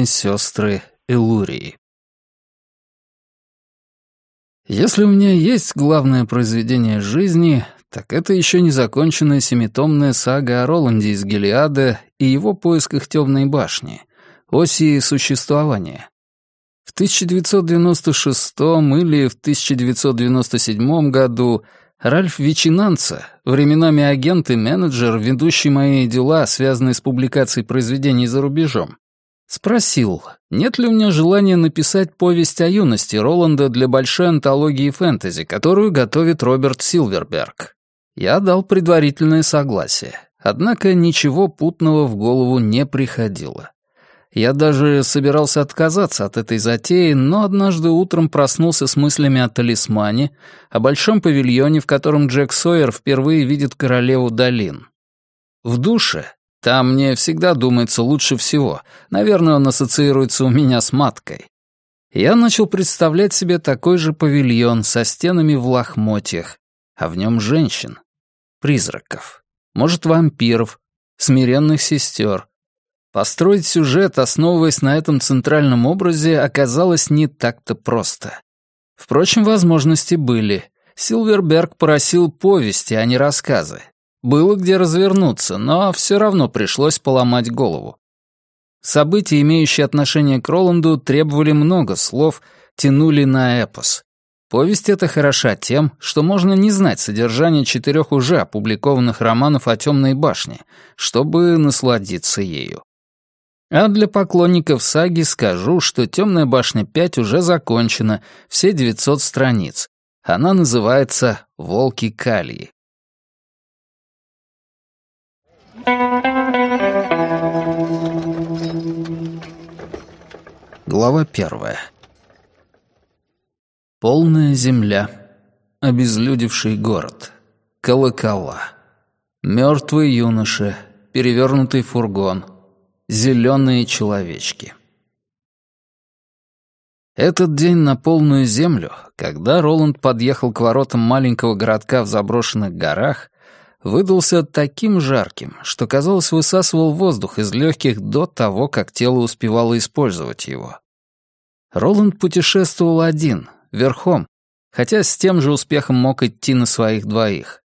Презренные сестры Элурии. Если у меня есть главное произведение жизни, так это еще не законченная семитомная сага о Роланде из Гелиада и его поисках темной башни, оси существования. В 1996 или в 1997 году Ральф Вичинанца, временами агент и менеджер, ведущий мои дела, связанные с публикацией произведений за рубежом, Спросил, нет ли у меня желания написать повесть о юности Роланда для большой антологии фэнтези, которую готовит Роберт Силверберг. Я дал предварительное согласие, однако ничего путного в голову не приходило. Я даже собирался отказаться от этой затеи, но однажды утром проснулся с мыслями о талисмане, о большом павильоне, в котором Джек Сойер впервые видит королеву долин. В душе там мне всегда думается лучше всего. Наверное, он ассоциируется у меня с маткой. Я начал представлять себе такой же павильон со стенами в лохмотьях, а в нем женщин, призраков, может, вампиров, смиренных сестер. Построить сюжет, основываясь на этом центральном образе, оказалось не так-то просто. Впрочем, возможности были. Силверберг просил повести, а не рассказы. Было где развернуться, но все равно пришлось поломать голову. События, имеющие отношение к Роланду, требовали много слов, тянули на эпос. Повесть эта хороша тем, что можно не знать содержание четырех уже опубликованных романов о Темной башне, чтобы насладиться ею. А для поклонников саги скажу, что «Темная башня 5» уже закончена, все 900 страниц. Она называется «Волки Калии». Глава первая. Полная земля, обезлюдевший город, колокола, мертвый юноша, перевернутый фургон, зеленые человечки. Этот день на полную землю, когда Роланд подъехал к воротам маленького городка в заброшенных горах, выдался таким жарким, что, казалось, высасывал воздух из легких до того, как тело успевало использовать его. Роланд путешествовал один, верхом, хотя с тем же успехом мог идти на своих двоих.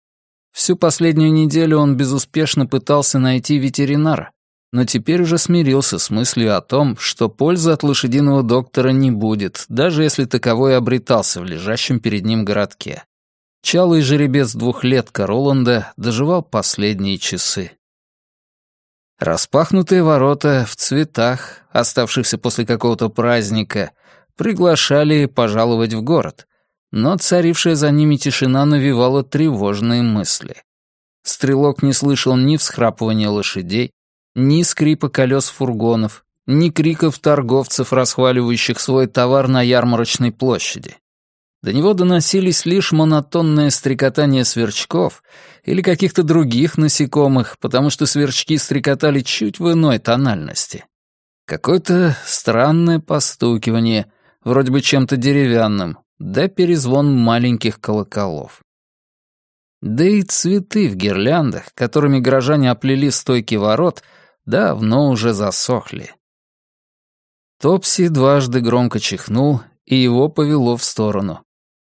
Всю последнюю неделю он безуспешно пытался найти ветеринара, но теперь уже смирился с мыслью о том, что пользы от лошадиного доктора не будет, даже если таковой обретался в лежащем перед ним городке. Чалый жеребец двухлетка Роланда доживал последние часы. Распахнутые ворота в цветах, оставшихся после какого-то праздника, приглашали пожаловать в город, но царившая за ними тишина навевала тревожные мысли. Стрелок не слышал ни всхрапывания лошадей, ни скрипа колес фургонов, ни криков торговцев, расхваливающих свой товар на ярмарочной площади. До него доносились лишь монотонное стрекотание сверчков или каких-то других насекомых, потому что сверчки стрекотали чуть в иной тональности. Какое-то странное постукивание, вроде бы чем-то деревянным, да перезвон маленьких колоколов. Да и цветы в гирляндах, которыми горожане оплели стойки ворот, давно уже засохли. Топси дважды громко чихнул, и его повело в сторону.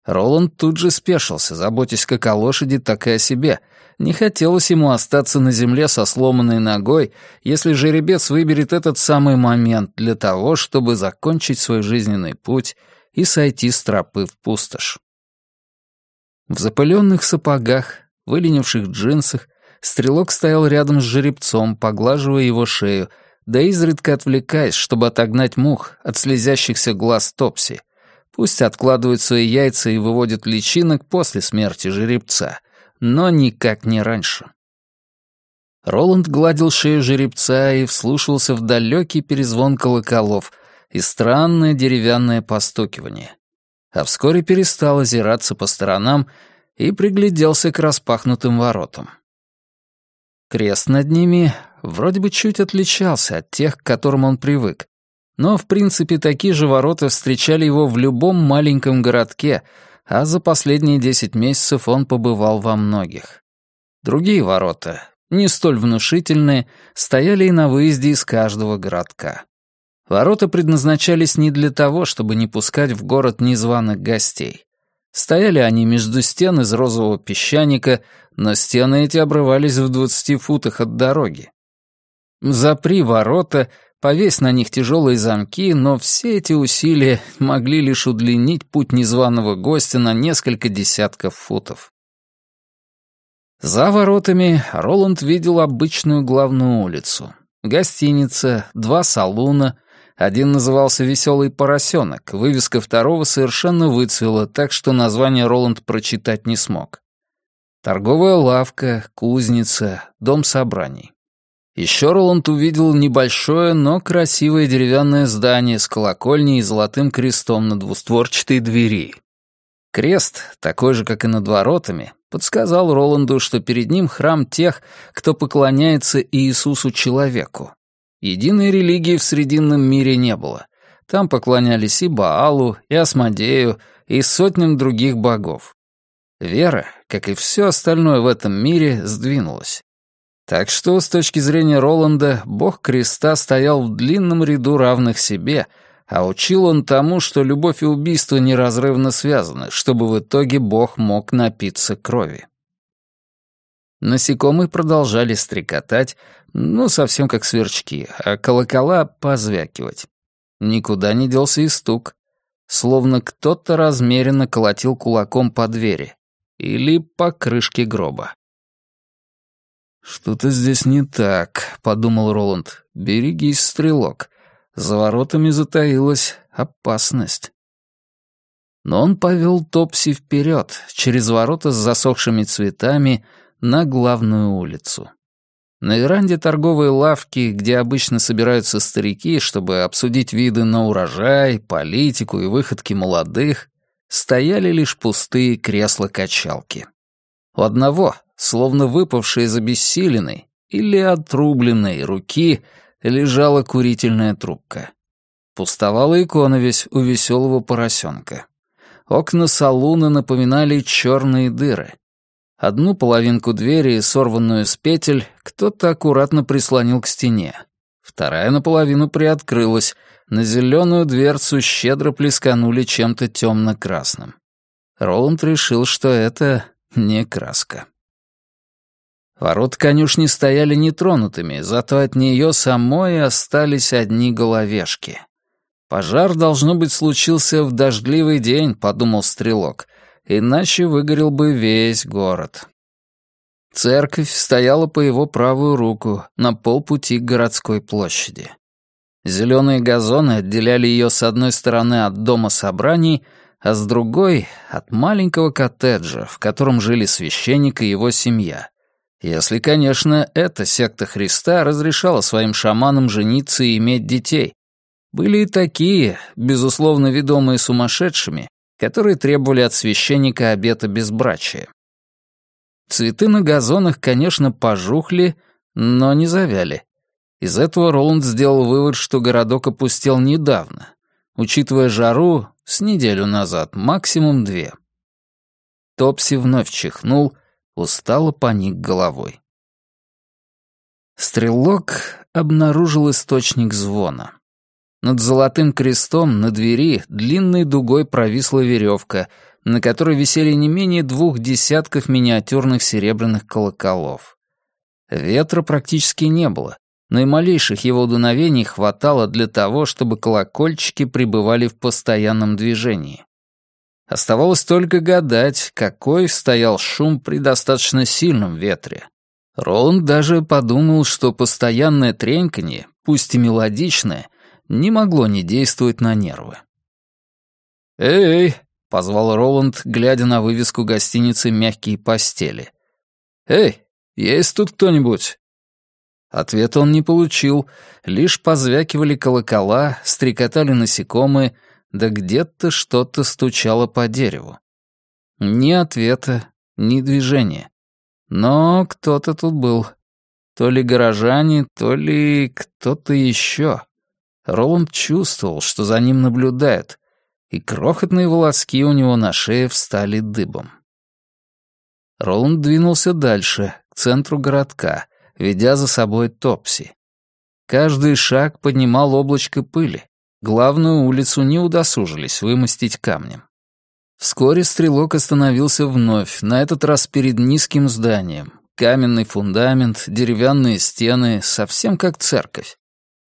Роланд тут же спешился, заботясь как о лошади, так и о себе. Не хотелось ему остаться на земле со сломанной ногой, если жеребец выберет этот самый момент для того, чтобы закончить свой жизненный путь и сойти с тропы в пустошь. В запыленных сапогах, выленивших джинсах, стрелок стоял рядом с жеребцом, поглаживая его шею, да изредка отвлекаясь, чтобы отогнать мух от слезящихся глаз Топси — Пусть откладывают свои яйца и выводят личинок после смерти жеребца, но никак не раньше. Роланд гладил шею жеребца и вслушивался в далекий перезвон колоколов и странное деревянное постукивание. А вскоре перестал озираться по сторонам и пригляделся к распахнутым воротам. Крест над ними вроде бы чуть отличался от тех, к которым он привык, но, в принципе, такие же ворота встречали его в любом маленьком городке, а за последние десять месяцев он побывал во многих. Другие ворота, не столь внушительные, стояли и на выезде из каждого городка. Ворота предназначались не для того, чтобы не пускать в город незваных гостей. Стояли они между стен из розового песчаника, но стены эти обрывались в двадцати футах от дороги. Запри ворота, повесь на них тяжелые замки, но все эти усилия могли лишь удлинить путь незваного гостя на несколько десятков футов. За воротами Роланд видел обычную главную улицу. Гостиница, два салуна, один назывался «Веселый поросенок», вывеска второго совершенно выцвела, так что название Роланд прочитать не смог. Торговая лавка, кузница, дом собраний. Еще Роланд увидел небольшое, но красивое деревянное здание с колокольней и золотым крестом на двустворчатой двери. Крест, такой же, как и над воротами, подсказал Роланду, что перед ним храм тех, кто поклоняется Иисусу-человеку. Единой религии в Срединном мире не было. Там поклонялись и Баалу, и Асмодею, и сотням других богов. Вера, как и все остальное в этом мире, сдвинулась. Так что, с точки зрения Роланда, бог креста стоял в длинном ряду равных себе, а учил он тому, что любовь и убийство неразрывно связаны, чтобы в итоге бог мог напиться крови. Насекомые продолжали стрекотать, ну, совсем как сверчки, а колокола позвякивать. Никуда не делся и стук. Словно кто-то размеренно колотил кулаком по двери. Или по крышке гроба. «Что-то здесь не так», — подумал Роланд. «Берегись, стрелок. За воротами затаилась опасность». Но он повел Топси вперед, через ворота с засохшими цветами, на главную улицу. На веранде торговой лавки, где обычно собираются старики, чтобы обсудить виды на урожай, политику и выходки молодых, стояли лишь пустые кресла-качалки. У одного, словно выпавшей из обессиленной или отрубленной руки, лежала курительная трубка. Пустовала икона весь у веселого поросенка. Окна салуна напоминали черные дыры. Одну половинку двери, сорванную с петель, кто-то аккуратно прислонил к стене. Вторая наполовину приоткрылась, на зеленую дверцу щедро плесканули чем-то темно-красным. Роланд решил, что это не краска. Ворот конюшни стояли нетронутыми, зато от нее самой остались одни головешки. «Пожар, должно быть, случился в дождливый день», — подумал стрелок, «иначе выгорел бы весь город». Церковь стояла по его правую руку, на полпути к городской площади. Зеленые газоны отделяли ее с одной стороны от дома собраний, а с другой — от маленького коттеджа, в котором жили священник и его семья — если, конечно, эта секта Христа разрешала своим шаманам жениться и иметь детей. Были и такие, безусловно, ведомые сумасшедшими, которые требовали от священника обета безбрачия. Цветы на газонах, конечно, пожухли, но не завяли. Из этого Роланд сделал вывод, что городок опустел недавно. Учитывая жару, с неделю назад, максимум две. Топси вновь чихнул, устало поник головой. Стрелок обнаружил источник звона. Над золотым крестом на двери длинной дугой провисла веревка, на которой висели не менее двух десятков миниатюрных серебряных колоколов. Ветра практически не было, но и малейших его дуновений хватало для того, чтобы колокольчики пребывали в постоянном движении. Оставалось только гадать, какой стоял шум при достаточно сильном ветре. Роланд даже подумал, что постоянное треньканье, пусть и мелодичное, не могло не действовать на нервы. «Эй!» — позвал Роланд, глядя на вывеску гостиницы «Мягкие постели». «Эй, есть тут кто-нибудь?» Ответа он не получил, лишь позвякивали колокола, стрекотали насекомые — да где-то что-то стучало по дереву. Ни ответа, ни движения. Но кто-то тут был. То ли горожане, то ли кто-то еще. Роланд чувствовал, что за ним наблюдают, и крохотные волоски у него на шее встали дыбом. Роланд двинулся дальше, к центру городка, ведя за собой Топси. Каждый шаг поднимал облачко пыли. Главную улицу не удосужились вымостить камнем. Вскоре стрелок остановился вновь, на этот раз перед низким зданием. Каменный фундамент, деревянные стены, совсем как церковь,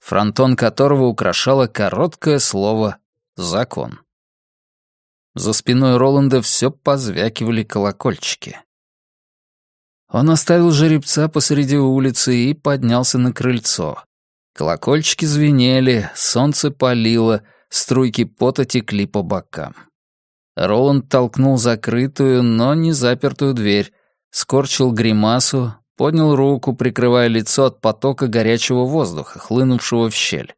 фронтон которого украшало короткое слово «закон». За спиной Роланда все позвякивали колокольчики. Он оставил жеребца посреди улицы и поднялся на крыльцо. Колокольчики звенели, солнце палило, струйки пота текли по бокам. Роланд толкнул закрытую, но не запертую дверь, скорчил гримасу, поднял руку, прикрывая лицо от потока горячего воздуха, хлынувшего в щель.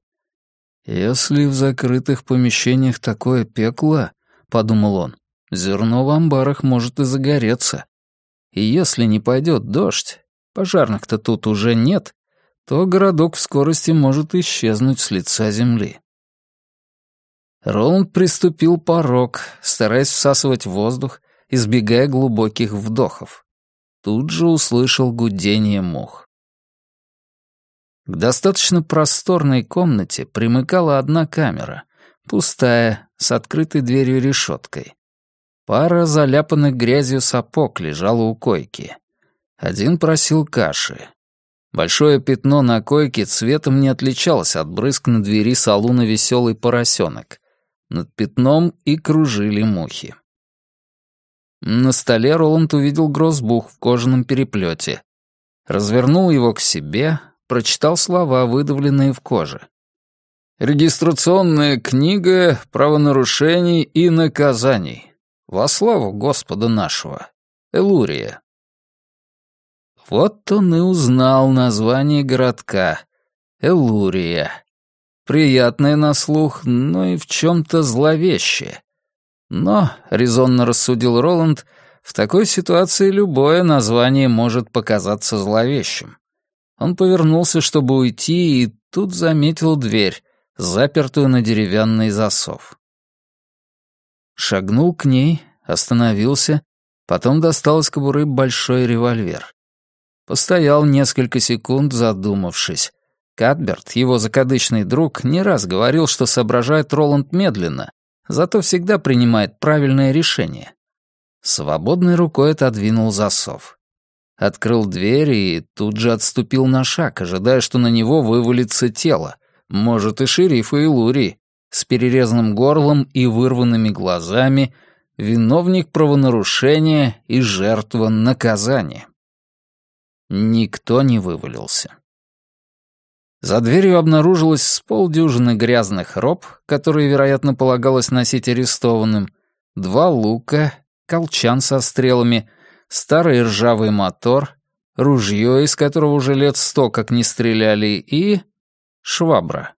«Если в закрытых помещениях такое пекло, — подумал он, — зерно в амбарах может и загореться. И если не пойдет дождь, пожарных-то тут уже нет, то городок в скорости может исчезнуть с лица земли. Роланд приступил порог, стараясь всасывать воздух, избегая глубоких вдохов. Тут же услышал гудение мух. К достаточно просторной комнате примыкала одна камера, пустая, с открытой дверью-решеткой. Пара заляпанных грязью сапог лежала у койки. Один просил каши. Большое пятно на койке цветом не отличалось от брызг на двери салуна «Веселый поросенок», над пятном и кружили мухи. На столе Роланд увидел грозбух в кожаном переплете. Развернул его к себе, прочитал слова, выдавленные в коже. «Регистрационная книга правонарушений и наказаний. Во славу Господа нашего. Элурия». Вот он и узнал название городка. Элурия. Приятное на слух, но и в чем-то зловещее. Но, — резонно рассудил Роланд, — в такой ситуации любое название может показаться зловещим. Он повернулся, чтобы уйти, и тут заметил дверь, запертую на деревянный засов. Шагнул к ней, остановился, потом достал из кобуры большой револьвер. Постоял несколько секунд, задумавшись. Кадберт, его закадычный друг, не раз говорил, что соображает Роланд медленно, зато всегда принимает правильное решение. Свободной рукой отодвинул засов. Открыл дверь и тут же отступил на шаг, ожидая, что на него вывалится тело. Может, и шерифа и Лури, с перерезанным горлом и вырванными глазами, виновник правонарушения и жертва наказания. Никто не вывалился. За дверью обнаружилось с полдюжины грязных роб, которые, вероятно, полагалось носить арестованным, два лука, колчан со стрелами, старый ржавый мотор, ружье, из которого уже лет сто как не стреляли, и швабра.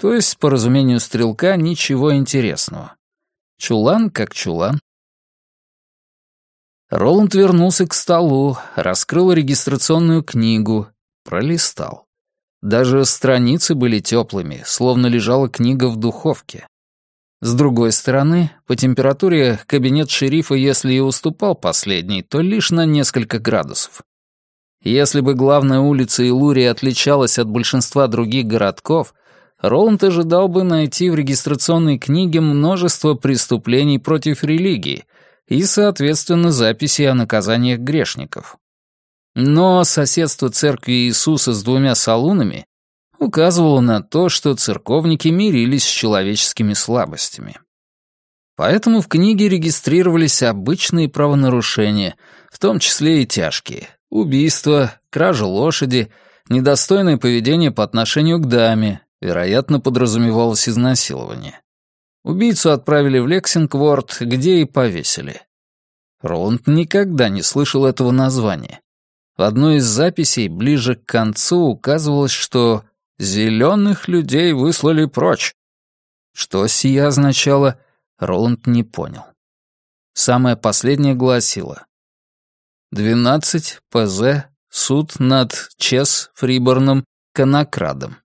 То есть, по разумению стрелка, ничего интересного. Чулан как чулан. Роланд вернулся к столу, раскрыл регистрационную книгу, пролистал. Даже страницы были теплыми, словно лежала книга в духовке. С другой стороны, по температуре кабинет шерифа, если и уступал последний, то лишь на несколько градусов. Если бы главная улица Илурии отличалась от большинства других городков, Роланд ожидал бы найти в регистрационной книге множество преступлений против религии и, соответственно, записи о наказаниях грешников. Но соседство церкви Иисуса с двумя салунами указывало на то, что церковники мирились с человеческими слабостями. Поэтому в книге регистрировались обычные правонарушения, в том числе и тяжкие. Убийство, кража лошади, недостойное поведение по отношению к даме, вероятно, подразумевалось изнасилование. Убийцу отправили в Лексингворд, где и повесили. Роланд никогда не слышал этого названия. В одной из записей ближе к концу указывалось, что «зеленых людей выслали прочь». Что сия означало, Роланд не понял. Самое последнее гласило «12 ПЗ, суд над Чес Фриборном Конокрадом».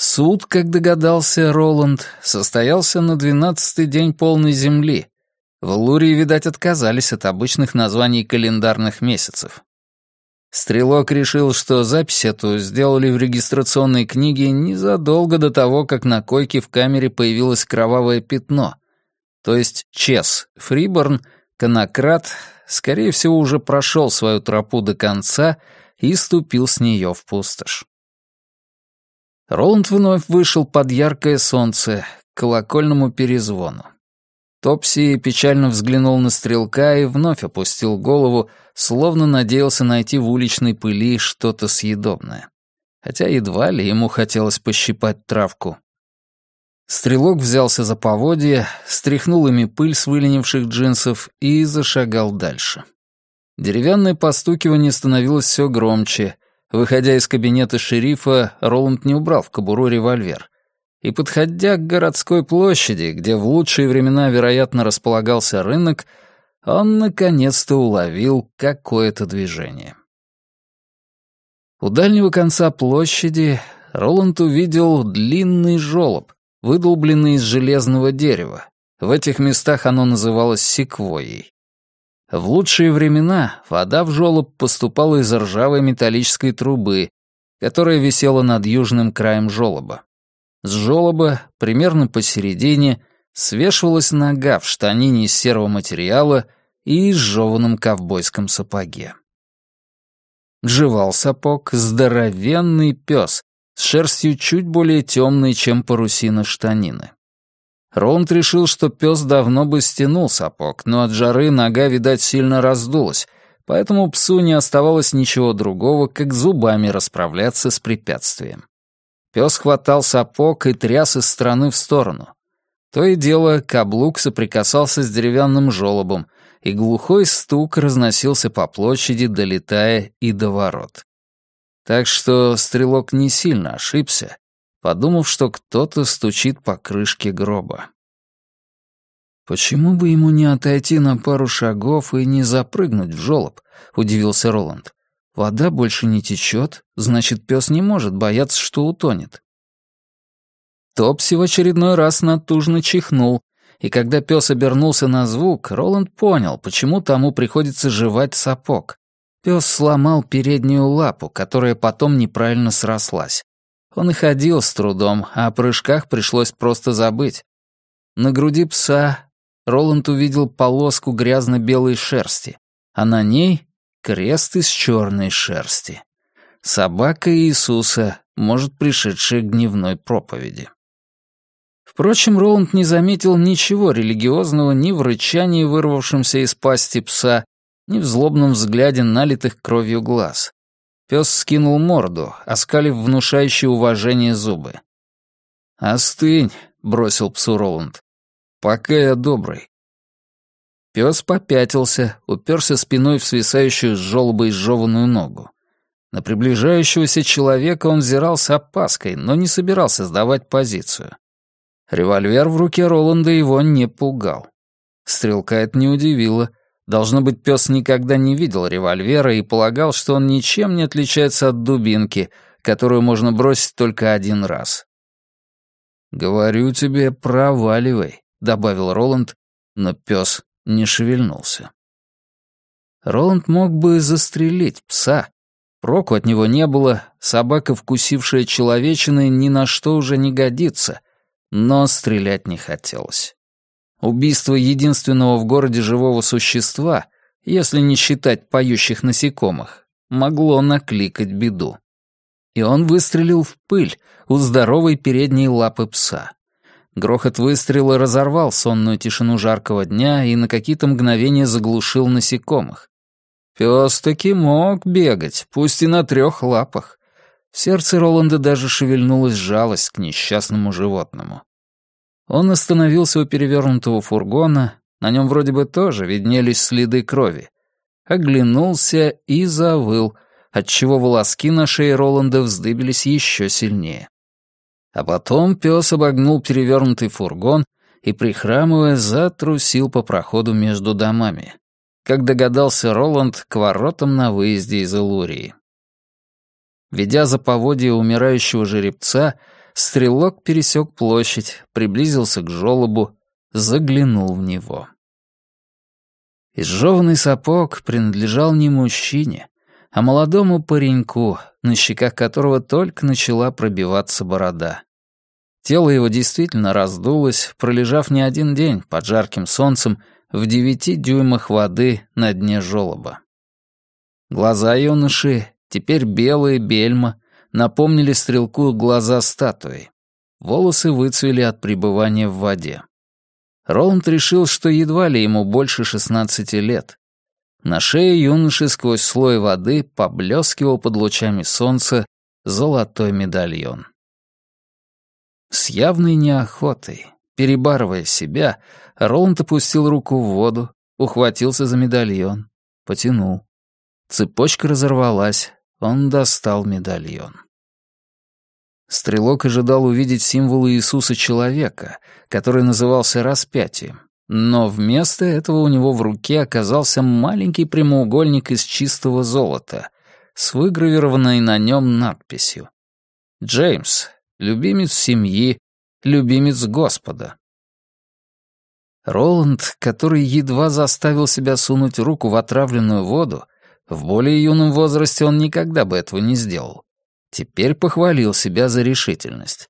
Суд, как догадался Роланд, состоялся на двенадцатый день полной земли, в Лурии, видать, отказались от обычных названий календарных месяцев. Стрелок решил, что запись эту сделали в регистрационной книге незадолго до того, как на койке в камере появилось кровавое пятно. То есть Чес, Фриборн, Конократ, скорее всего, уже прошел свою тропу до конца и ступил с нее в пустошь. Роланд вновь вышел под яркое солнце к колокольному перезвону. Топси печально взглянул на стрелка и вновь опустил голову, словно надеялся найти в уличной пыли что-то съедобное. Хотя едва ли ему хотелось пощипать травку. Стрелок взялся за поводья, стряхнул ими пыль с выленивших джинсов и зашагал дальше. Деревянное постукивание становилось все громче. Выходя из кабинета шерифа, Роланд не убрал в кобуру револьвер и, подходя к городской площади, где в лучшие времена, вероятно, располагался рынок, он наконец-то уловил какое-то движение. У дальнего конца площади Роланд увидел длинный жёлоб, выдолбленный из железного дерева. В этих местах оно называлось секвойей. В лучшие времена вода в жёлоб поступала из ржавой металлической трубы, которая висела над южным краем жёлоба. С жёлоба, примерно посередине, свешивалась нога в штанине из серого материала и изжеванном ковбойском сапоге. Жевал сапог здоровенный пес с шерстью чуть более темной, чем парусина штанины. Роланд решил, что пес давно бы стянул сапог, но от жары нога, видать, сильно раздулась, поэтому псу не оставалось ничего другого, как зубами расправляться с препятствием. Пес хватал сапог и тряс из стороны в сторону. То и дело, каблук соприкасался с деревянным жёлобом, и глухой стук разносился по площади, долетая и до ворот. Так что стрелок не сильно ошибся, подумав, что кто-то стучит по крышке гроба. «Почему бы ему не отойти на пару шагов и не запрыгнуть в жёлоб?» — удивился Роланд. Вода больше не течет, значит, пес не может бояться, что утонет. Топси в очередной раз натужно чихнул, и когда пес обернулся на звук, Роланд понял, почему тому приходится жевать сапог. Пес сломал переднюю лапу, которая потом неправильно срослась. Он и ходил с трудом, а о прыжках пришлось просто забыть. На груди пса Роланд увидел полоску грязно-белой шерсти, а на ней Крест из черной шерсти. Собака Иисуса, может, пришедшая к дневной проповеди. Впрочем, Роланд не заметил ничего религиозного ни в рычании, вырвавшемся из пасти пса, ни в злобном взгляде налитых кровью глаз. Пес скинул морду, оскалив внушающее уважение зубы. «Остынь», — бросил псу Роланд. «Пока я добрый. Пес попятился, уперся спиной в свисающую с желоба изжеванную ногу. На приближающегося человека он взирал с опаской, но не собирался сдавать позицию. Револьвер в руке Роланда его не пугал. Стрелка это не удивило. Должно быть, пес никогда не видел револьвера и полагал, что он ничем не отличается от дубинки, которую можно бросить только один раз. «Говорю тебе, проваливай», — добавил Роланд, но пес не шевельнулся. Роланд мог бы застрелить пса. Проку от него не было, собака, вкусившая человечины, ни на что уже не годится, но стрелять не хотелось. Убийство единственного в городе живого существа, если не считать поющих насекомых, могло накликать беду. И он выстрелил в пыль у здоровой передней лапы пса. Грохот выстрела разорвал сонную тишину жаркого дня и на какие-то мгновения заглушил насекомых. Пес таки мог бегать, пусть и на трех лапах. В сердце Роланда даже шевельнулась жалость к несчастному животному. Он остановился у перевернутого фургона, на нем вроде бы тоже виднелись следы крови. Оглянулся и завыл, отчего волоски на шее Роланда вздыбились еще сильнее. А потом пес обогнул перевернутый фургон и, прихрамывая, затрусил по проходу между домами. Как догадался Роланд, к воротам на выезде из Элурии. Ведя за поводья умирающего жеребца, стрелок пересек площадь, приблизился к жёлобу, заглянул в него. Изжеванный сапог принадлежал не мужчине, а молодому пареньку, на щеках которого только начала пробиваться борода. Тело его действительно раздулось, пролежав не один день под жарким солнцем в девяти дюймах воды на дне желоба. Глаза юноши, теперь белые бельма, напомнили стрелку глаза статуи. Волосы выцвели от пребывания в воде. Роланд решил, что едва ли ему больше шестнадцати лет. На шее юноши сквозь слой воды поблескивал под лучами солнца золотой медальон. С явной неохотой, перебарывая себя, Роланд опустил руку в воду, ухватился за медальон, потянул. Цепочка разорвалась, он достал медальон. Стрелок ожидал увидеть символы Иисуса человека, который назывался распятием, но вместо этого у него в руке оказался маленький прямоугольник из чистого золота с выгравированной на нем надписью «Джеймс, любимец семьи, любимец Господа». Роланд, который едва заставил себя сунуть руку в отравленную воду, в более юном возрасте он никогда бы этого не сделал, теперь похвалил себя за решительность.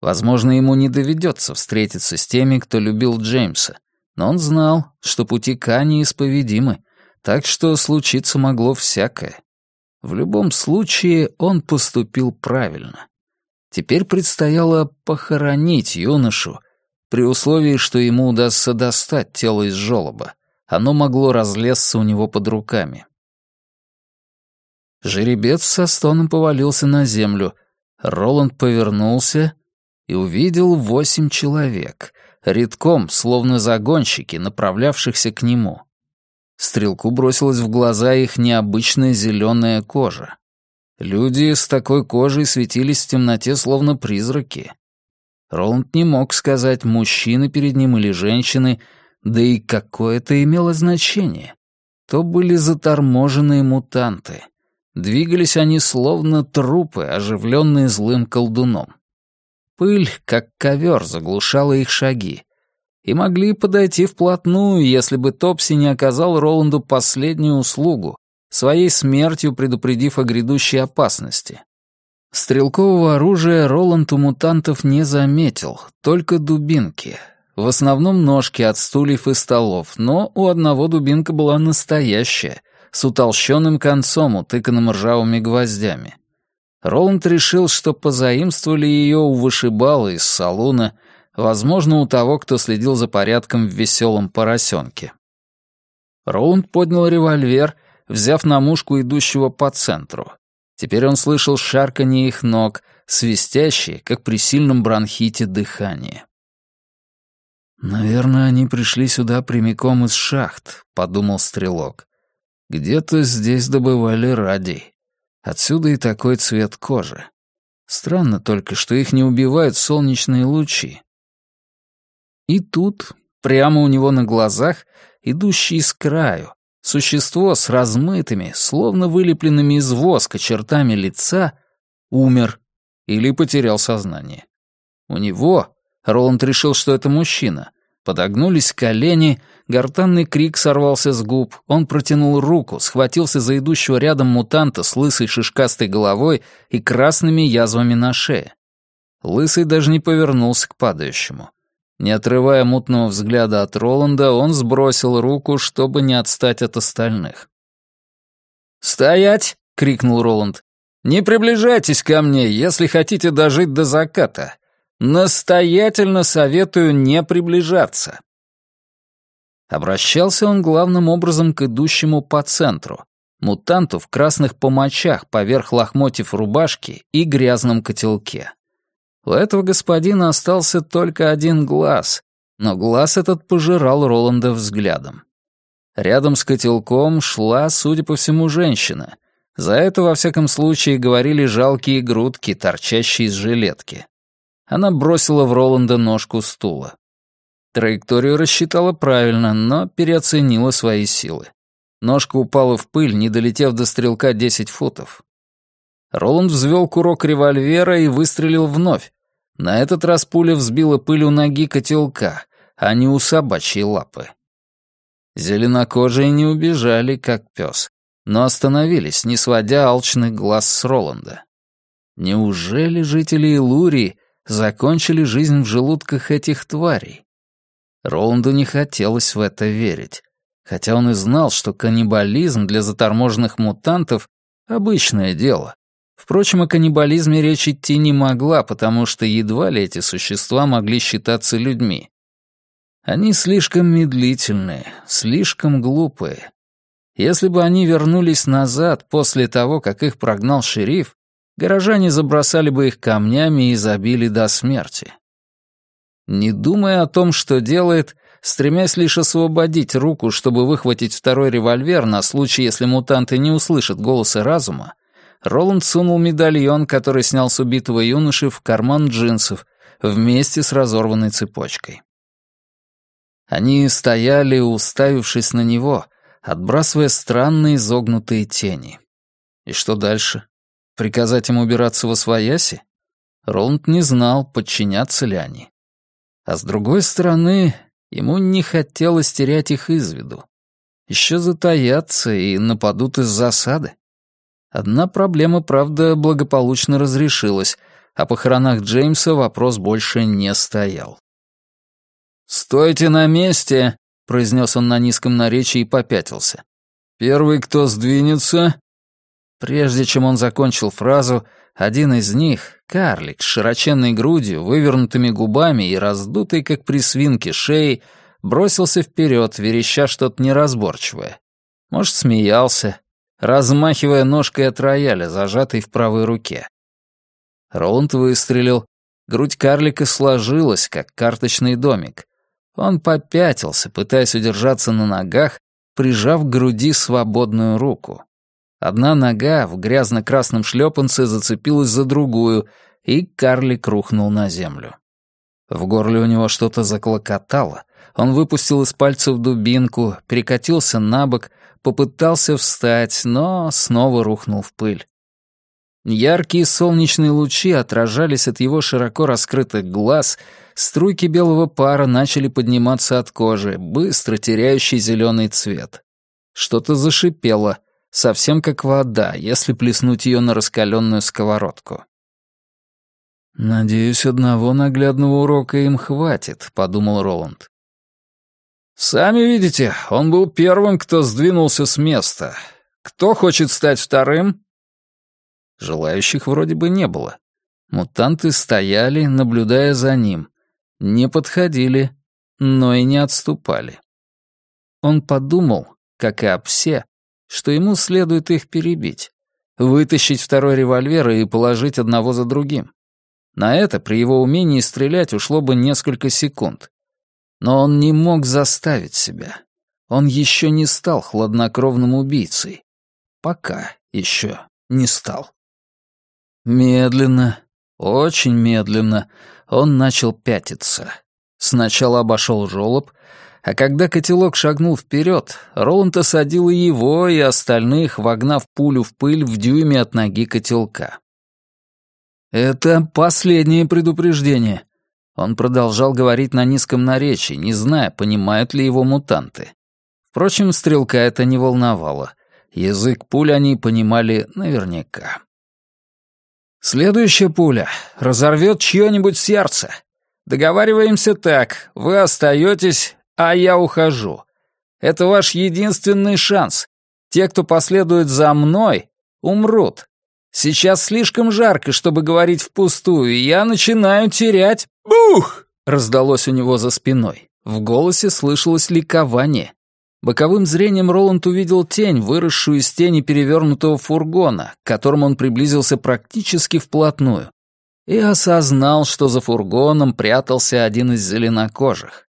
Возможно, ему не доведется встретиться с теми, кто любил Джеймса, но он знал, что пути Ка неисповедимы, так что случиться могло всякое. В любом случае он поступил правильно. Теперь предстояло похоронить юношу, при условии, что ему удастся достать тело из жёлоба. Оно могло разлезться у него под руками. Жеребец со стоном повалился на землю. Роланд повернулся и увидел восемь человек, редком, словно загонщики, направлявшихся к нему. Стрелку бросилась в глаза их необычная зеленая кожа. Люди с такой кожей светились в темноте, словно призраки. Роланд не мог сказать, мужчины перед ним или женщины, да и какое это имело значение. То были заторможенные мутанты. Двигались они словно трупы, оживленные злым колдуном. Пыль, как ковер, заглушала их шаги. И могли подойти вплотную, если бы Топси не оказал Роланду последнюю услугу, своей смертью предупредив о грядущей опасности. Стрелкового оружия Роланд у мутантов не заметил, только дубинки. В основном ножки от стульев и столов, но у одного дубинка была настоящая, с утолщенным концом, утыканным ржавыми гвоздями. Роланд решил, что позаимствовали ее у вышибала из салуна, возможно, у того, кто следил за порядком в веселом поросенке. Роланд поднял револьвер, взяв на мушку идущего по центру. Теперь он слышал шарканье их ног, свистящие, как при сильном бронхите, дыхание. «Наверное, они пришли сюда прямиком из шахт», — подумал стрелок. «Где-то здесь добывали радий. Отсюда и такой цвет кожи. Странно только, что их не убивают солнечные лучи». И тут, прямо у него на глазах, идущий с краю, Существо с размытыми, словно вылепленными из воска чертами лица, умер или потерял сознание. У него, Роланд решил, что это мужчина, подогнулись колени, гортанный крик сорвался с губ, он протянул руку, схватился за идущего рядом мутанта с лысой шишкастой головой и красными язвами на шее. Лысый даже не повернулся к падающему. Не отрывая мутного взгляда от Роланда, он сбросил руку, чтобы не отстать от остальных. «Стоять!» — крикнул Роланд. «Не приближайтесь ко мне, если хотите дожить до заката. Настоятельно советую не приближаться». Обращался он главным образом к идущему по центру, мутанту в красных помочах поверх лохмотьев рубашки и грязном котелке. У этого господина остался только один глаз, но глаз этот пожирал Роланда взглядом. Рядом с котелком шла, судя по всему, женщина. За это, во всяком случае, говорили жалкие грудки, торчащие из жилетки. Она бросила в Роланда ножку стула. Траекторию рассчитала правильно, но переоценила свои силы. Ножка упала в пыль, не долетев до стрелка 10 футов. Роланд взвел курок револьвера и выстрелил вновь, на этот раз пуля взбила пыль у ноги котелка, а не у собачьей лапы. Зеленокожие не убежали, как пес. но остановились, не сводя алчных глаз с Роланда. Неужели жители Илурии закончили жизнь в желудках этих тварей? Роланду не хотелось в это верить, хотя он и знал, что каннибализм для заторможенных мутантов — обычное дело. Впрочем, о каннибализме речь идти не могла, потому что едва ли эти существа могли считаться людьми. Они слишком медлительные, слишком глупые. Если бы они вернулись назад после того, как их прогнал шериф, горожане забросали бы их камнями и забили до смерти. Не думая о том, что делает, стремясь лишь освободить руку, чтобы выхватить второй револьвер на случай, если мутанты не услышат голоса разума, Роланд сунул медальон, который снял с убитого юноши, в карман джинсов вместе с разорванной цепочкой. Они стояли, уставившись на него, отбрасывая странные изогнутые тени. И что дальше? Приказать им убираться во свояси? Роланд не знал, подчинятся ли они. А с другой стороны, ему не хотелось терять их из виду. Еще затаятся и нападут из засады. Одна проблема, правда, благополучно разрешилась. О похоронах Джеймса вопрос больше не стоял. «Стойте на месте!» — произнес он на низком наречии и попятился. «Первый, кто сдвинется...» Прежде чем он закончил фразу, один из них, карлик с широченной грудью, вывернутыми губами и раздутой, как при свинке, шеей, бросился вперед, вереща что-то неразборчивое. Может, смеялся, размахивая ножкой от рояля, зажатой в правой руке. Роланд выстрелил. Грудь карлика сложилась, как карточный домик. Он попятился, пытаясь удержаться на ногах, прижав к груди свободную руку. Одна нога в грязно-красном шлепанце зацепилась за другую, и карлик рухнул на землю. В горле у него что-то заклокотало. Он выпустил из пальцев дубинку, перекатился на бок, попытался встать, но снова рухнул в пыль. Яркие солнечные лучи отражались от его широко раскрытых глаз, струйки белого пара начали подниматься от кожи, быстро теряющий зеленый цвет. Что-то зашипело, совсем как вода, если плеснуть ее на раскаленную сковородку. «Надеюсь, одного наглядного урока им хватит», — подумал Роланд. «Сами видите, он был первым, кто сдвинулся с места. Кто хочет стать вторым?» Желающих вроде бы не было. Мутанты стояли, наблюдая за ним. Не подходили, но и не отступали. Он подумал, как и Апсе, что ему следует их перебить, вытащить второй револьвер и положить одного за другим. На это при его умении стрелять ушло бы несколько секунд. Но он не мог заставить себя. Он еще не стал хладнокровным убийцей. Пока еще не стал. Медленно, очень медленно он начал пятиться. Сначала обошел жолоб, а когда котелок шагнул вперед, Роланд осадил его, и остальных, вогнав пулю в пыль в дюйме от ноги котелка. «Это последнее предупреждение», он продолжал говорить на низком наречии, не зная, понимают ли его мутанты. Впрочем, стрелка это не волновало. Язык пуль они понимали наверняка. Следующая пуля разорвет чье-нибудь сердце. Договариваемся так, вы остаетесь, а я ухожу. Это ваш единственный шанс. Те, кто последует за мной, умрут. Сейчас слишком жарко, чтобы говорить впустую, и я начинаю терять... Бух! Раздалось у него за спиной. В голосе слышалось ликование. Боковым зрением Роланд увидел тень, выросшую из тени перевернутого фургона, к которому он приблизился практически вплотную, и осознал, что за фургоном прятался один из зеленокожих.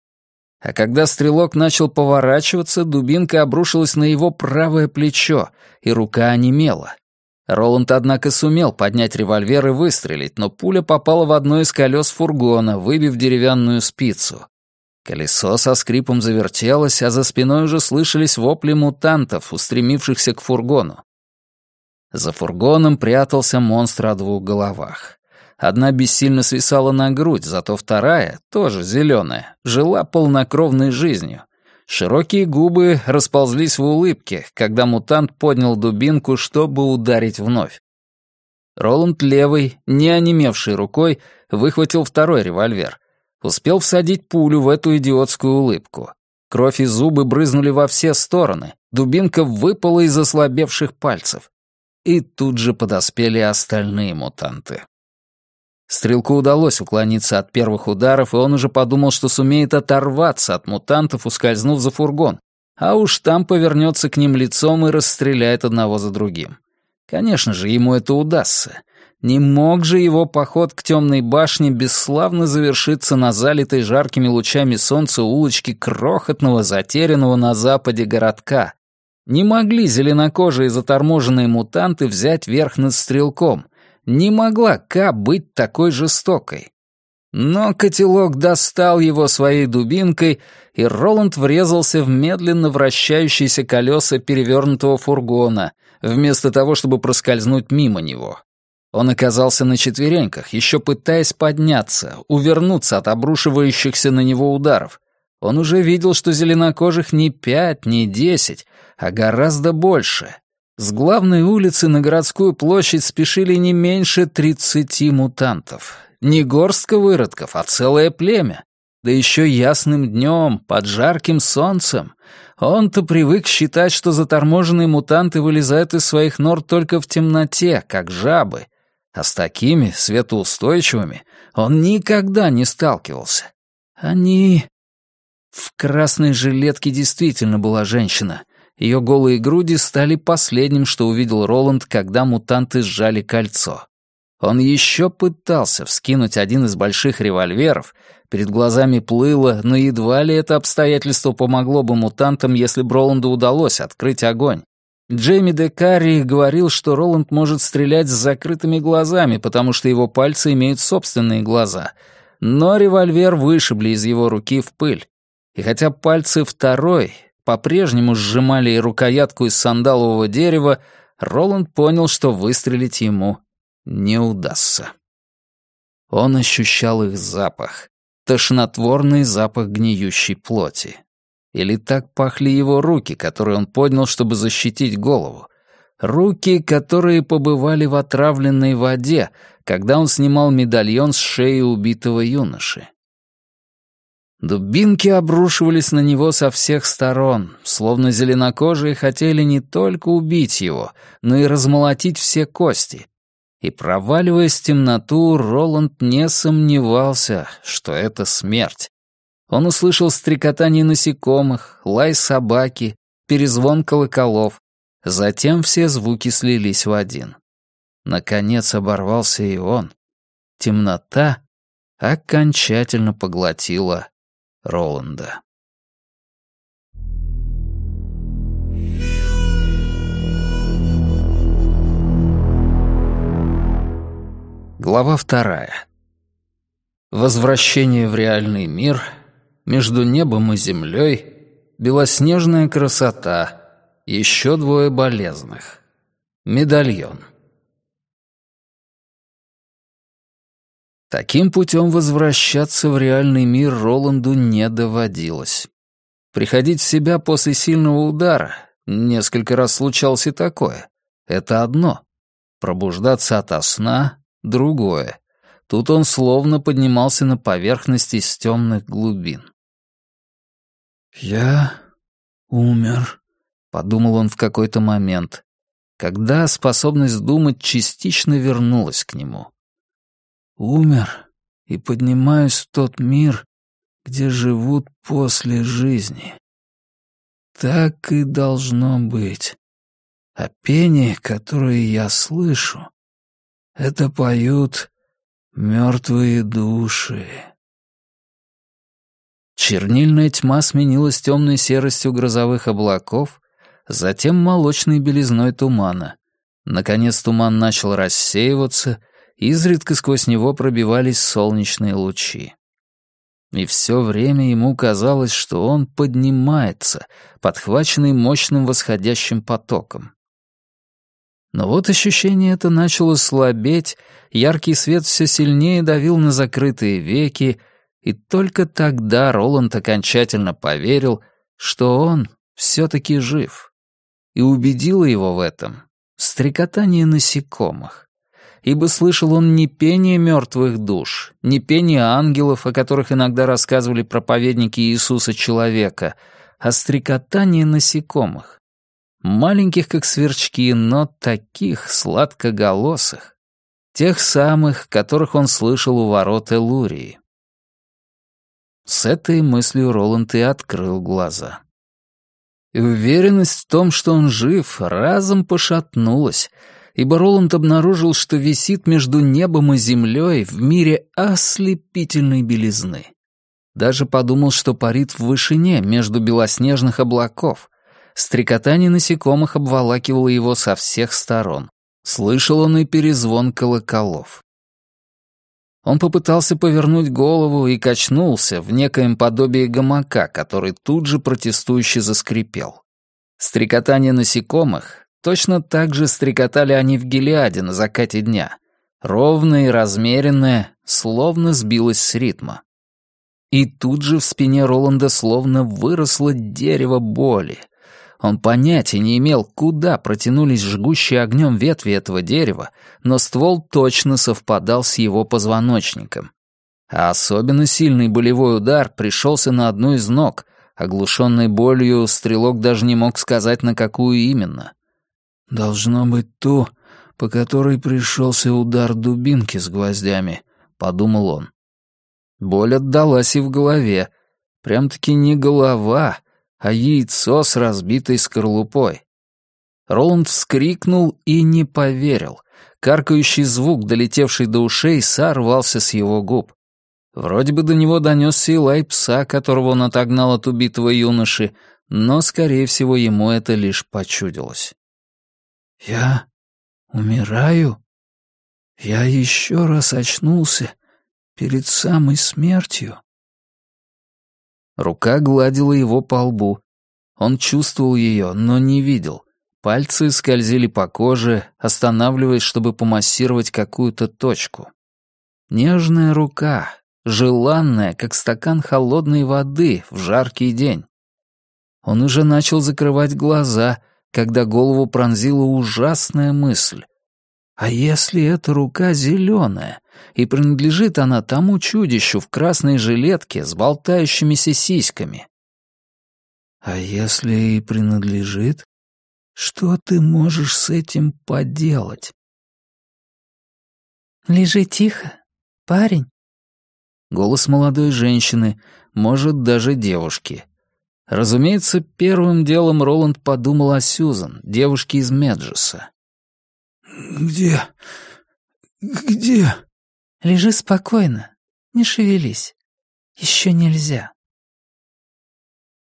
А когда стрелок начал поворачиваться, дубинка обрушилась на его правое плечо, и рука онемела. Роланд, однако, сумел поднять револьвер и выстрелить, но пуля попала в одно из колес фургона, выбив деревянную спицу. Колесо со скрипом завертелось, а за спиной уже слышались вопли мутантов, устремившихся к фургону. За фургоном прятался монстр о двух головах. Одна бессильно свисала на грудь, зато вторая, тоже зеленая, жила полнокровной жизнью. Широкие губы расползлись в улыбке, когда мутант поднял дубинку, чтобы ударить вновь. Роланд левой, не онемевшей рукой, выхватил второй револьвер. Успел всадить пулю в эту идиотскую улыбку. Кровь и зубы брызнули во все стороны. Дубинка выпала из ослабевших пальцев. И тут же подоспели остальные мутанты. Стрелку удалось уклониться от первых ударов, и он уже подумал, что сумеет оторваться от мутантов, ускользнув за фургон, а уж там повернется к ним лицом и расстреляет одного за другим. Конечно же, ему это удастся. Не мог же его поход к темной башне бесславно завершиться на залитой жаркими лучами солнца улочке крохотного, затерянного на западе городка. Не могли зеленокожие заторможенные мутанты взять верх над стрелком. Не могла Ка быть такой жестокой. Но котелок достал его своей дубинкой, и Роланд врезался в медленно вращающиеся колеса перевернутого фургона, вместо того, чтобы проскользнуть мимо него. Он оказался на четвереньках, еще пытаясь подняться, увернуться от обрушивающихся на него ударов. Он уже видел, что зеленокожих не пять, не десять, а гораздо больше. С главной улицы на городскую площадь спешили не меньше тридцати мутантов. Не горстка выродков, а целое племя. Да еще ясным днем, под жарким солнцем. Он-то привык считать, что заторможенные мутанты вылезают из своих нор только в темноте, как жабы, а с такими, светоустойчивыми, он никогда не сталкивался. Они... В красной жилетке действительно была женщина. Ее голые груди стали последним, что увидел Роланд, когда мутанты сжали кольцо. Он еще пытался вскинуть один из больших револьверов, перед глазами плыло, но едва ли это обстоятельство помогло бы мутантам, если бы Роланду удалось открыть огонь. Джейми де Карри говорил, что Роланд может стрелять с закрытыми глазами, потому что его пальцы имеют собственные глаза. Но револьвер вышибли из его руки в пыль. И хотя пальцы второй по-прежнему сжимали и рукоятку из сандалового дерева, Роланд понял, что выстрелить ему не удастся. Он ощущал их запах. Тошнотворный запах гниющей плоти. Или так пахли его руки, которые он поднял, чтобы защитить голову. Руки, которые побывали в отравленной воде, когда он снимал медальон с шеи убитого юноши. Дубинки обрушивались на него со всех сторон, словно зеленокожие хотели не только убить его, но и размолотить все кости. И, проваливаясь в темноту, Роланд не сомневался, что это смерть. Он услышал стрекотание насекомых, лай собаки, перезвон колоколов. Затем все звуки слились в один. Наконец оборвался и он. Темнота окончательно поглотила Роланда. Глава вторая. Возвращение в реальный мир — между небом и землей белоснежная красота, еще двое болезных. Медальон. Таким путем возвращаться в реальный мир Роланду не доводилось. Приходить в себя после сильного удара, несколько раз случалось и такое, это одно. Пробуждаться ото сна — другое. Тут он словно поднимался на поверхность из темных глубин. «Я умер», — подумал он в какой-то момент, когда способность думать частично вернулась к нему. «Умер и поднимаюсь в тот мир, где живут после жизни. Так и должно быть. А пение, которое я слышу, это поют мертвые души». Чернильная тьма сменилась темной серостью грозовых облаков, затем молочной белизной тумана. Наконец туман начал рассеиваться, изредка сквозь него пробивались солнечные лучи. И все время ему казалось, что он поднимается, подхваченный мощным восходящим потоком. Но вот ощущение это начало слабеть, яркий свет все сильнее давил на закрытые веки, и только тогда Роланд окончательно поверил, что он все-таки жив. И убедило его в этом стрекотание насекомых. Ибо слышал он не пение мертвых душ, не пение ангелов, о которых иногда рассказывали проповедники Иисуса человека, а стрекотание насекомых. Маленьких, как сверчки, но таких сладкоголосых. Тех самых, которых он слышал у ворот Элурии. С этой мыслью Роланд и открыл глаза. И уверенность в том, что он жив, разом пошатнулась, ибо Роланд обнаружил, что висит между небом и землей в мире ослепительной белизны. Даже подумал, что парит в вышине между белоснежных облаков. Стрекотание насекомых обволакивало его со всех сторон. Слышал он и перезвон колоколов. Он попытался повернуть голову и качнулся в некоем подобии гамака, который тут же протестующе заскрипел. Стрекотание насекомых, точно так же стрекотали они в Гелиаде на закате дня. Ровное и размеренное, словно сбилось с ритма. И тут же в спине Роланда словно выросло дерево боли — он понятия не имел, куда протянулись жгущие огнем ветви этого дерева, но ствол точно совпадал с его позвоночником. А особенно сильный болевой удар пришелся на одну из ног. Оглушенный болью, стрелок даже не мог сказать, на какую именно. «Должно быть ту, по которой пришелся удар дубинки с гвоздями», — подумал он. Боль отдалась и в голове. Прям-таки не голова, а яйцо с разбитой скорлупой. Роланд вскрикнул и не поверил. Каркающий звук, долетевший до ушей, сорвался с его губ. Вроде бы до него донесся и лай пса, которого он отогнал от убитого юноши, но, скорее всего, ему это лишь почудилось. «Я умираю? Я еще раз очнулся перед самой смертью?» Рука гладила его по лбу. Он чувствовал ее, но не видел. Пальцы скользили по коже, останавливаясь, чтобы помассировать какую-то точку. Нежная рука, желанная, как стакан холодной воды в жаркий день. Он уже начал закрывать глаза, когда голову пронзила ужасная мысль. А если эта рука зеленая, и принадлежит она тому чудищу в красной жилетке с болтающимися сиськами. А если и принадлежит, что ты можешь с этим поделать? Лежи тихо, парень. Голос молодой женщины, может, даже девушки. Разумеется, первым делом Роланд подумал о Сьюзан, девушке из Меджеса. «Где? Где?» Лежи спокойно, не шевелись. Еще нельзя.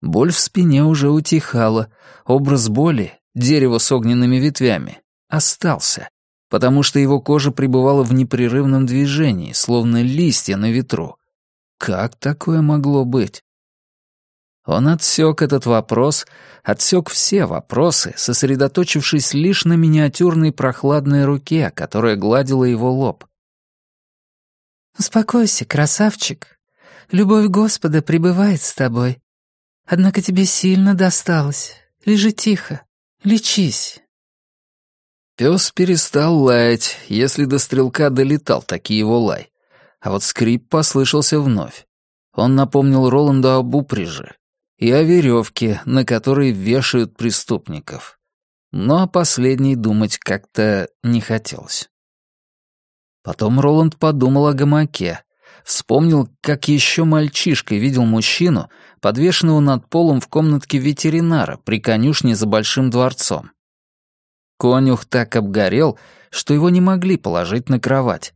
Боль в спине уже утихала. Образ боли, дерево с огненными ветвями, остался, потому что его кожа пребывала в непрерывном движении, словно листья на ветру. Как такое могло быть? Он отсек этот вопрос, отсек все вопросы, сосредоточившись лишь на миниатюрной прохладной руке, которая гладила его лоб. «Успокойся, красавчик. Любовь Господа пребывает с тобой. Однако тебе сильно досталось. Лежи тихо, лечись». Пес перестал лаять, если до стрелка долетал таки его лай. А вот скрип послышался вновь. Он напомнил Роланду об упряжи и о веревке, на которой вешают преступников. Но о последней думать как-то не хотелось. Потом Роланд подумал о гамаке. Вспомнил, как еще мальчишкой видел мужчину, подвешенного над полом в комнатке ветеринара при конюшне за Большим дворцом. Конюх так обгорел, что его не могли положить на кровать.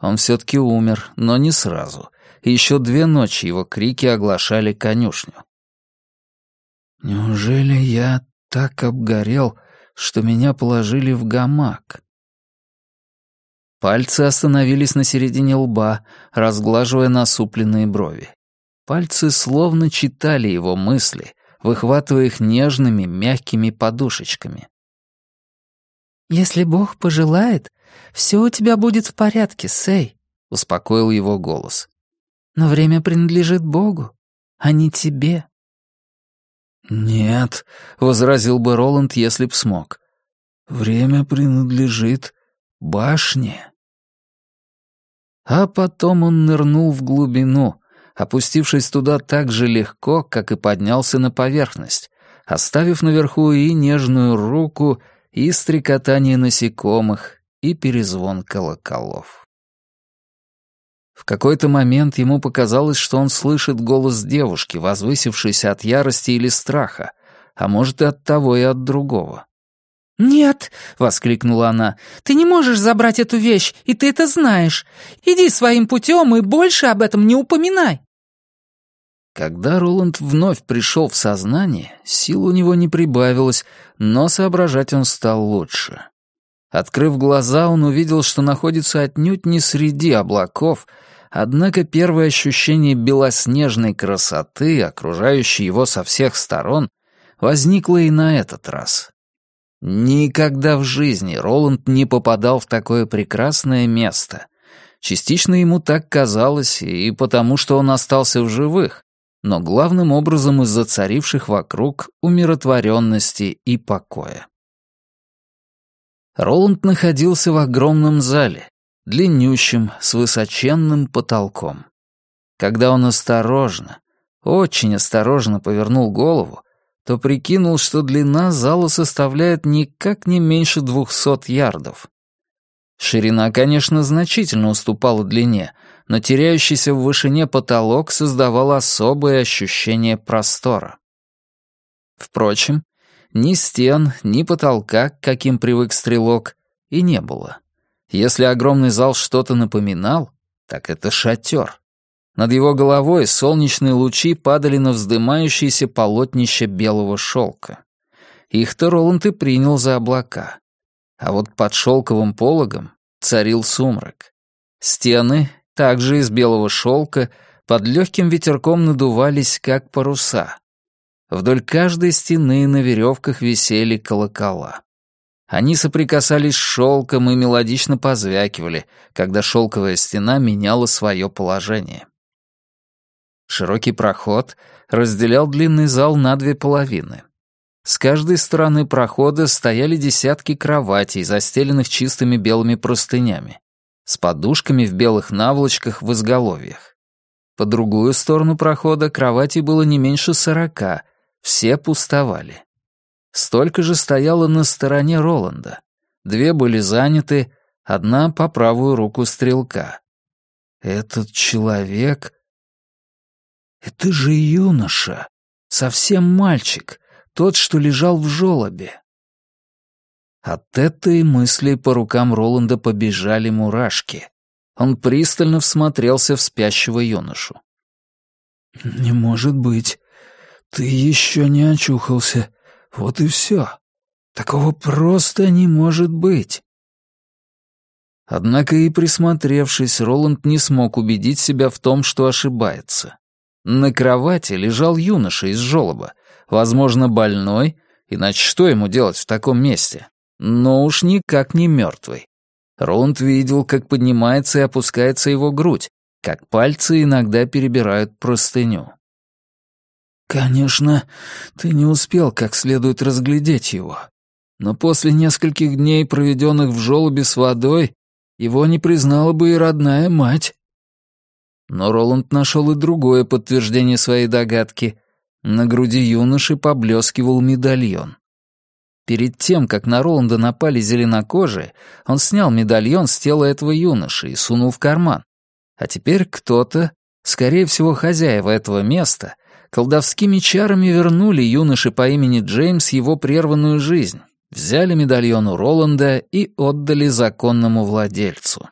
Он все-таки умер, но не сразу, еще две ночи его крики оглашали конюшню. «Неужели я так обгорел, что меня положили в гамак?» Пальцы остановились на середине лба, разглаживая насупленные брови. Пальцы словно читали его мысли, выхватывая их нежными, мягкими подушечками. «Если Бог пожелает, все у тебя будет в порядке, Сэй», — успокоил его голос. «Но время принадлежит Богу, а не тебе». «Нет», — возразил бы Роланд, если б смог. «Время принадлежит башне». А потом он нырнул в глубину, опустившись туда так же легко, как и поднялся на поверхность, оставив наверху и нежную руку, и стрекотание насекомых, и перезвон колоколов. В какой-то момент ему показалось, что он слышит голос девушки, возвысившейся от ярости или страха, а может и от того, и от другого. «Нет!» — воскликнула она. «Ты не можешь забрать эту вещь, и ты это знаешь. Иди своим путем и больше об этом не упоминай!» Когда Роланд вновь пришел в сознание, сил у него не прибавилось, но соображать он стал лучше. Открыв глаза, он увидел, что находится отнюдь не среди облаков, однако первое ощущение белоснежной красоты, окружающей его со всех сторон, возникло и на этот раз. Никогда в жизни Роланд не попадал в такое прекрасное место. Частично ему так казалось и потому, что он остался в живых, но главным образом из-за царивших вокруг умиротворенности и покоя. Роланд находился в огромном зале, длиннющем, с высоченным потолком. Когда он осторожно, очень осторожно повернул голову, то прикинул, что длина зала составляет никак не меньше двухсот ярдов. Ширина, конечно, значительно уступала длине, но теряющийся в вышине потолок создавал особое ощущение простора. Впрочем, ни стен, ни потолка, к каким привык стрелок, и не было. Если огромный зал что-то напоминал, так это шатер. Над его головой солнечные лучи падали на вздымающиеся полотнища белого шелка. Их-то Роланд и принял за облака. А вот под шелковым пологом царил сумрак. Стены, также из белого шелка, под легким ветерком надувались, как паруса. Вдоль каждой стены на веревках висели колокола. Они соприкасались с шелком и мелодично позвякивали, когда шелковая стена меняла свое положение. Широкий проход разделял длинный зал на две половины. С каждой стороны прохода стояли десятки кроватей, застеленных чистыми белыми простынями, с подушками в белых наволочках в изголовьях. По другую сторону прохода кроватей было не меньше сорока, все пустовали. Столько же стояло на стороне Роланда. Две были заняты, одна по правую руку стрелка. Этот человек это же юноша, совсем мальчик, тот, что лежал в жёлобе. От этой мысли по рукам Роланда побежали мурашки. Он пристально всмотрелся в спящего юношу. «Не может быть. Ты еще не очухался. Вот и все. Такого просто не может быть». Однако и присмотревшись, Роланд не смог убедить себя в том, что ошибается. На кровати лежал юноша из жёлоба, возможно, больной, иначе что ему делать в таком месте? Но уж никак не мертвый. Роланд видел, как поднимается и опускается его грудь, как пальцы иногда перебирают простыню. «Конечно, ты не успел как следует разглядеть его. Но после нескольких дней, проведенных в желобе с водой, его не признала бы и родная мать. Но Роланд нашел и другое подтверждение своей догадки. На груди юноши поблескивал медальон. Перед тем, как на Роланда напали зеленокожие, он снял медальон с тела этого юноши и сунул в карман. А теперь кто-то, скорее всего, хозяева этого места, колдовскими чарами вернули юноше по имени Джеймс его прерванную жизнь, взяли медальон у Роланда и отдали законному владельцу.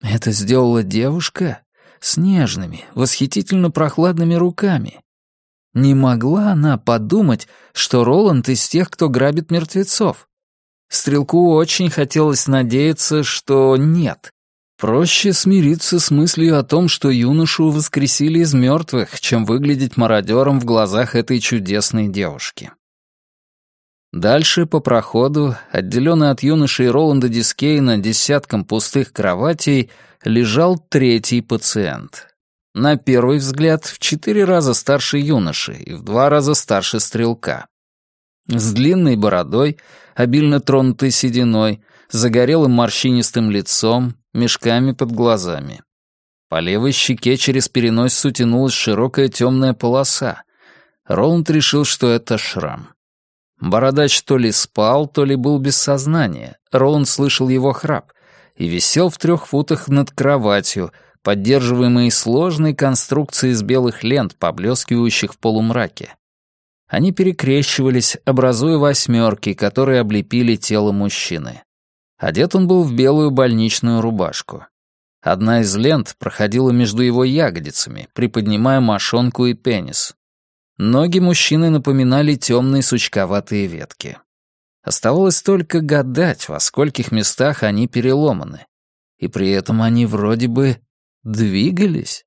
Это сделала девушка с нежными, восхитительно прохладными руками. Не могла она подумать, что Роланд из тех, кто грабит мертвецов. Стрелку очень хотелось надеяться, что нет. Проще смириться с мыслью о том, что юношу воскресили из мертвых, чем выглядеть мародером в глазах этой чудесной девушки. Дальше по проходу, отделенный от юноши и Роланда Дискейна десятком пустых кроватей, лежал третий пациент. На первый взгляд, в четыре раза старше юноши и в два раза старше стрелка. С длинной бородой, обильно тронутой сединой, загорелым морщинистым лицом, мешками под глазами. По левой щеке через переносицу тянулась широкая темная полоса. Роланд решил, что это шрам. Бородач то ли спал, то ли был без сознания. Роланд слышал его храп и висел в трех футах над кроватью, поддерживаемой сложной конструкцией из белых лент, поблескивающих в полумраке. Они перекрещивались, образуя восьмерки, которые облепили тело мужчины. Одет он был в белую больничную рубашку. Одна из лент проходила между его ягодицами, приподнимая мошонку и пенис. Ноги мужчины напоминали темные сучковатые ветки. Оставалось только гадать, во скольких местах они переломаны. И при этом они вроде бы двигались.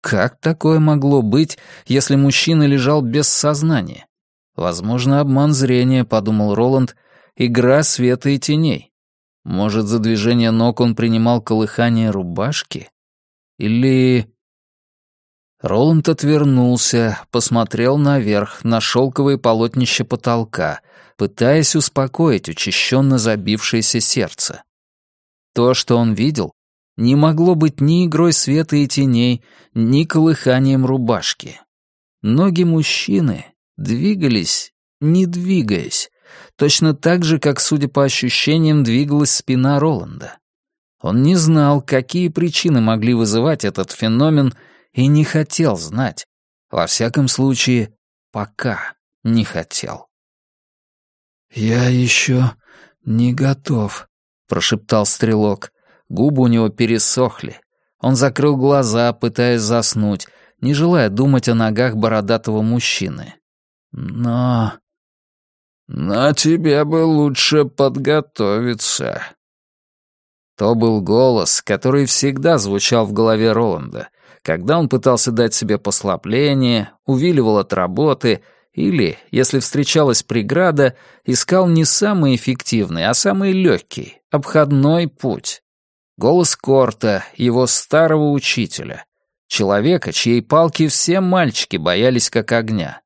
Как такое могло быть, если мужчина лежал без сознания? Возможно, обман зрения, подумал Роланд, игра света и теней. Может, за движение ног он принимал колыхание рубашки? Или... Роланд отвернулся, посмотрел наверх, на шелковые полотнища потолка, пытаясь успокоить учащенно забившееся сердце. То, что он видел, не могло быть ни игрой света и теней, ни колыханием рубашки. Ноги мужчины двигались, не двигаясь, точно так же, как, судя по ощущениям, двигалась спина Роланда. Он не знал, какие причины могли вызывать этот феномен, и не хотел знать. Во всяком случае, пока не хотел. «Я еще не готов», — прошептал стрелок. Губы у него пересохли. Он закрыл глаза, пытаясь заснуть, не желая думать о ногах бородатого мужчины. Но... «На тебе бы лучше подготовиться». То был голос, который всегда звучал в голове Роланда, когда он пытался дать себе послабление, увиливал от работы или, если встречалась преграда, искал не самый эффективный, а самый легкий, обходной путь. Голос Корта, его старого учителя. Человека, чьей палки все мальчики боялись как огня.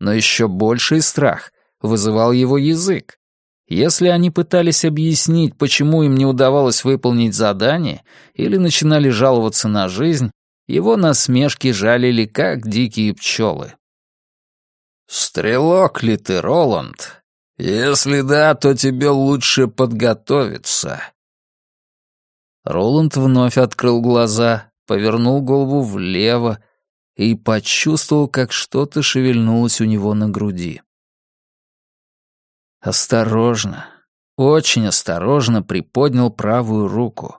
Но еще больший страх вызывал его язык. Если они пытались объяснить, почему им не удавалось выполнить задание, или начинали жаловаться на жизнь, его насмешки жалили, как дикие пчелы. «Стрелок ли ты, Роланд? Если да, то тебе лучше подготовиться. Роланд вновь открыл глаза, повернул голову влево и почувствовал, как что-то шевельнулось у него на груди. Осторожно, очень осторожно приподнял правую руку.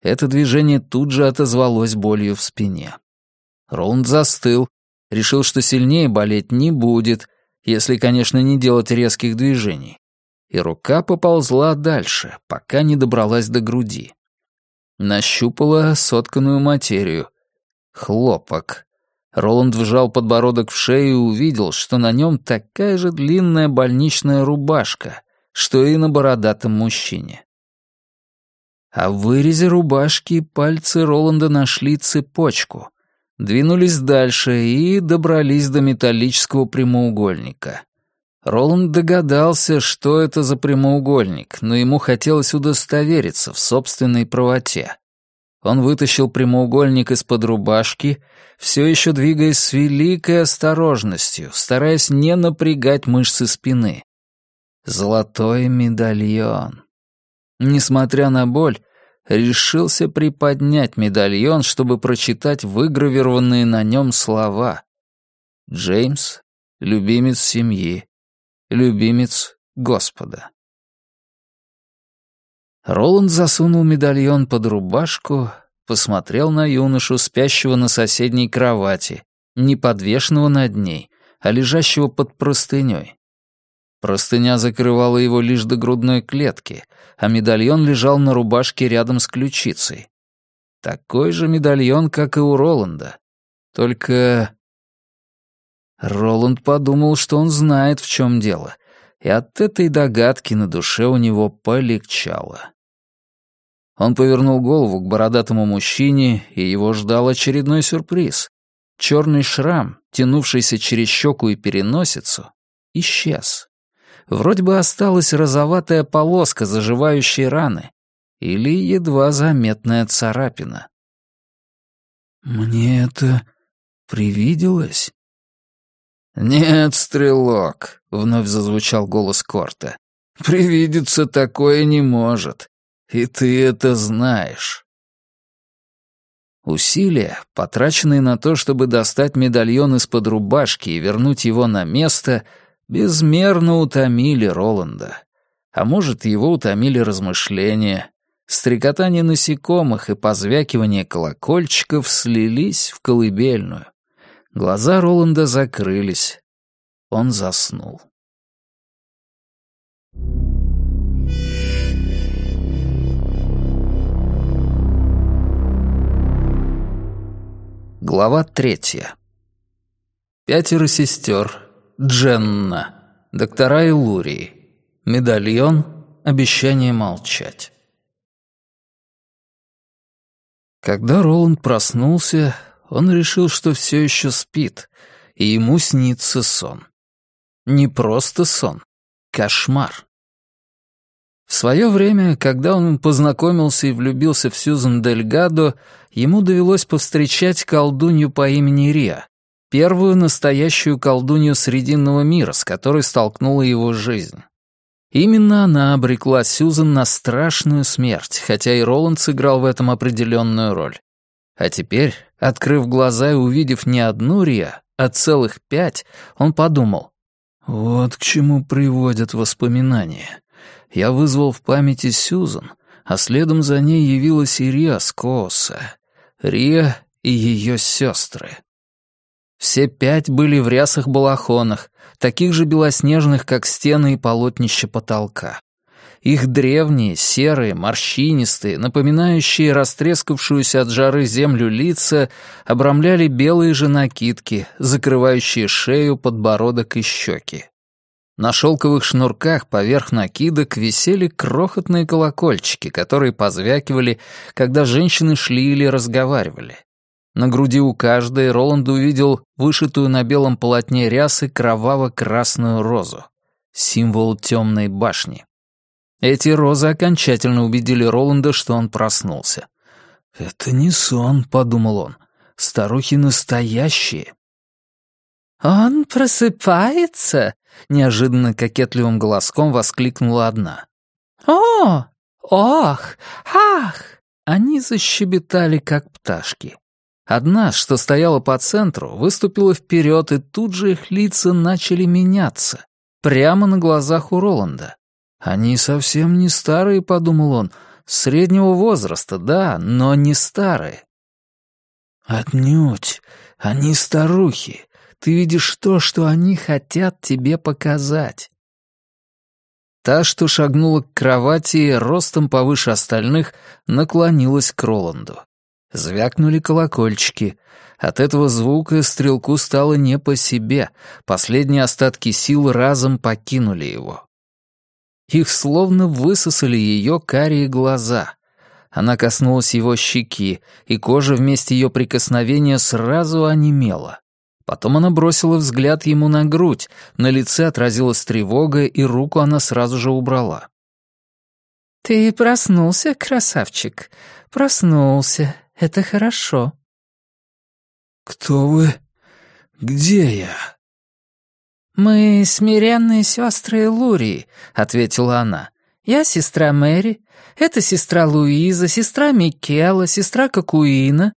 Это движение тут же отозвалось болью в спине. Роланд застыл, решил, что сильнее болеть не будет, если, конечно, не делать резких движений. И рука поползла дальше, пока не добралась до груди. Нащупала сотканную материю. Хлопок. Роланд вжал подбородок в шею и увидел, что на нем такая же длинная больничная рубашка, что и на бородатом мужчине. А в вырезе рубашки пальцы Роланда нашли цепочку, двинулись дальше и добрались до металлического прямоугольника. Роланд догадался, что это за прямоугольник, но ему хотелось удостовериться в собственной правоте. Он вытащил прямоугольник из-под рубашки, все еще двигаясь с великой осторожностью, стараясь не напрягать мышцы спины. Золотой медальон. Несмотря на боль, решился приподнять медальон, чтобы прочитать выгравированные на нем слова. «Джеймс, любимец семьи, любимец Господа. Роланд засунул медальон под рубашку, посмотрел на юношу, спящего на соседней кровати, не подвешенного над ней, а лежащего под простыней. Простыня закрывала его лишь до грудной клетки, а медальон лежал на рубашке рядом с ключицей. Такой же медальон, как и у Роланда. Только Роланд подумал, что он знает, в чем дело, и от этой догадки на душе у него полегчало. Он повернул голову к бородатому мужчине, и его ждал очередной сюрприз. Черный шрам, тянувшийся через щеку и переносицу, исчез. Вроде бы осталась розоватая полоска заживающей раны или едва заметная царапина. «Мне это привиделось?» «Нет, стрелок», — вновь зазвучал голос Корта. «Привидеться такое не может. И ты это знаешь. Усилия, потраченные на то, чтобы достать медальон из-под рубашки и вернуть его на место, безмерно утомили Роланда. А может, его утомили размышления. Стрекотание насекомых и позвякивание колокольчиков слились в колыбельную. Глаза Роланда закрылись. Он заснул. Глава третья. Пятеро сестер. Дженна. Доктора Илурии. Медальон. Обещание молчать. Когда Роланд проснулся, он решил, что все еще спит, и ему снится сон. Не просто сон. Кошмар. В свое время, когда он познакомился и влюбился в Сьюзан Дельгадо, ему довелось повстречать колдунью по имени Риа, первую настоящую колдунью Срединного мира, с которой столкнула его жизнь. Именно она обрекла Сьюзан на страшную смерть, хотя и Роланд сыграл в этом определенную роль. А теперь, открыв глаза и увидев не одну Риа, а целых пять, он подумал, вот к чему приводят воспоминания. Я вызвал в памяти Сьюзан, а следом за ней явилась и Риа Скооса. Риа и ее сестры. Все пять были в рясах-балахонах, таких же белоснежных, как стены и полотнища потолка. Их древние, серые, морщинистые, напоминающие растрескавшуюся от жары землю лица, обрамляли белые же накидки, закрывающие шею, подбородок и щеки. На шелковых шнурках поверх накидок висели крохотные колокольчики, которые позвякивали, когда женщины шли или разговаривали. На груди у каждой Роланд увидел вышитую на белом полотне рясы кроваво-красную розу, символ темной башни. Эти розы окончательно убедили Роланда, что он проснулся. «Это не сон», — подумал он. «Старухи настоящие». «Он просыпается?» — неожиданно кокетливым голоском воскликнула одна. «О! Ох! Ах!» Они защебетали, как пташки. Одна, что стояла по центру, выступила вперед, и тут же их лица начали меняться, прямо на глазах у Роланда. «Они совсем не старые», — подумал он, — «среднего возраста, да, но не старые». «Отнюдь, они старухи, ты видишь то, что они хотят тебе показать. Та, что шагнула к кровати, ростом повыше остальных, наклонилась к Роланду. Звякнули колокольчики. От этого звука стрелку стало не по себе, последние остатки сил разом покинули его. Их словно высосали ее карие глаза. Она коснулась его щеки, и кожа вместе ее прикосновения сразу онемела. Потом она бросила взгляд ему на грудь, на лице отразилась тревога, и руку она сразу же убрала. «Ты проснулся, красавчик? Проснулся. Это хорошо». «Кто вы? Где я?» «Мы смиренные сестры Лурии», — ответила она. «Я сестра Мэри, это сестра Луиза, сестра Микела, сестра Кокуина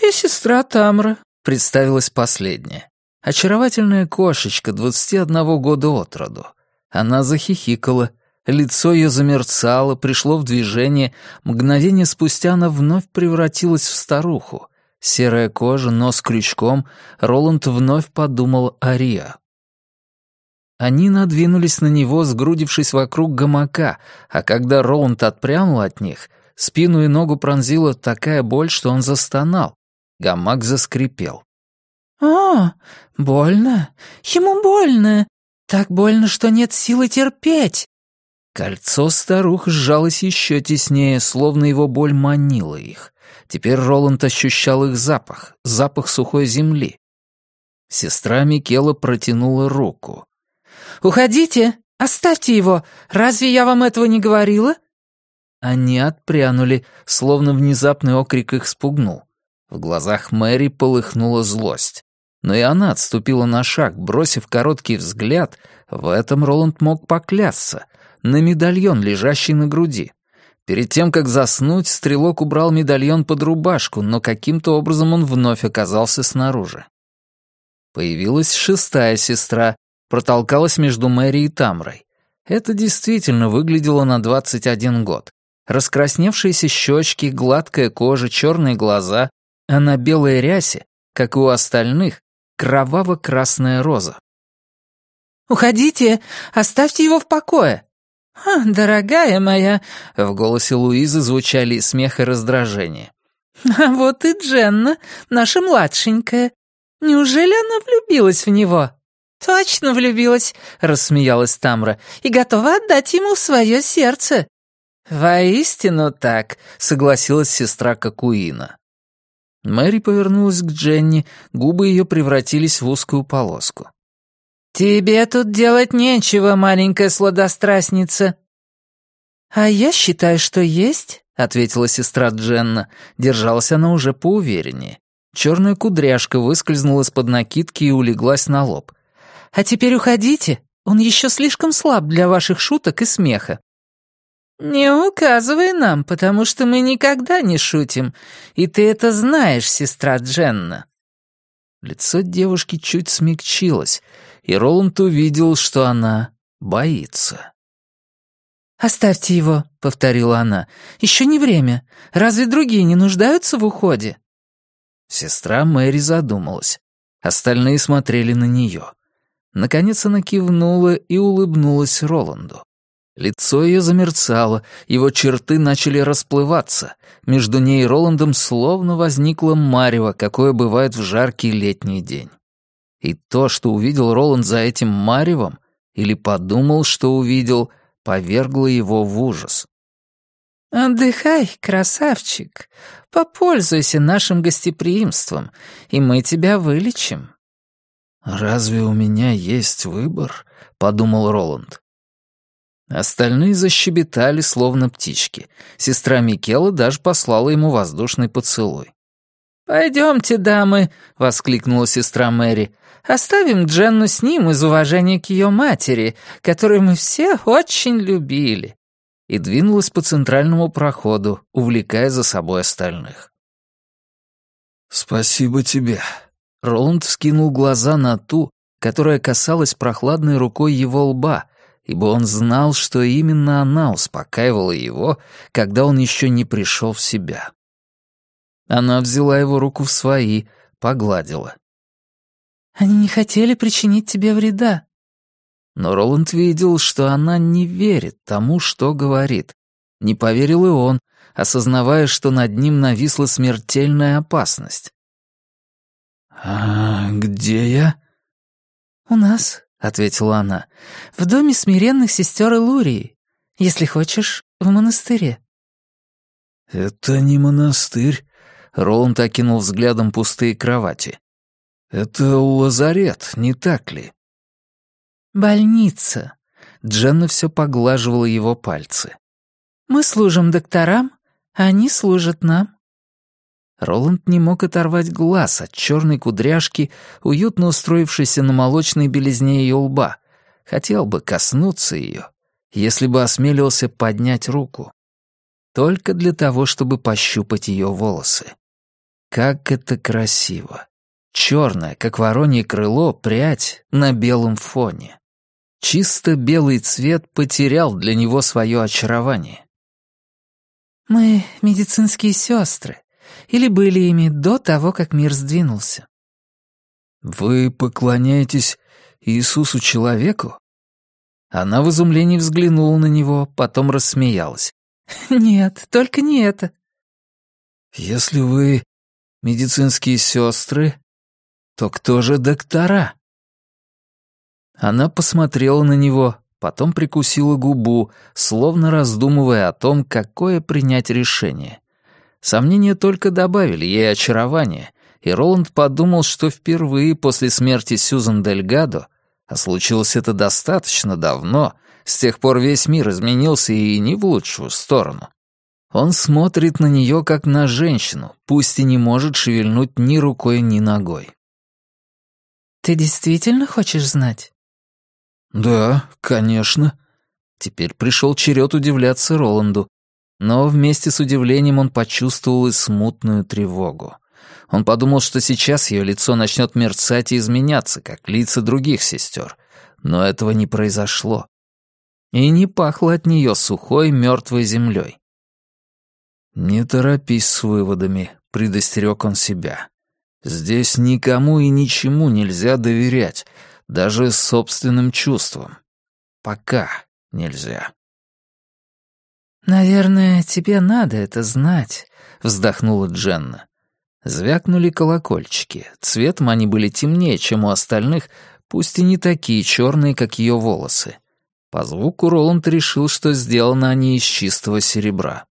и сестра Тамра, Представилась последняя. Очаровательная кошечка 21 года от роду. Она захихикала, лицо ее замерцало, пришло в движение, мгновение спустя она вновь превратилась в старуху. Серая кожа, нос крючком, Роланд вновь подумал о Риа. Они надвинулись на него, сгрудившись вокруг гамака, а когда Роланд отпрянул от них, спину и ногу пронзила такая боль, что он застонал. Гамак заскрипел. «О, больно? Ему больно. Так больно, что нет силы терпеть». Кольцо старух сжалось еще теснее, словно его боль манила их. Теперь Роланд ощущал их запах, запах сухой земли. Сестра Микела протянула руку. «Уходите! Оставьте его! Разве я вам этого не говорила?» Они отпрянули, словно внезапный окрик их спугнул. В глазах Мэри полыхнула злость. Но и она отступила на шаг, бросив короткий взгляд, в этом Роланд мог поклясться, на медальон, лежащий на груди. Перед тем, как заснуть, стрелок убрал медальон под рубашку, но каким-то образом он вновь оказался снаружи. Появилась шестая сестра, протолкалась между Мэри и Тамрой. Это действительно выглядело на 21 год. Раскрасневшиеся щечки, гладкая кожа, черные глаза, а на белой рясе, как у остальных, кроваво-красная роза. «Уходите! Оставьте его в покое!» «А, дорогая моя!» — в голосе Луизы звучали смех и раздражение. «А вот и Дженна, наша младшенькая. Неужели она влюбилась в него?» «Точно влюбилась», — рассмеялась Тамра, «и готова отдать ему свое сердце». «Воистину так», — согласилась сестра Какуина. Мэри повернулась к Дженни, губы ее превратились в узкую полоску. «Тебе тут делать нечего, маленькая сладострастница». «А я считаю, что есть», — ответила сестра Дженна. Держалась она уже поувереннее. Черная кудряшка выскользнула из-под накидки и улеглась на лоб. «А теперь уходите, он еще слишком слаб для ваших шуток и смеха». «Не указывай нам, потому что мы никогда не шутим, и ты это знаешь, сестра Дженна». Лицо девушки чуть смягчилось, и Роланд увидел, что она боится. «Оставьте его», — повторила она. «Еще не время. Разве другие не нуждаются в уходе?» Сестра Мэри задумалась. Остальные смотрели на нее. Наконец она кивнула и улыбнулась Роланду. Лицо ее замерцало, его черты начали расплываться. Между ней и Роландом словно возникло марево, какое бывает в жаркий летний день. И то, что увидел Роланд за этим маревом, или подумал, что увидел, повергло его в ужас. «Отдыхай, красавчик, попользуйся нашим гостеприимством, и мы тебя вылечим». «Разве у меня есть выбор?» — подумал Роланд. Остальные защебетали, словно птички. Сестра Микела даже послала ему воздушный поцелуй. «Пойдемте, дамы», — воскликнула сестра Мэри. «Оставим Дженну с ним из уважения к ее матери, которую мы все очень любили». И двинулась по центральному проходу, увлекая за собой остальных. «Спасибо тебе». Роланд вскинул глаза на ту, которая касалась прохладной рукой его лба, ибо он знал, что именно она успокаивала его, когда он еще не пришел в себя. Она взяла его руку в свои, погладила. «Они не хотели причинить тебе вреда». Но Роланд видел, что она не верит тому, что говорит. Не поверил и он, осознавая, что над ним нависла смертельная опасность. «А где я?» «У нас», — ответила она, — «в доме смиренных сестер Лурии. Если хочешь, в монастыре». «Это не монастырь», Роланд окинул взглядом пустые кровати. «Это лазарет, не так ли?» «Больница». Дженна все поглаживала его пальцы. «Мы служим докторам, а они служат нам». Роланд не мог оторвать глаз от черной кудряшки, уютно устроившейся на молочной белизне ее лба. Хотел бы коснуться ее, если бы осмелился поднять руку. Только для того, чтобы пощупать ее волосы. Как это красиво! Черное, как воронье крыло, прядь на белом фоне. Чисто белый цвет потерял для него свое очарование. «Мы медицинские сестры, или были ими до того, как мир сдвинулся». «Вы поклоняетесь Иисусу-человеку?» Она в изумлении взглянула на него, потом рассмеялась. «Нет, только не это». «Если вы медицинские сестры, то кто же доктора? Она посмотрела на него, потом прикусила губу, словно раздумывая о том, какое принять решение. Сомнения только добавили ей очарования, и Роланд подумал, что впервые после смерти Сьюзан Дельгадо, а случилось это достаточно давно, с тех пор весь мир изменился и не в лучшую сторону. Он смотрит на нее как на женщину, пусть и не может шевельнуть ни рукой, ни ногой. «Ты действительно хочешь знать?» «Да, конечно». Теперь пришел черед удивляться Роланду, но вместе с удивлением он почувствовал и смутную тревогу. Он подумал, что сейчас ее лицо начнет мерцать и изменяться, как лица других сестер, но этого не произошло. И не пахло от нее сухой мертвой землей. «Не торопись с выводами», — предостерег он себя. «Здесь никому и ничему нельзя доверять, даже собственным чувствам. Пока нельзя». «Наверное, тебе надо это знать», — вздохнула Дженна. Звякнули колокольчики. Цветом они были темнее, чем у остальных, пусть и не такие черные, как ее волосы. По звуку Роланд решил, что сделаны они из чистого серебра.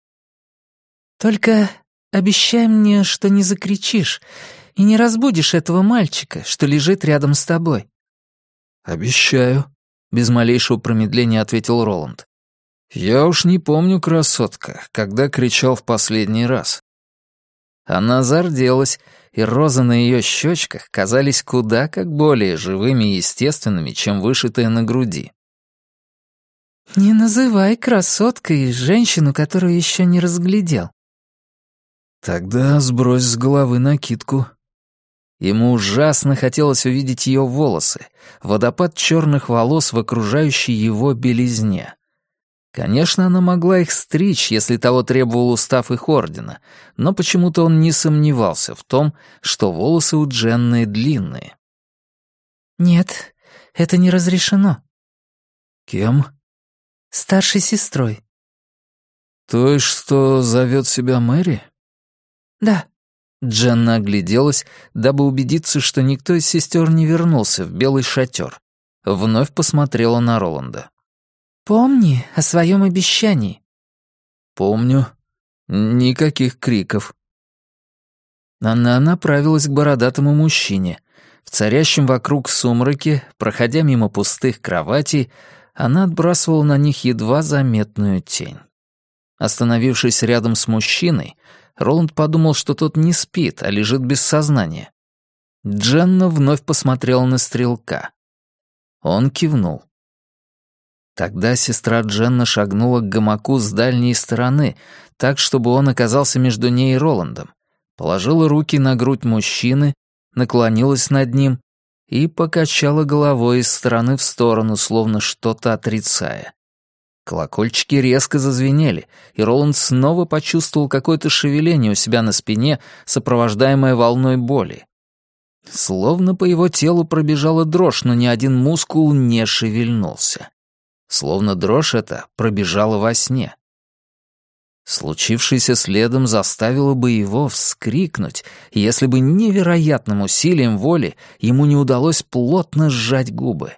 Только обещай мне, что не закричишь и не разбудишь этого мальчика, что лежит рядом с тобой». «Обещаю», — без малейшего промедления ответил Роланд. «Я уж не помню, красотка, когда кричал в последний раз». Она зарделась, и розы на ее щечках казались куда как более живыми и естественными, чем вышитые на груди. «Не называй красоткой женщину, которую еще не разглядел. Тогда сбрось с головы накидку. Ему ужасно хотелось увидеть ее волосы, водопад черных волос в окружающей его белизне. Конечно, она могла их стричь, если того требовал устав их ордена, но почему-то он не сомневался в том, что волосы у Дженны длинные. «Нет, это не разрешено». «Кем?» «Старшей сестрой». «Той, что зовет себя Мэри?» «Да». Дженна огляделась, дабы убедиться, что никто из сестер не вернулся в белый шатер. Вновь посмотрела на Роланда. «Помни о своем обещании». «Помню. Никаких криков». Она направилась к бородатому мужчине. В царящем вокруг сумраке, проходя мимо пустых кроватей, она отбрасывала на них едва заметную тень. Остановившись рядом с мужчиной, Роланд подумал, что тот не спит, а лежит без сознания. Дженна вновь посмотрела на стрелка. Он кивнул. Тогда сестра Дженна шагнула к гамаку с дальней стороны, так, чтобы он оказался между ней и Роландом, положила руки на грудь мужчины, наклонилась над ним и покачала головой из стороны в сторону, словно что-то отрицая. Колокольчики резко зазвенели, и Роланд снова почувствовал какое-то шевеление у себя на спине, сопровождаемое волной боли. Словно по его телу пробежала дрожь, но ни один мускул не шевельнулся. Словно дрожь эта пробежала во сне. Случившееся следом заставило бы его вскрикнуть, если бы невероятным усилием воли ему не удалось плотно сжать губы.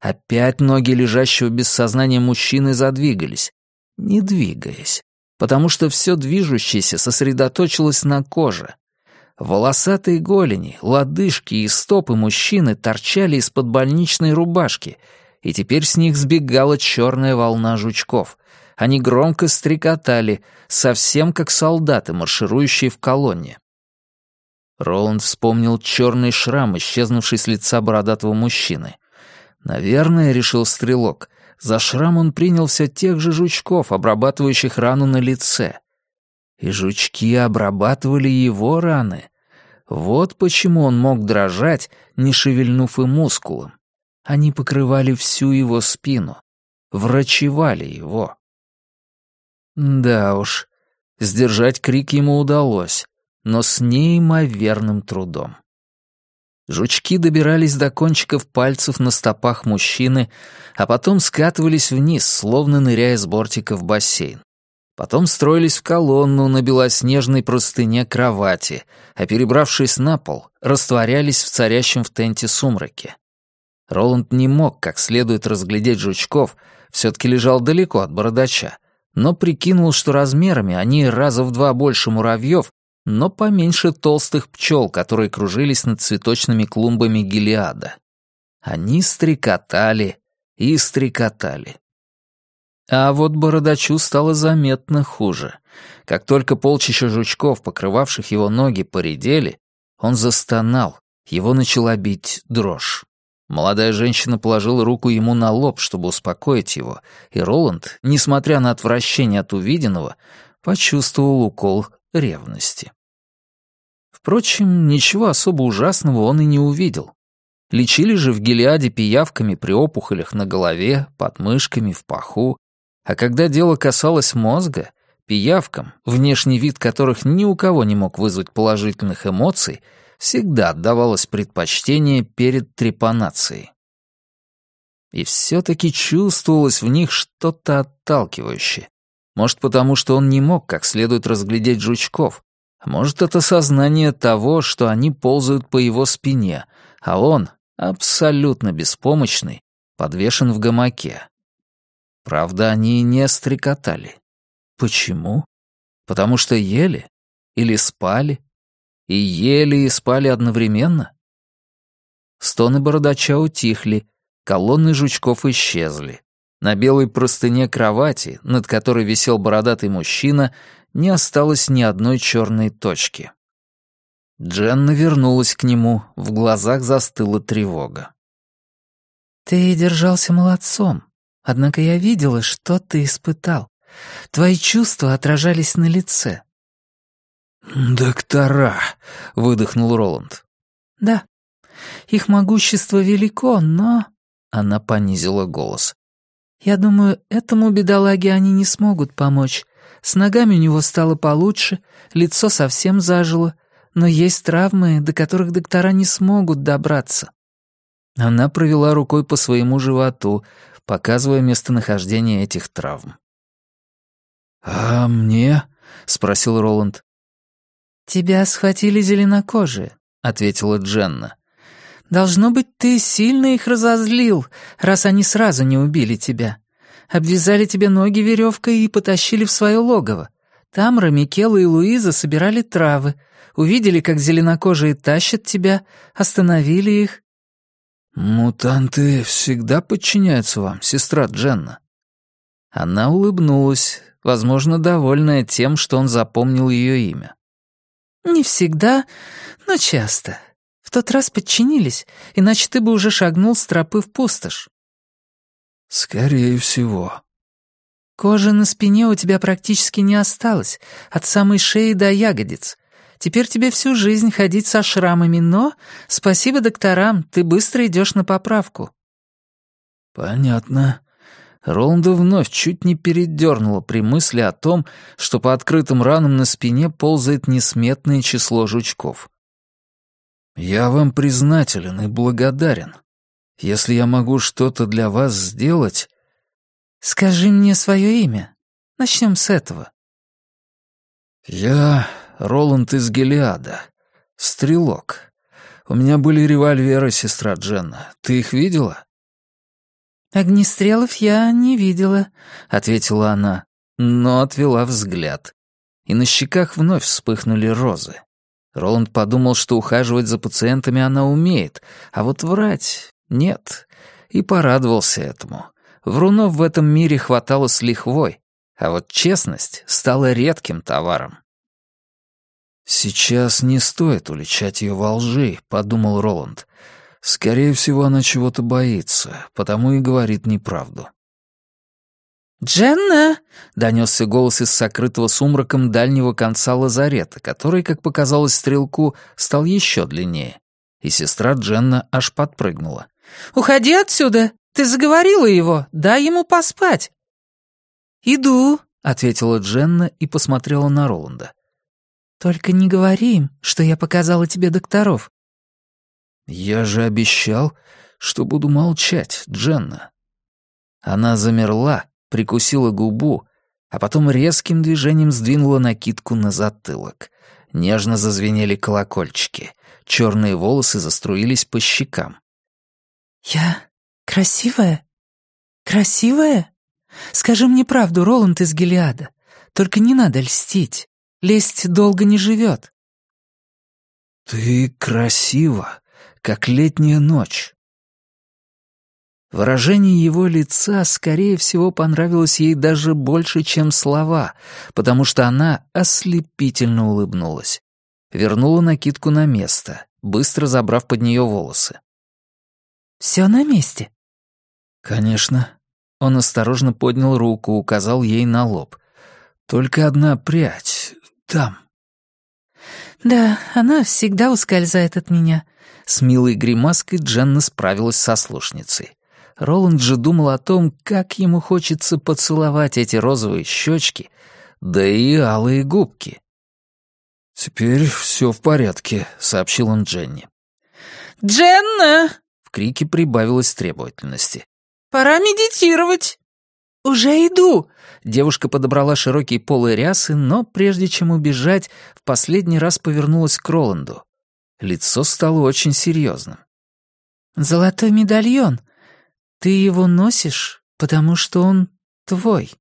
Опять ноги лежащего без сознания мужчины задвигались, не двигаясь, потому что все движущееся сосредоточилось на коже. Волосатые голени, лодыжки и стопы мужчины торчали из-под больничной рубашки, и теперь с них сбегала черная волна жучков. Они громко стрекотали, совсем как солдаты, марширующие в колонне. Роланд вспомнил черный шрам, исчезнувший с лица бородатого мужчины — Наверное, решил стрелок, за шрам он принял все тех же жучков, обрабатывающих рану на лице. И жучки обрабатывали его раны. Вот почему он мог дрожать, не шевельнув и мускулом. Они покрывали всю его спину, врачевали его. Да уж, сдержать крик ему удалось, но с неимоверным трудом. Жучки добирались до кончиков пальцев на стопах мужчины, а потом скатывались вниз, словно ныряя с бортика в бассейн. Потом строились в колонну на белоснежной простыне кровати, а перебравшись на пол, растворялись в царящем в тенте сумраке. Роланд не мог как следует разглядеть жучков, все-таки лежал далеко от бородача, но прикинул, что размерами они раза в два больше муравьев, но поменьше толстых пчел, которые кружились над цветочными клумбами Гелиада. Они стрекотали и стрекотали. А вот бородачу стало заметно хуже. Как только полчища жучков, покрывавших его ноги, поредели, он застонал, его начала бить дрожь. Молодая женщина положила руку ему на лоб, чтобы успокоить его, и Роланд, несмотря на отвращение от увиденного, почувствовал укол ревности. Впрочем, ничего особо ужасного он и не увидел. Лечили же в Гелиаде пиявками при опухолях на голове, под мышками, в паху. А когда дело касалось мозга, пиявкам, внешний вид которых ни у кого не мог вызвать положительных эмоций, всегда отдавалось предпочтение перед трепанацией. И все-таки чувствовалось в них что-то отталкивающее. Может, потому что он не мог как следует разглядеть жучков, а может, это сознание того, что они ползают по его спине, а он, абсолютно беспомощный, подвешен в гамаке. Правда, они не стрекотали. Почему? Потому что ели? Или спали? И ели и спали одновременно? Стоны бородача утихли, колонны жучков исчезли. На белой простыне кровати, над которой висел бородатый мужчина, не осталось ни одной черной точки. Дженна вернулась к нему, в глазах застыла тревога. «Ты держался молодцом, однако я видела, что ты испытал. Твои чувства отражались на лице. «Доктора!» — выдохнул Роланд. «Да. Их могущество велико, но...» Она понизила голос. «Я думаю, этому бедолаге они не смогут помочь. С ногами у него стало получше, лицо совсем зажило, но есть травмы, до которых доктора не смогут добраться». Она провела рукой по своему животу, показывая местонахождение этих травм. «А мне?» — спросил Роланд. «Тебя схватили зеленокожие», — ответила Дженна. «Должно быть, ты сильно их разозлил, раз они сразу не убили тебя. Обвязали тебе ноги веревкой и потащили в свое логово. Там Рамикела и Луиза собирали травы, увидели, как зеленокожие тащат тебя, остановили их». «Мутанты всегда подчиняются вам, сестра Дженна». Она улыбнулась, возможно, довольная тем, что он запомнил ее имя. «Не всегда, но часто. В тот раз подчинились, иначе ты бы уже шагнул с тропы в пустошь». «Скорее всего». «Кожи на спине у тебя практически не осталось, от самой шеи до ягодиц. Теперь тебе всю жизнь ходить со шрамами, но, спасибо докторам, ты быстро идешь на поправку». «Понятно. Роланда вновь чуть не передернула при мысли о том, что по открытым ранам на спине ползает несметное число жучков. «Я вам признателен и благодарен. Если я могу что-то для вас сделать...» «Скажи мне свое имя. Начнем с этого». «Я Роланд из Гелиада. Стрелок. У меня были револьверы, сестра Дженна. Ты их видела?» «Огнестрелов я не видела», — ответила она, но отвела взгляд. И на щеках вновь вспыхнули розы. Роланд подумал, что ухаживать за пациентами она умеет, а вот врать — нет, и порадовался этому. Врунов в этом мире хватало с лихвой, а вот честность стала редким товаром. «Сейчас не стоит уличать ее во лжи», — подумал Роланд. Скорее всего, она чего-то боится, потому и говорит неправду. «Дженна!» — донесся голос из сокрытого сумраком дальнего конца лазарета, который, как показалось стрелку, стал еще длиннее. И сестра Дженна аж подпрыгнула. «Уходи отсюда! Ты заговорила его! Дай ему поспать!» «Иду!» — ответила Дженна и посмотрела на Роланда. «Только не говори им, что я показала тебе докторов. «Я же обещал, что буду молчать, Дженна». Она замерла, прикусила губу, а потом резким движением сдвинула накидку на затылок. Нежно зазвенели колокольчики. Черные волосы заструились по щекам. «Я «Красивая? Красивая? Скажи мне правду, Роланд из Гелиада. Только не надо льстить. Лесть долго не живет». «Ты красива, как летняя ночь». Выражение его лица, скорее всего, понравилось ей даже больше, чем слова, потому что она ослепительно улыбнулась. Вернула накидку на место, быстро забрав под нее волосы. «Все на месте?» «Конечно». Он осторожно поднял руку, указал ей на лоб. «Только одна прядь. Там». «Да, она всегда ускользает от меня». С милой гримаской Дженна справилась со слушницей. Роланд же думал о том, как ему хочется поцеловать эти розовые щечки, да и алые губки. «Теперь все в порядке», — сообщил он Дженни. «Дженна!» — в крике прибавилось требовательности. «Пора медитировать!» «Уже иду!» Девушка подобрала широкие полы рясы, но прежде чем убежать, в последний раз повернулась к Роланду. Лицо стало очень серьезным. «Золотой медальон. Ты его носишь, потому что он твой.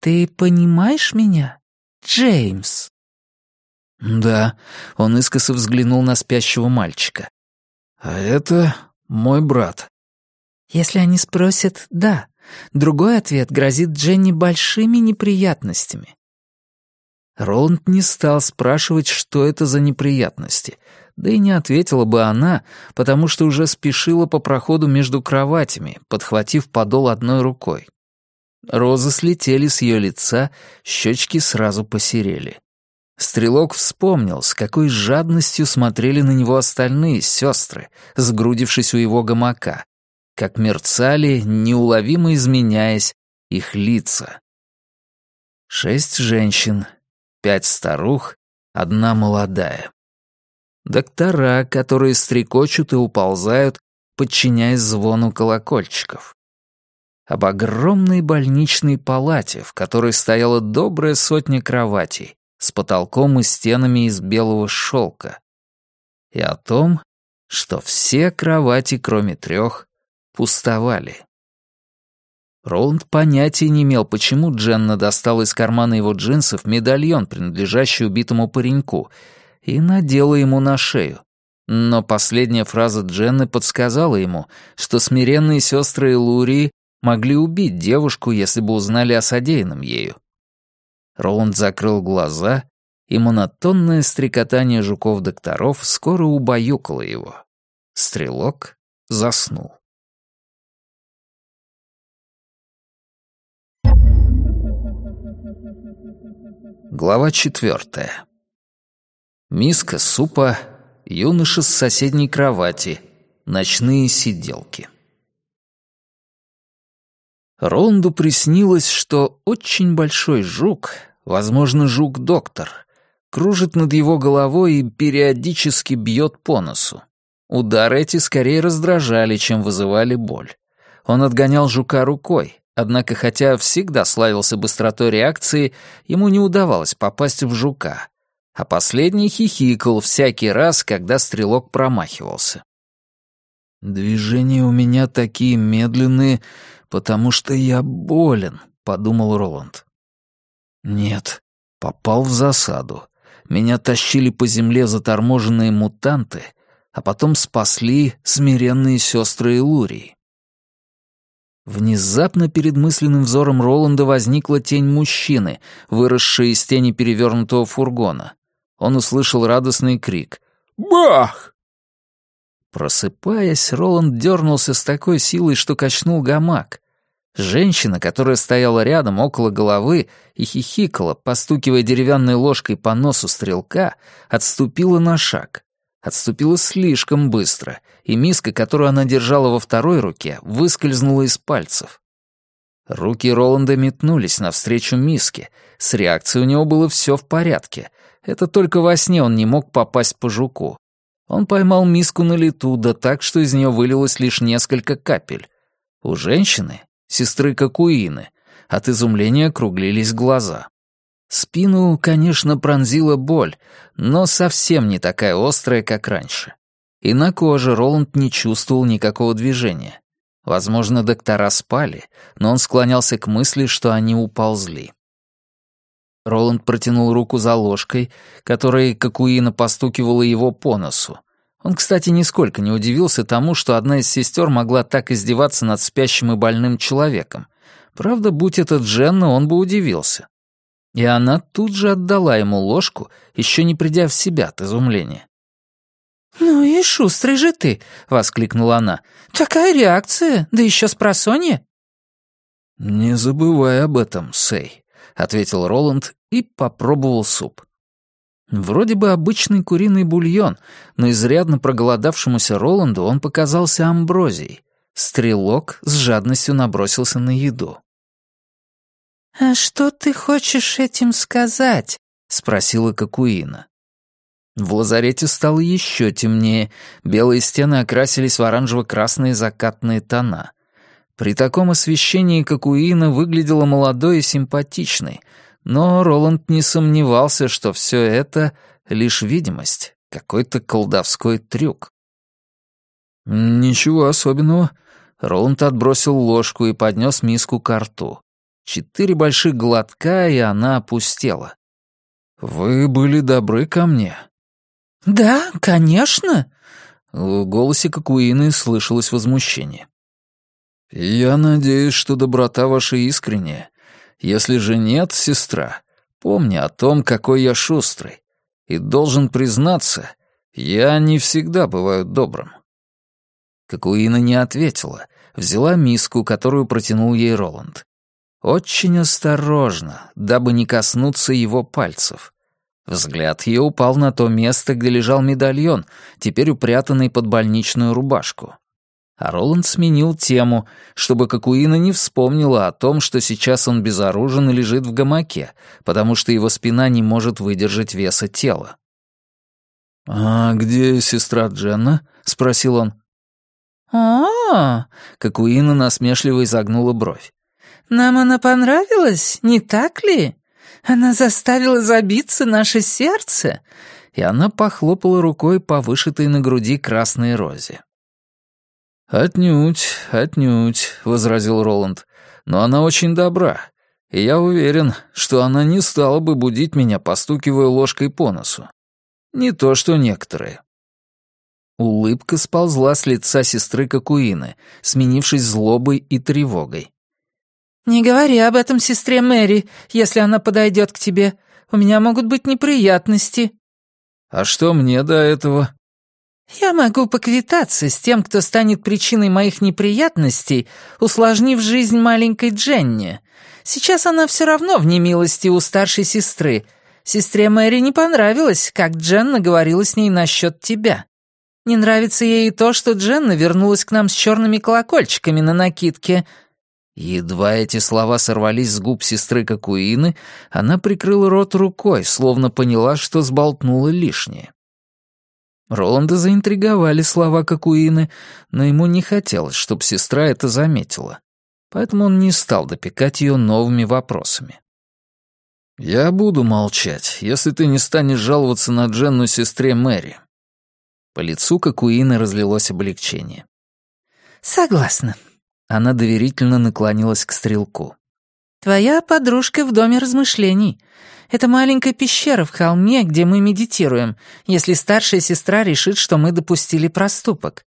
Ты понимаешь меня, Джеймс?» «Да», — он искоса взглянул на спящего мальчика. «А это мой брат». «Если они спросят, да. Другой ответ грозит Дженни большими неприятностями». Роланд не стал спрашивать, что это за неприятности, да и не ответила бы она, потому что уже спешила по проходу между кроватями, подхватив подол одной рукой. Розы слетели с ее лица, щечки сразу посерели. Стрелок вспомнил, с какой жадностью смотрели на него остальные сестры, сгрудившись у его гамака, как мерцали, неуловимо изменяясь, их лица. Шесть женщин, пять старух, одна молодая доктора, которые стрекочут и уползают, подчиняясь звону колокольчиков. Об огромной больничной палате, в которой стояла добрая сотня кроватей, с потолком и стенами из белого шелка. И о том, что все кровати, кроме трех, пустовали. Роланд понятия не имел, почему Дженна достала из кармана его джинсов медальон, принадлежащий убитому пареньку, и надела ему на шею. Но последняя фраза Дженны подсказала ему, что смиренные сестры Лурии могли убить девушку, если бы узнали о содеянном ею. Роланд закрыл глаза, и монотонное стрекотание жуков-докторов скоро убаюкало его. Стрелок заснул. Глава четвертая. Миска супа, юноша с соседней кровати, ночные сиделки. Роланду приснилось, что очень большой жук, возможно, жук-доктор, кружит над его головой и периодически бьет по носу. Удары эти скорее раздражали, чем вызывали боль. Он отгонял жука рукой, однако хотя всегда славился быстротой реакции, ему не удавалось попасть в жука — а последний хихикал всякий раз, когда стрелок промахивался. «Движения у меня такие медленные, потому что я болен», — подумал Роланд. «Нет, попал в засаду. Меня тащили по земле заторможенные мутанты, а потом спасли смиренные сестры Илурии. Внезапно перед мысленным взором Роланда возникла тень мужчины, выросшая из тени перевернутого фургона он услышал радостный крик «Бах!». Просыпаясь, Роланд дернулся с такой силой, что качнул гамак. Женщина, которая стояла рядом, около головы, и хихикала, постукивая деревянной ложкой по носу стрелка, отступила на шаг. Отступила слишком быстро, и миска, которую она держала во второй руке, выскользнула из пальцев. Руки Роланда метнулись навстречу миске. С реакцией у него было все в порядке. Это только во сне он не мог попасть по жуку. Он поймал миску на лету, да так, что из нее вылилось лишь несколько капель. У женщины, сестры Кокуины, от изумления округлились глаза. Спину, конечно, пронзила боль, но совсем не такая острая, как раньше. И на коже Роланд не чувствовал никакого движения. Возможно, доктора спали, но он склонялся к мысли, что они уползли. Роланд протянул руку за ложкой, которой Кокуина постукивала его по носу. Он, кстати, нисколько не удивился тому, что одна из сестер могла так издеваться над спящим и больным человеком. Правда, будь это Дженна, он бы удивился. И она тут же отдала ему ложку, еще не придя в себя от изумления. «Ну и шустрый же ты!» — воскликнула она. «Такая реакция, да еще с просонья!» «Не забывай об этом, Сей», — ответил Роланд и попробовал суп. Вроде бы обычный куриный бульон, но изрядно проголодавшемуся Роланду он показался амброзией. Стрелок с жадностью набросился на еду. «А что ты хочешь этим сказать?» — спросила Кокуина. В лазарете стало еще темнее, белые стены окрасились в оранжево-красные закатные тона. При таком освещении Кокуина выглядела молодой и симпатичной, но Роланд не сомневался, что все это — лишь видимость, какой-то колдовской трюк. «Ничего особенного». Роланд отбросил ложку и поднес миску к рту. Четыре больших глотка, и она опустела. «Вы были добры ко мне». «Да, конечно». В голосе Кокуины слышалось возмущение. «Я надеюсь, что доброта ваша искренняя, если же нет, сестра, помни о том, какой я шустрый. И должен признаться, я не всегда бываю добрым». Какуина не ответила, взяла миску, которую протянул ей Роланд. Очень осторожно, дабы не коснуться его пальцев. Взгляд ее упал на то место, где лежал медальон, теперь упрятанный под больничную рубашку. А Роланд сменил тему, чтобы Кокуина не вспомнила о том, что сейчас он безоружен и лежит в гамаке, потому что его спина не может выдержать веса тела. «А где сестра Дженна?» — спросил он. «А-а-а!» — Кокуина насмешливо изогнула бровь. «Нам она понравилась, не так ли? Она заставила забиться наше сердце!» И она похлопала рукой по вышитой на груди красной розе. «Отнюдь, отнюдь», — возразил Роланд. «Но она очень добра, и я уверен, что она не стала бы будить меня, постукивая ложкой по носу. Не то что некоторые». Улыбка сползла с лица сестры Кокуины, сменившись злобой и тревогой. «Не говори об этом сестре Мэри, если она подойдет к тебе. У меня могут быть неприятности». «А что мне до этого?» Я могу поквитаться с тем, кто станет причиной моих неприятностей, усложнив жизнь маленькой Дженни. Сейчас она все равно в немилости у старшей сестры. Сестре Мэри не понравилось, как Дженна говорила с ней насчет тебя. Не нравится ей и то, что Дженна вернулась к нам с черными колокольчиками на накидке. Едва эти слова сорвались с губ сестры Кокуины, она прикрыла рот рукой, словно поняла, что сболтнула лишнее. Роланда заинтриговали слова Кокуины, но ему не хотелось, чтобы сестра это заметила. Поэтому он не стал допекать ее новыми вопросами. «Я буду молчать, если ты не станешь жаловаться на Дженну сестре Мэри». По лицу Кокуины разлилось облегчение. «Согласна». Она доверительно наклонилась к стрелку. «Твоя подружка в доме размышлений. Это маленькая пещера в холме, где мы медитируем, если старшая сестра решит, что мы допустили проступок.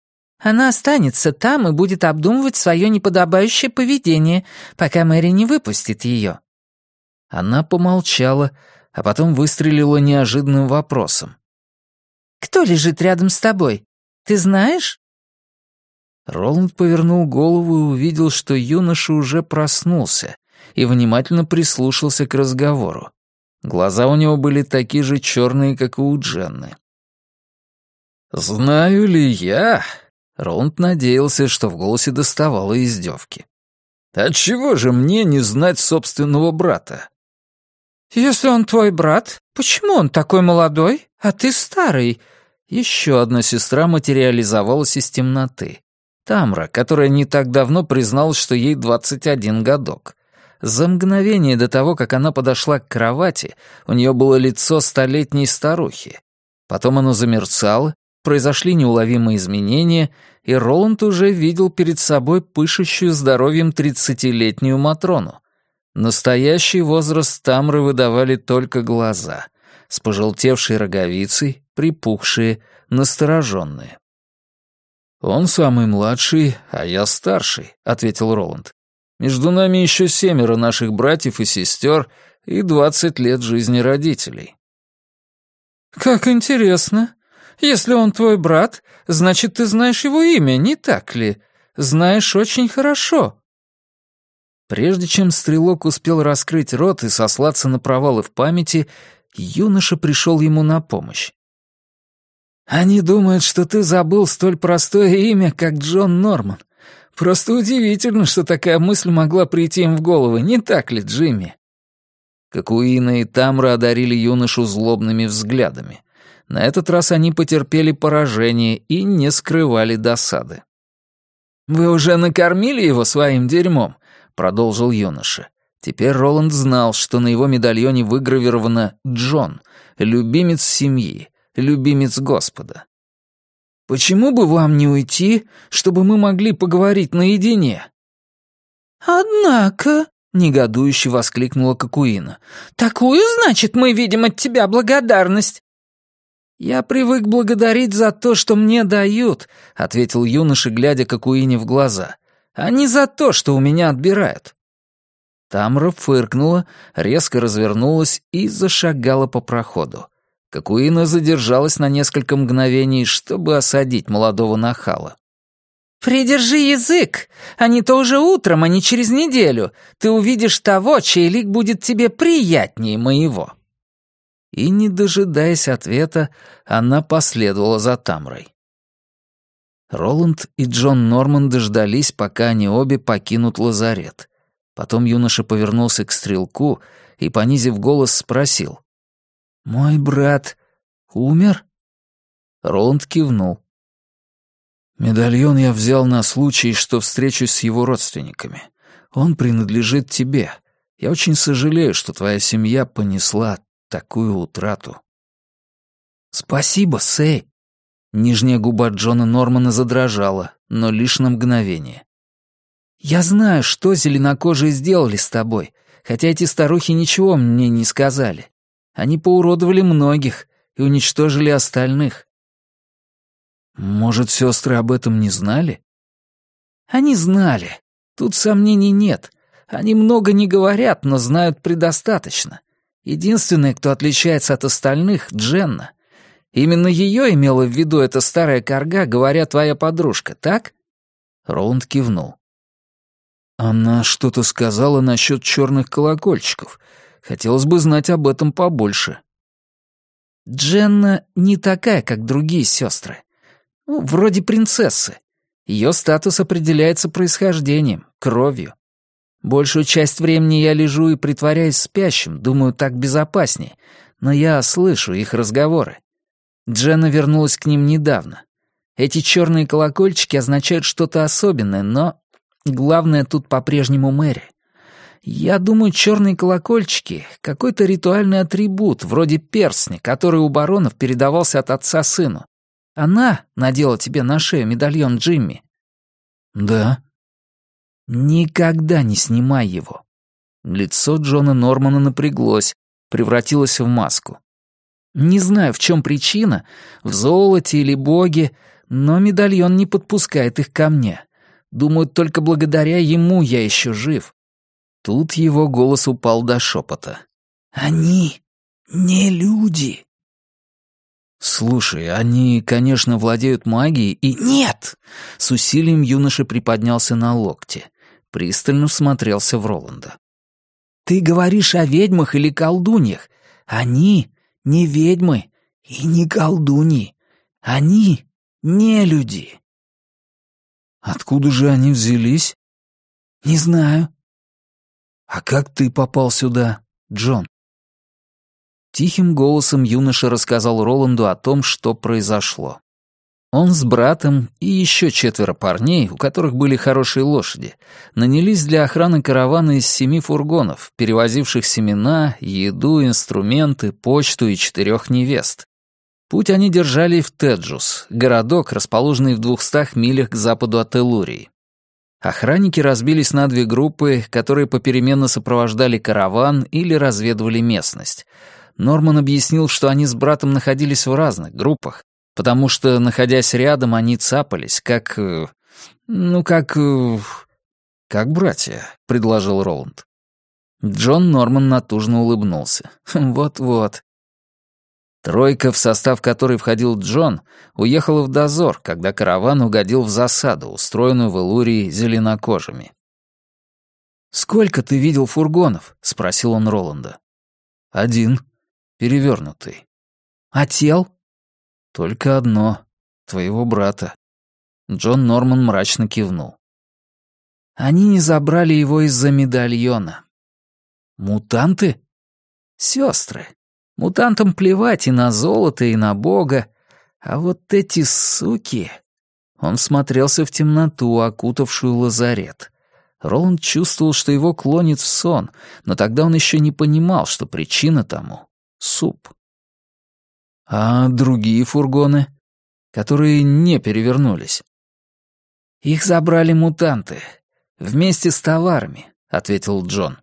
Она останется там и будет обдумывать свое неподобающее поведение, пока Мэри не выпустит ее». Она помолчала, а потом выстрелила неожиданным вопросом. «Кто лежит рядом с тобой? Ты знаешь?» Роланд повернул голову и увидел, что юноша уже проснулся и внимательно прислушался к разговору. Глаза у него были такие же черные, как у Дженны. «Знаю ли я?» Роланд надеялся, что в голосе доставало издевки. «Отчего же мне не знать собственного брата?» «Если он твой брат, почему он такой молодой, а ты старый?» Еще одна сестра материализовалась из темноты. Тамра, которая не так давно призналась, что ей 21 годок. За мгновение до того, как она подошла к кровати, у нее было лицо столетней старухи. Потом оно замерцало, произошли неуловимые изменения, и Роланд уже видел перед собой пышущую здоровьем тридцатилетнюю Матрону. Настоящий возраст Тамры выдавали только глаза, с пожелтевшей роговицей, припухшие, настороженные. «Он самый младший, а я старший», — ответил Роланд. «Между нами еще семеро наших братьев и сестер и двадцать лет жизни родителей». «Как интересно. Если он твой брат, значит, ты знаешь его имя, не так ли? Знаешь очень хорошо». Прежде чем стрелок успел раскрыть рот и сослаться на провалы в памяти, юноша пришел ему на помощь. Они думают, что ты забыл столь простое имя, как Джон Норман. Просто удивительно, что такая мысль могла прийти им в голову, не так ли, Джимми?» Какуина и Тамра одарили юношу злобными взглядами. На этот раз они потерпели поражение и не скрывали досады. «Вы уже накормили его своим дерьмом?» — продолжил юноша. Теперь Роланд знал, что на его медальоне выгравировано «Джон», любимец семьи, любимец Господа. Почему бы вам не уйти, чтобы мы могли поговорить наедине?» «Однако», — негодующе воскликнула Кокуина, «такую, значит, мы видим от тебя благодарность». «Я привык благодарить за то, что мне дают», — ответил юноша, глядя Кокуине в глаза, «а не за то, что у меня отбирают». Тамра фыркнула, резко развернулась и зашагала по проходу. Какуина задержалась на несколько мгновений, чтобы осадить молодого нахала. «Придержи язык, а не то уже утром, а не через неделю. Ты увидишь того, чей лик будет тебе приятнее моего». И, не дожидаясь ответа, она последовала за Тамрой. Роланд и Джон Норман дождались, пока они обе покинут лазарет. Потом юноша повернулся к стрелку и, понизив голос, спросил. «Мой брат умер?» Роланд кивнул. «Медальон я взял на случай, что встречусь с его родственниками. Он принадлежит тебе. Я очень сожалею, что твоя семья понесла такую утрату». «Спасибо, Сэй». Нижняя губа Джона Нормана задрожала, но лишь на мгновение. «Я знаю, что зеленокожие сделали с тобой, хотя эти старухи ничего мне не сказали. Они поуродовали многих и уничтожили остальных. Может, сестры об этом не знали? Они знали. Тут сомнений нет. Они много не говорят, но знают предостаточно. Единственная, кто отличается от остальных, — Дженна. Именно ее имела в виду эта старая корга, говоря твоя подружка, так? Роланд кивнул. Она что-то сказала насчет черных колокольчиков — Хотелось бы знать об этом побольше. Дженна не такая, как другие сестры. Ну, вроде принцессы. Ее статус определяется происхождением, кровью. Большую часть времени я лежу и притворяюсь спящим, думаю, так безопаснее, но я слышу их разговоры. Дженна вернулась к ним недавно. Эти черные колокольчики означают что-то особенное, но главное тут по-прежнему Мэри. Я думаю, черные колокольчики — какой-то ритуальный атрибут, вроде перстня, который у баронов передавался от отца сыну. Она надела тебе на шею медальон Джимми. Да. Никогда не снимай его. Лицо Джона Нормана напряглось, превратилось в маску. Не знаю, в чем причина, в золоте или боге, но медальон не подпускает их ко мне. Думаю, только благодаря ему я еще жив. Тут его голос упал до шепота. «Они не люди!» «Слушай, они, конечно, владеют магией и...» «Нет!» С усилием юноша приподнялся на локте. Пристально всмотрелся в Роланда. «Ты говоришь о ведьмах или колдуньях. Они не ведьмы и не колдуньи. Они не люди». «Откуда же они взялись?» «Не знаю. «А как ты попал сюда, Джон?» Тихим голосом юноша рассказал Роланду о том, что произошло. Он с братом и еще четверо парней, у которых были хорошие лошади, нанялись для охраны каравана из семи фургонов, перевозивших семена, еду, инструменты, почту и четырех невест. Путь они держали в Теджус, городок, расположенный в двухстах милях к западу от Элурии. Охранники разбились на две группы, которые попеременно сопровождали караван или разведывали местность. Норман объяснил, что они с братом находились в разных группах, потому что, находясь рядом, они цапались, как... Э, ну, как... Э, как братья, — предложил Роланд. Джон Норман натужно улыбнулся. Вот-вот. Тройка, в состав которой входил Джон, уехала в дозор, когда караван угодил в засаду, устроенную в Элурии зеленокожими. «Сколько ты видел фургонов?» — спросил он Роланда. «Один. Перевернутый». «А тел?» «Только одно. Твоего брата». Джон Норман мрачно кивнул. «Они не забрали его из-за медальона». «Мутанты?» «Сестры. Мутантам плевать и на золото, и на бога. А вот эти суки... Он смотрелся в темноту, окутавшую лазарет. Роланд чувствовал, что его клонит в сон, но тогда он еще не понимал, что причина тому — суп. А другие фургоны, которые не перевернулись? «Их забрали мутанты. Вместе с товарами», — ответил Джон.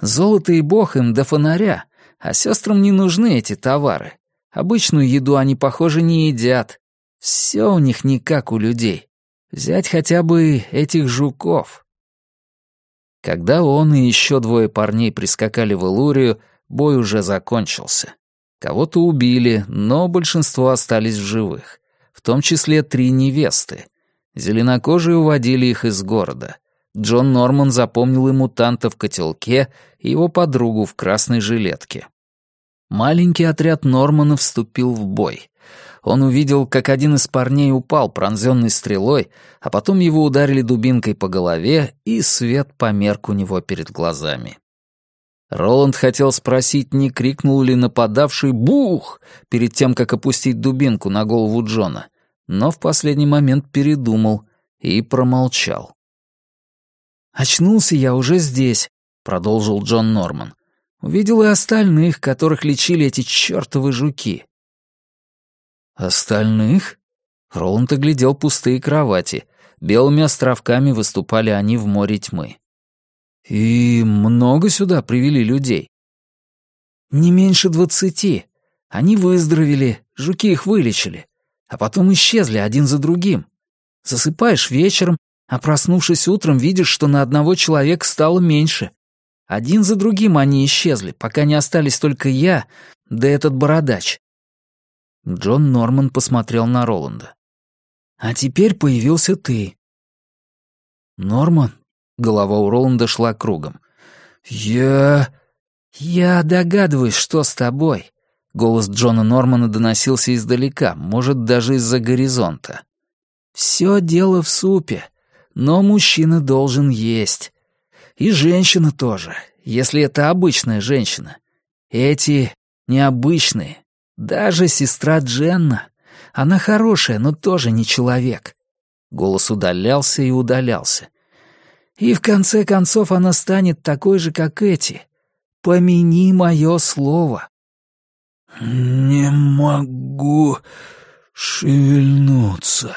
«Золото и бог им до фонаря, а сестрам не нужны эти товары. Обычную еду они, похоже, не едят. Все у них не как у людей. Взять хотя бы этих жуков. Когда он и еще двое парней прискакали в Илурию, бой уже закончился. Кого-то убили, но большинство остались в живых, в том числе три невесты. Зеленокожие уводили их из города. Джон Норман запомнил и мутанта в котелке, и его подругу в красной жилетке. Маленький отряд Нормана вступил в бой. Он увидел, как один из парней упал, пронзенный стрелой, а потом его ударили дубинкой по голове, и свет померк у него перед глазами. Роланд хотел спросить, не крикнул ли нападавший «Бух!» перед тем, как опустить дубинку на голову Джона, но в последний момент передумал и промолчал. «Очнулся я уже здесь», — продолжил Джон Норман. Увидел и остальных, которых лечили эти чертовы жуки. Остальных? Роланд оглядел пустые кровати. Белыми островками выступали они в море тьмы. И много сюда привели людей? Не меньше двадцати. Они выздоровели, жуки их вылечили, а потом исчезли один за другим. Засыпаешь вечером, а проснувшись утром, видишь, что на одного человека стало меньше. Один за другим они исчезли, пока не остались только я, да этот бородач. Джон Норман посмотрел на Роланда. «А теперь появился ты». «Норман?» — голова у Роланда шла кругом. «Я...» «Я догадываюсь, что с тобой». Голос Джона Нормана доносился издалека, может, даже из-за горизонта. «Все дело в супе, но мужчина должен есть. И женщина тоже, если это обычная женщина. Эти необычные. Даже сестра Дженна. Она хорошая, но тоже не человек. Голос удалялся и удалялся. И в конце концов она станет такой же, как эти. Помяни мое слово. «Не могу шевельнуться».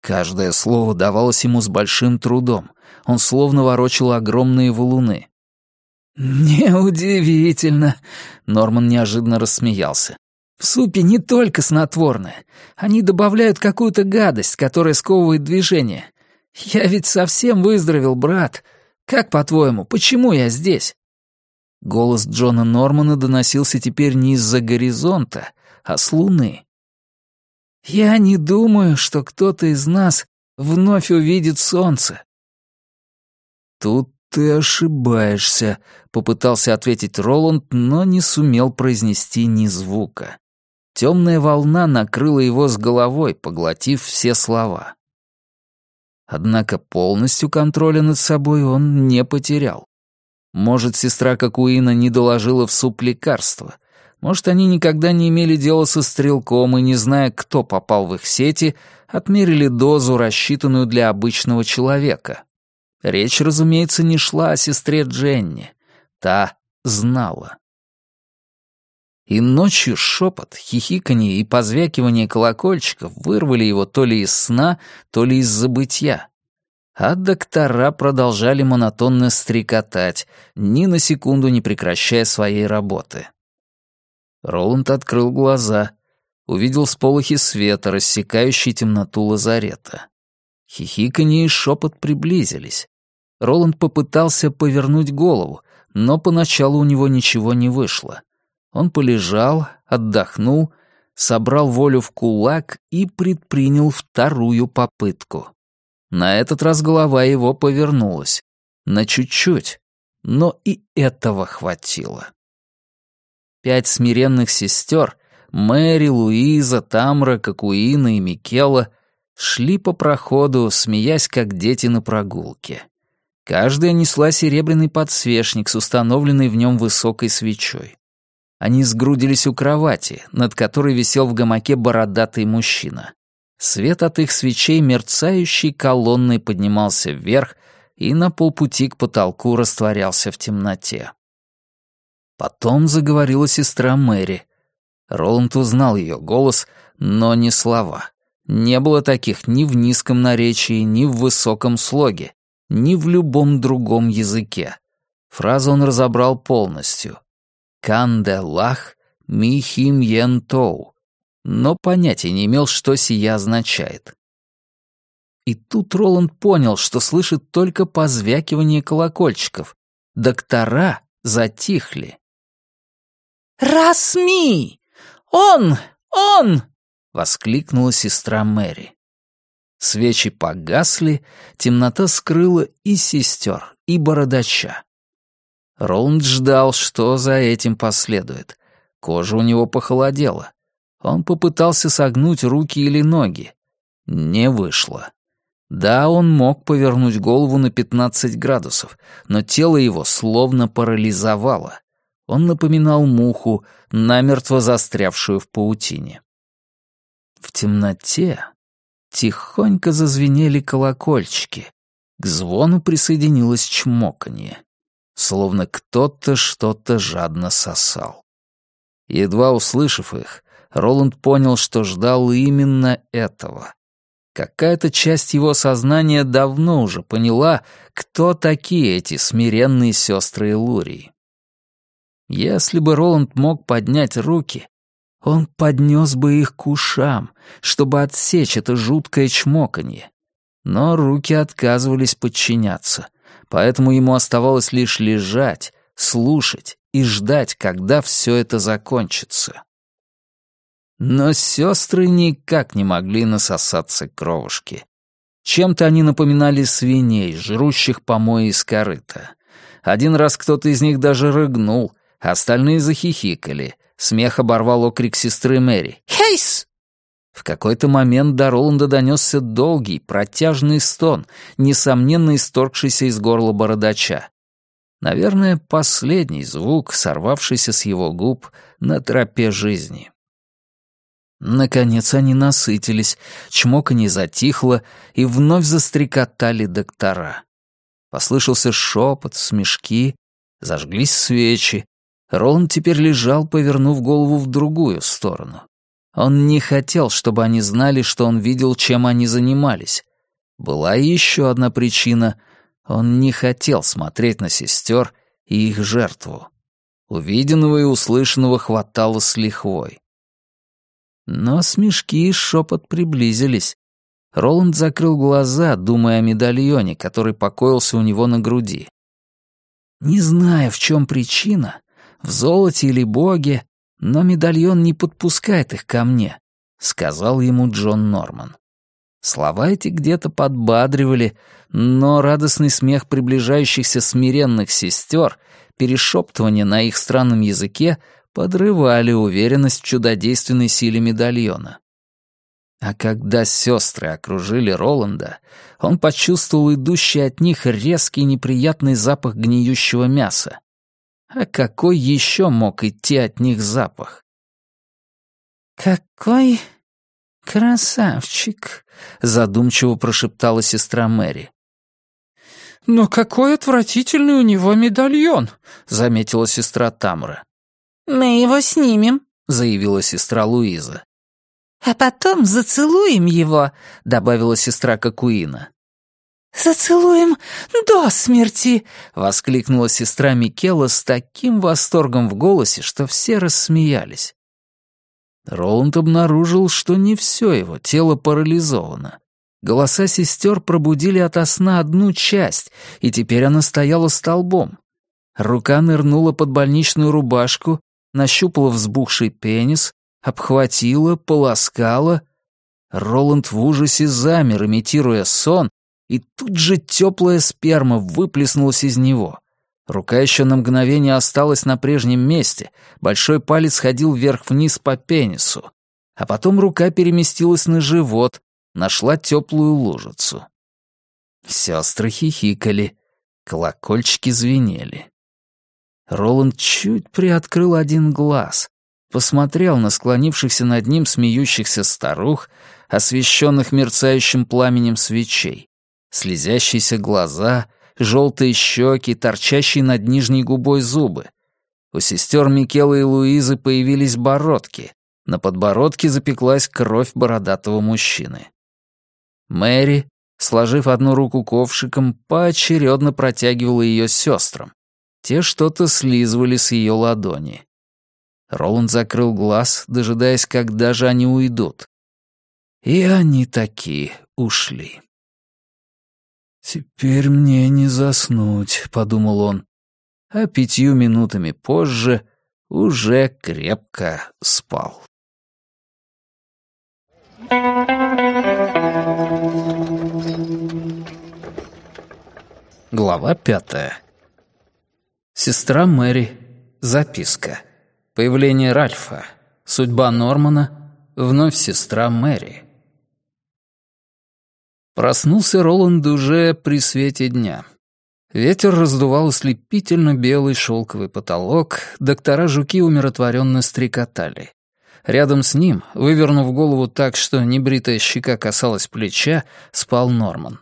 Каждое слово давалось ему с большим трудом. Он словно ворочал огромные валуны. «Неудивительно», — Норман неожиданно рассмеялся. «В супе не только снотворное. Они добавляют какую-то гадость, которая сковывает движение. Я ведь совсем выздоровел, брат. Как, по-твоему, почему я здесь?» Голос Джона Нормана доносился теперь не из-за горизонта, а с луны. «Я не думаю, что кто-то из нас вновь увидит солнце. «Тут ты ошибаешься», — попытался ответить Роланд, но не сумел произнести ни звука. Темная волна накрыла его с головой, поглотив все слова. Однако полностью контроля над собой он не потерял. Может, сестра Кокуина не доложила в суп лекарства. Может, они никогда не имели дела со стрелком и, не зная, кто попал в их сети, отмерили дозу, рассчитанную для обычного человека. Речь, разумеется, не шла о сестре Дженни. Та знала. И ночью шепот, хихиканье и позвякивание колокольчиков вырвали его то ли из сна, то ли из забытья. А доктора продолжали монотонно стрекотать, ни на секунду не прекращая своей работы. Роланд открыл глаза, увидел сполохи света, рассекающие темноту лазарета. Хихиканье и шепот приблизились. Роланд попытался повернуть голову, но поначалу у него ничего не вышло. Он полежал, отдохнул, собрал волю в кулак и предпринял вторую попытку. На этот раз голова его повернулась. На чуть-чуть. Но и этого хватило. Пять смиренных сестер — Мэри, Луиза, Тамра, Кокуина и Микела — шли по проходу, смеясь, как дети на прогулке. Каждая несла серебряный подсвечник с установленной в нем высокой свечой. Они сгрудились у кровати, над которой висел в гамаке бородатый мужчина. Свет от их свечей мерцающей колонной поднимался вверх и на полпути к потолку растворялся в темноте. Потом заговорила сестра Мэри. Роланд узнал ее голос, но не слова. Не было таких ни в низком наречии, ни в высоком слоге ни в любом другом языке. Фразу он разобрал полностью. «Канделах ми хим йен тоу», но понятия не имел, что сия означает. И тут Роланд понял, что слышит только позвякивание колокольчиков. Доктора затихли. «Расми! Он! Он!» — воскликнула сестра Мэри. Свечи погасли, темнота скрыла и сестер, и бородача. Роланд ждал, что за этим последует. Кожа у него похолодела. Он попытался согнуть руки или ноги. Не вышло. Да, он мог повернуть голову на 15 градусов, но тело его словно парализовало. Он напоминал муху, намертво застрявшую в паутине. В темноте Тихонько зазвенели колокольчики. К звону присоединилось чмоканье. Словно кто-то что-то жадно сосал. Едва услышав их, Роланд понял, что ждал именно этого. Какая-то часть его сознания давно уже поняла, кто такие эти смиренные сестры Илурии. Если бы Роланд мог поднять руки, он поднес бы их к ушам, чтобы отсечь это жуткое чмоканье. Но руки отказывались подчиняться, поэтому ему оставалось лишь лежать, слушать и ждать, когда все это закончится. Но сестры никак не могли насосаться кровушки. Чем-то они напоминали свиней, жрущих помои из корыта. Один раз кто-то из них даже рыгнул, остальные захихикали — Смех оборвал окрик сестры Мэри. «Хейс!» В какой-то момент до Роланда донесся долгий, протяжный стон, несомненно исторгшийся из горла бородача. Наверное, последний звук, сорвавшийся с его губ на тропе жизни. Наконец они насытились, чмоканье затихло, и вновь застрекотали доктора. Послышался шепот, смешки, зажглись свечи, Роланд теперь лежал, повернув голову в другую сторону. Он не хотел, чтобы они знали, что он видел, чем они занимались. Была еще одна причина. Он не хотел смотреть на сестер и их жертву. Увиденного и услышанного хватало с лихвой. Но смешки и шепот приблизились. Роланд закрыл глаза, думая о медальоне, который покоился у него на груди. Не зная, в чем причина, в золоте или боге, но медальон не подпускает их ко мне», — сказал ему Джон Норман. Слова эти где-то подбадривали, но радостный смех приближающихся смиренных сестер, перешептывание на их странном языке подрывали уверенность в чудодейственной силе медальона. А когда сестры окружили Роланда, он почувствовал идущий от них резкий неприятный запах гниющего мяса. А какой еще мог идти от них запах? «Какой красавчик!» — задумчиво прошептала сестра Мэри. «Но какой отвратительный у него медальон!» — заметила сестра Тамра. «Мы его снимем», — заявила сестра Луиза. «А потом зацелуем его», — добавила сестра Кокуина. «Зацелуем до смерти!» — воскликнула сестра Микела с таким восторгом в голосе, что все рассмеялись. Роланд обнаружил, что не все его тело парализовано. Голоса сестер пробудили ото сна одну часть, и теперь она стояла столбом. Рука нырнула под больничную рубашку, нащупала взбухший пенис, обхватила, полоскала. Роланд в ужасе замер, имитируя сон, и тут же теплая сперма выплеснулась из него. Рука еще на мгновение осталась на прежнем месте, большой палец ходил вверх-вниз по пенису. А потом рука переместилась на живот, нашла теплую лужицу. Сестры хихикали, колокольчики звенели. Роланд чуть приоткрыл один глаз, посмотрел на склонившихся над ним смеющихся старух, освещенных мерцающим пламенем свечей, слезящиеся глаза, желтые щеки, торчащие над нижней губой зубы. У сестер Микела и Луизы появились бородки. На подбородке запеклась кровь бородатого мужчины. Мэри, сложив одну руку ковшиком, поочередно протягивала ее сестрам. Те что-то слизывали с ее ладони. Роланд закрыл глаз, дожидаясь, когда же они уйдут. И они такие ушли. «Теперь мне не заснуть», — подумал он. А пятью минутами позже уже крепко спал. Глава пятая. Сестра Мэри. Записка. Появление Ральфа. Судьба Нормана. Вновь сестра Мэри. Проснулся Роланд уже при свете дня. Ветер раздувал ослепительно белый шелковый потолок, доктора-жуки умиротворенно стрекотали. Рядом с ним, вывернув голову так, что небритая щека касалась плеча, спал Норман.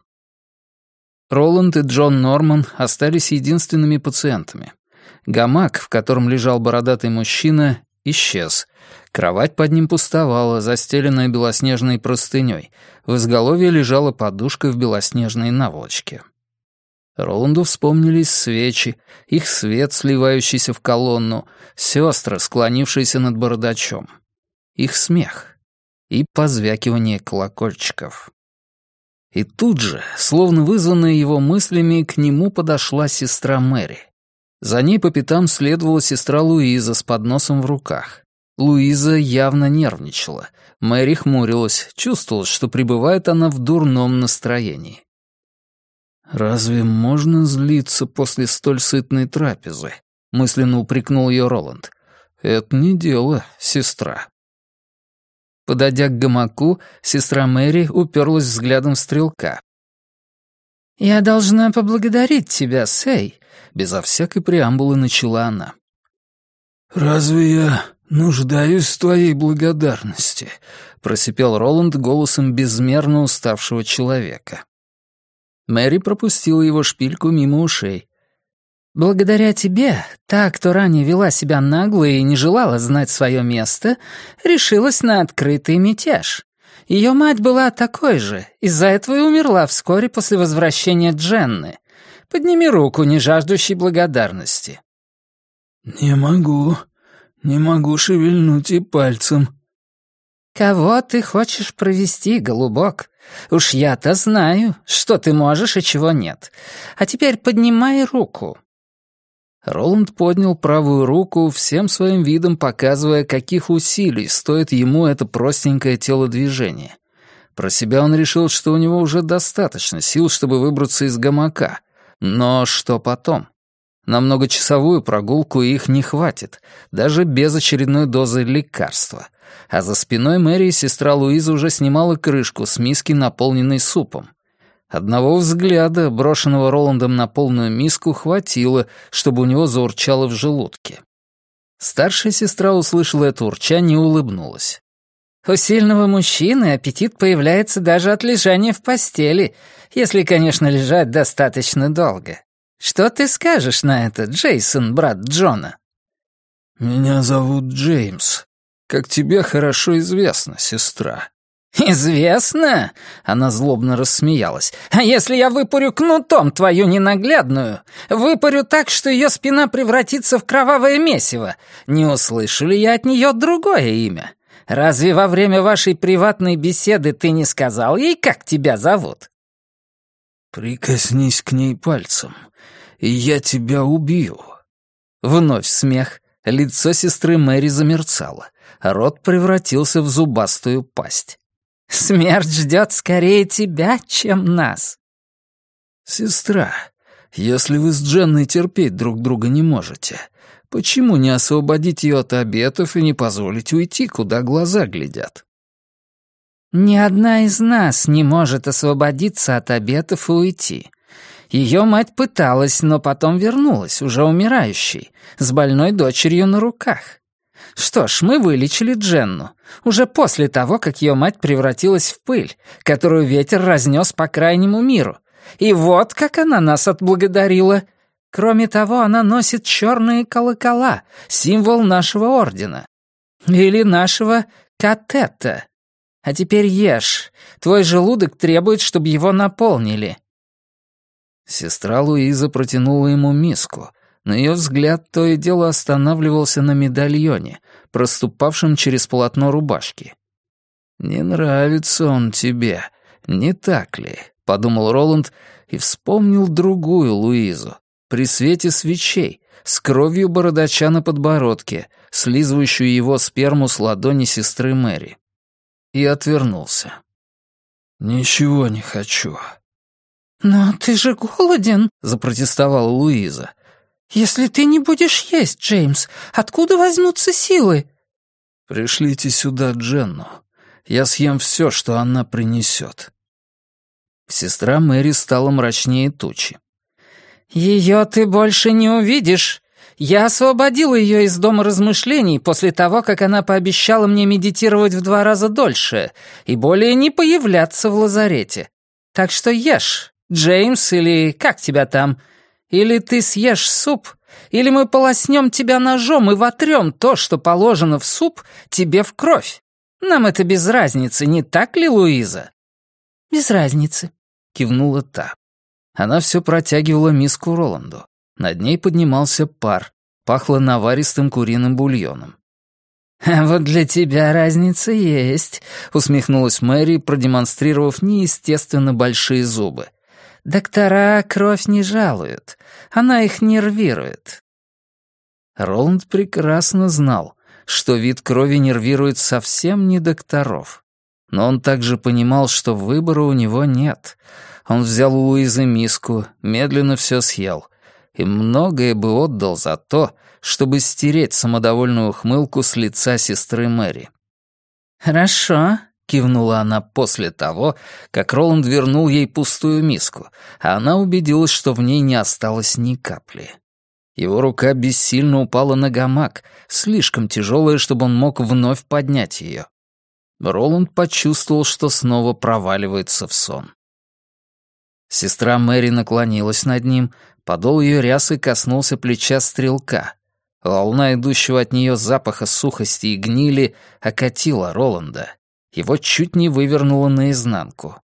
Роланд и Джон Норман остались единственными пациентами. Гамак, в котором лежал бородатый мужчина, исчез. Кровать под ним пустовала, застеленная белоснежной простыней. В изголовье лежала подушка в белоснежной наволочке. Роланду вспомнились свечи, их свет, сливающийся в колонну, сестры, склонившиеся над бородачом. Их смех и позвякивание колокольчиков. И тут же, словно вызванная его мыслями, к нему подошла сестра Мэри. За ней по пятам следовала сестра Луиза с подносом в руках. Луиза явно нервничала. Мэри хмурилась, чувствовалось, что пребывает она в дурном настроении. «Разве можно злиться после столь сытной трапезы?» — мысленно упрекнул ее Роланд. «Это не дело, сестра». Подойдя к гамаку, сестра Мэри уперлась взглядом в стрелка. «Я должна поблагодарить тебя, Сэй», — безо всякой преамбулы начала она. «Разве я нуждаюсь в твоей благодарности?» — просипел Роланд голосом безмерно уставшего человека. Мэри пропустила его шпильку мимо ушей. Благодаря тебе, та, кто ранее вела себя нагло и не желала знать свое место, решилась на открытый мятеж. Ее мать была такой же, из-за этого и умерла вскоре после возвращения Дженны. Подними руку, не жаждущий благодарности». «Не могу, не могу шевельнуть и пальцем». «Кого ты хочешь провести, голубок? Уж я-то знаю, что ты можешь и чего нет. А теперь поднимай руку». Роланд поднял правую руку, всем своим видом показывая, каких усилий стоит ему это простенькое телодвижение. Про себя он решил, что у него уже достаточно сил, чтобы выбраться из гамака. Но что потом? На многочасовую прогулку их не хватит, даже без очередной дозы лекарства. А за спиной Мэри сестра Луиза уже снимала крышку с миски, наполненной супом. Одного взгляда, брошенного Роландом на полную миску, хватило, чтобы у него заурчало в желудке. Старшая сестра услышала это урчание и улыбнулась. «У сильного мужчины аппетит появляется даже от лежания в постели, если, конечно, лежать достаточно долго. Что ты скажешь на это, Джейсон, брат Джона?» «Меня зовут Джеймс. Как тебе хорошо известно, сестра». «Известно?» — она злобно рассмеялась. «А если я выпарю кнутом твою ненаглядную? Выпарю так, что ее спина превратится в кровавое месиво. Не услышу ли я от нее другое имя? Разве во время вашей приватной беседы ты не сказал ей, как тебя зовут?» «Прикоснись к ней пальцем, и я тебя убью». Вновь смех. Лицо сестры Мэри замерцало. Рот превратился в зубастую пасть. Смерть ждет скорее тебя, чем нас. Сестра, если вы с Дженной терпеть друг друга не можете, почему не освободить ее от обетов и не позволить уйти, куда глаза глядят? Ни одна из нас не может освободиться от обетов и уйти. Ее мать пыталась, но потом вернулась, уже умирающей, с больной дочерью на руках. Что ж, мы вылечили Дженну, уже после того, как ее мать превратилась в пыль, которую ветер разнес по крайнему миру. И вот как она нас отблагодарила. Кроме того, она носит черные колокола, символ нашего ордена. Или нашего катета. А теперь ешь. Твой желудок требует, чтобы его наполнили. Сестра Луиза протянула ему миску, но ее взгляд то и дело останавливался на медальоне, проступавшем через полотно рубашки. «Не нравится он тебе, не так ли?» — подумал Роланд и вспомнил другую Луизу, при свете свечей, с кровью бородача на подбородке, слизывающую его сперму с ладони сестры Мэри. И отвернулся. «Ничего не хочу». «Но ты же голоден», — запротестовала Луиза. «Если ты не будешь есть, Джеймс, откуда возьмутся силы?» «Пришлите сюда Дженну. Я съем все, что она принесет». Сестра Мэри стала мрачнее тучи. «Ее ты больше не увидишь. Я освободила ее из дома размышлений после того, как она пообещала мне медитировать в два раза дольше и более не появляться в лазарете. Так что ешь, Джеймс или как тебя там, или ты съешь суп, или мы полоснем тебя ножом и вотрем то, что положено в суп, тебе в кровь. Нам это без разницы, не так ли, Луиза?» «Без разницы», — кивнула та. Она все протягивала миску Роланду. Над ней поднимался пар, пахло наваристым куриным бульоном. «А вот для тебя разница есть», — усмехнулась Мэри, продемонстрировав неестественно большие зубы. Доктора кровь не жалуют, она их нервирует. Роланд прекрасно знал, что вид крови нервирует совсем не докторов. Но он также понимал, что выбора у него нет. Он взял у Луизы миску, медленно все съел, и многое бы отдал за то, чтобы стереть самодовольную ухмылку с лица сестры Мэри. «Хорошо, — кивнула она после того, как Роланд вернул ей пустую миску, а она убедилась, что в ней не осталось ни капли. Его рука бессильно упала на гамак, слишком тяжелая, чтобы он мог вновь поднять ее. Роланд почувствовал, что снова проваливается в сон. Сестра Мэри наклонилась над ним, подол ее рясы коснулся плеча стрелка. Волна идущего от нее запаха сухости и гнили окатила Роланда. Его чуть не вывернуло наизнанку.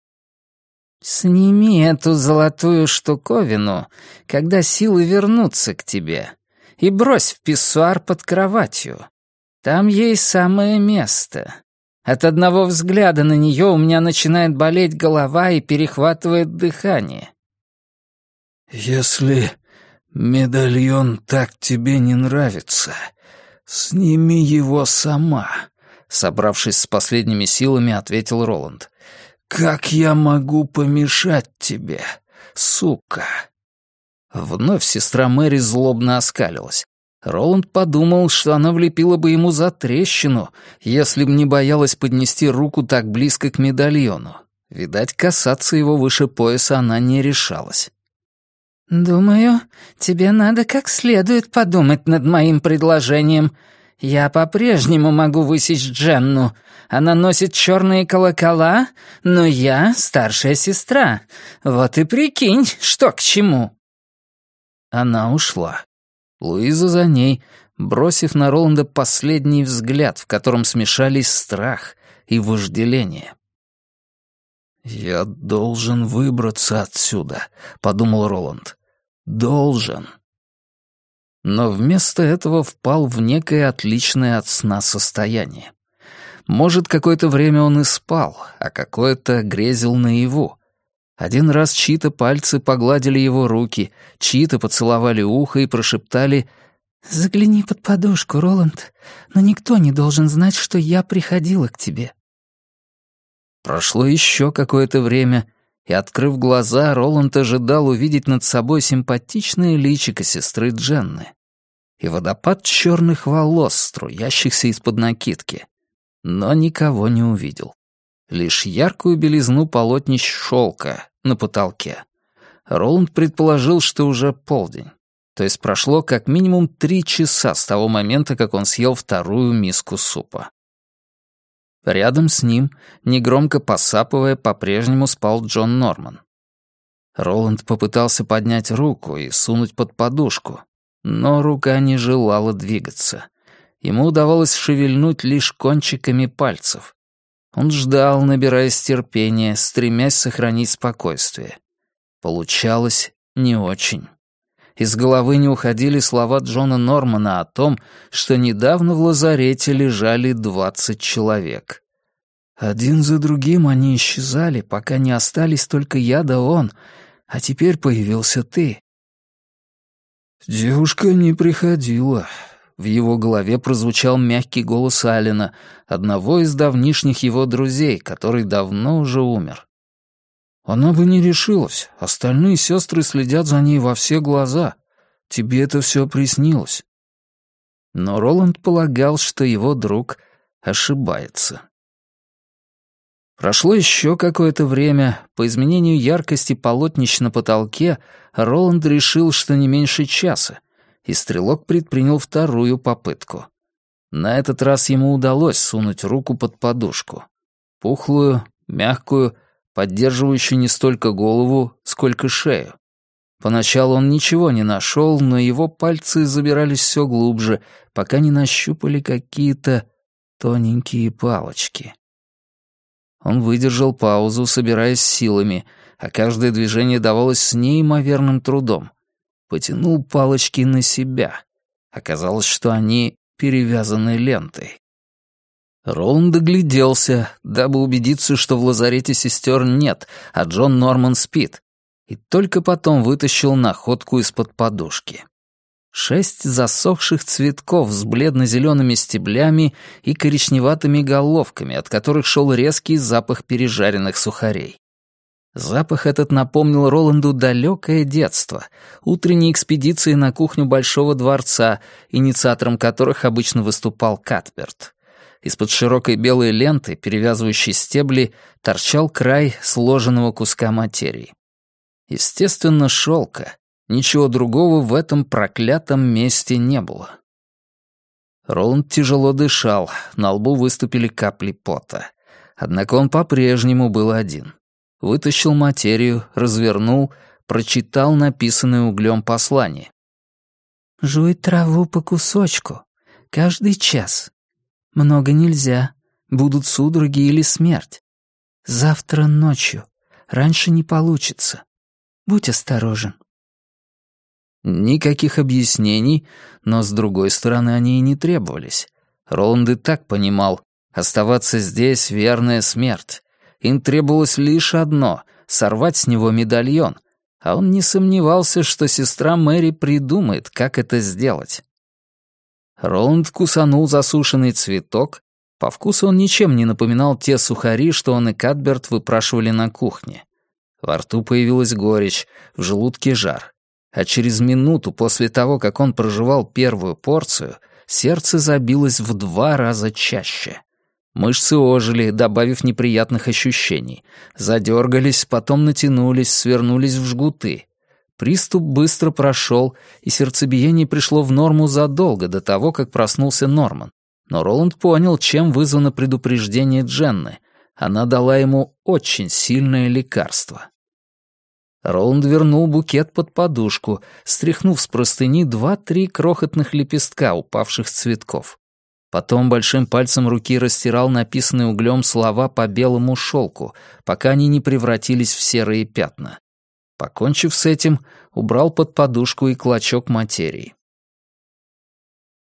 «Сними эту золотую штуковину, когда силы вернутся к тебе, и брось в писсуар под кроватью. Там ей самое место. От одного взгляда на нее у меня начинает болеть голова и перехватывает дыхание». «Если медальон так тебе не нравится, сними его сама», собравшись с последними силами, ответил Роланд. «Как я могу помешать тебе, сука?» Вновь сестра Мэри злобно оскалилась. Роланд подумал, что она влепила бы ему за трещину, если б не боялась поднести руку так близко к медальону. Видать, касаться его выше пояса она не решалась. «Думаю, тебе надо как следует подумать над моим предложением», «Я по-прежнему могу высечь Дженну. Она носит черные колокола, но я старшая сестра. Вот и прикинь, что к чему». Она ушла. Луиза за ней, бросив на Роланда последний взгляд, в котором смешались страх и вожделение. «Я должен выбраться отсюда», — подумал Роланд. «Должен». Но вместо этого впал в некое отличное от сна состояние. Может, какое-то время он и спал, а какое-то грезил наяву. Один раз чьи-то пальцы погладили его руки, чьи-то поцеловали ухо и прошептали «Загляни под подушку, Роланд, но никто не должен знать, что я приходила к тебе». Прошло еще какое-то время, и, открыв глаза, Роланд ожидал увидеть над собой симпатичное личико сестры Дженны и водопад черных волос, струящихся из-под накидки. Но никого не увидел. Лишь яркую белизну полотнищ шелка на потолке. Роланд предположил, что уже полдень. То есть прошло как минимум три часа с того момента, как он съел вторую миску супа. Рядом с ним, негромко посапывая, по-прежнему спал Джон Норман. Роланд попытался поднять руку и сунуть под подушку, но рука не желала двигаться. Ему удавалось шевельнуть лишь кончиками пальцев. Он ждал, набираясь терпения, стремясь сохранить спокойствие. Получалось не очень. Из головы не уходили слова Джона Нормана о том, что недавно в лазарете лежали двадцать человек. Один за другим они исчезали, пока не остались только я да он, а теперь появился ты. Девушка не приходила. В его голове прозвучал мягкий голос Алина, одного из давнишних его друзей, который давно уже умер. Она бы не решилась. Остальные сестры следят за ней во все глаза. Тебе это все приснилось. Но Роланд полагал, что его друг ошибается. Прошло еще какое-то время. По изменению яркости полотнищ на потолке Роланд решил, что не меньше часа, и стрелок предпринял вторую попытку. На этот раз ему удалось сунуть руку под подушку. Пухлую, мягкую, поддерживающую не столько голову, сколько шею. Поначалу он ничего не нашел, но его пальцы забирались все глубже, пока не нащупали какие-то тоненькие палочки. Он выдержал паузу, собираясь силами, а каждое движение давалось с неимоверным трудом. Потянул палочки на себя. Оказалось, что они перевязаны лентой. Роланд догляделся, дабы убедиться, что в лазарете сестер нет, а Джон Норман спит, и только потом вытащил находку из-под подушки. Шесть засохших цветков с бледно-зелеными стеблями и коричневатыми головками, от которых шел резкий запах пережаренных сухарей. Запах этот напомнил Роланду далекое детство, утренние экспедиции на кухню Большого дворца, инициатором которых обычно выступал Катберт. Из-под широкой белой ленты, перевязывающей стебли, торчал край сложенного куска материи. Естественно, шелка, Ничего другого в этом проклятом месте не было. Роланд тяжело дышал, на лбу выступили капли пота. Однако он по-прежнему был один. Вытащил материю, развернул, прочитал написанное углем послание. «Жуй траву по кусочку. Каждый час. Много нельзя. Будут судороги или смерть. Завтра ночью. Раньше не получится. Будь осторожен. Никаких объяснений, но, с другой стороны, они и не требовались. Роланд так понимал, оставаться здесь — верная смерть. Им требовалось лишь одно — сорвать с него медальон, а он не сомневался, что сестра Мэри придумает, как это сделать. Роланд кусанул засушенный цветок. По вкусу он ничем не напоминал те сухари, что он и Катберт выпрашивали на кухне. Во рту появилась горечь, в желудке жар а через минуту после того, как он проживал первую порцию, сердце забилось в два раза чаще. Мышцы ожили, добавив неприятных ощущений. Задергались, потом натянулись, свернулись в жгуты. Приступ быстро прошел, и сердцебиение пришло в норму задолго до того, как проснулся Норман. Но Роланд понял, чем вызвано предупреждение Дженны. Она дала ему очень сильное лекарство. Роланд вернул букет под подушку, стряхнув с простыни два-три крохотных лепестка упавших цветков. Потом большим пальцем руки растирал написанные углем слова по белому шелку, пока они не превратились в серые пятна. Покончив с этим, убрал под подушку и клочок материи.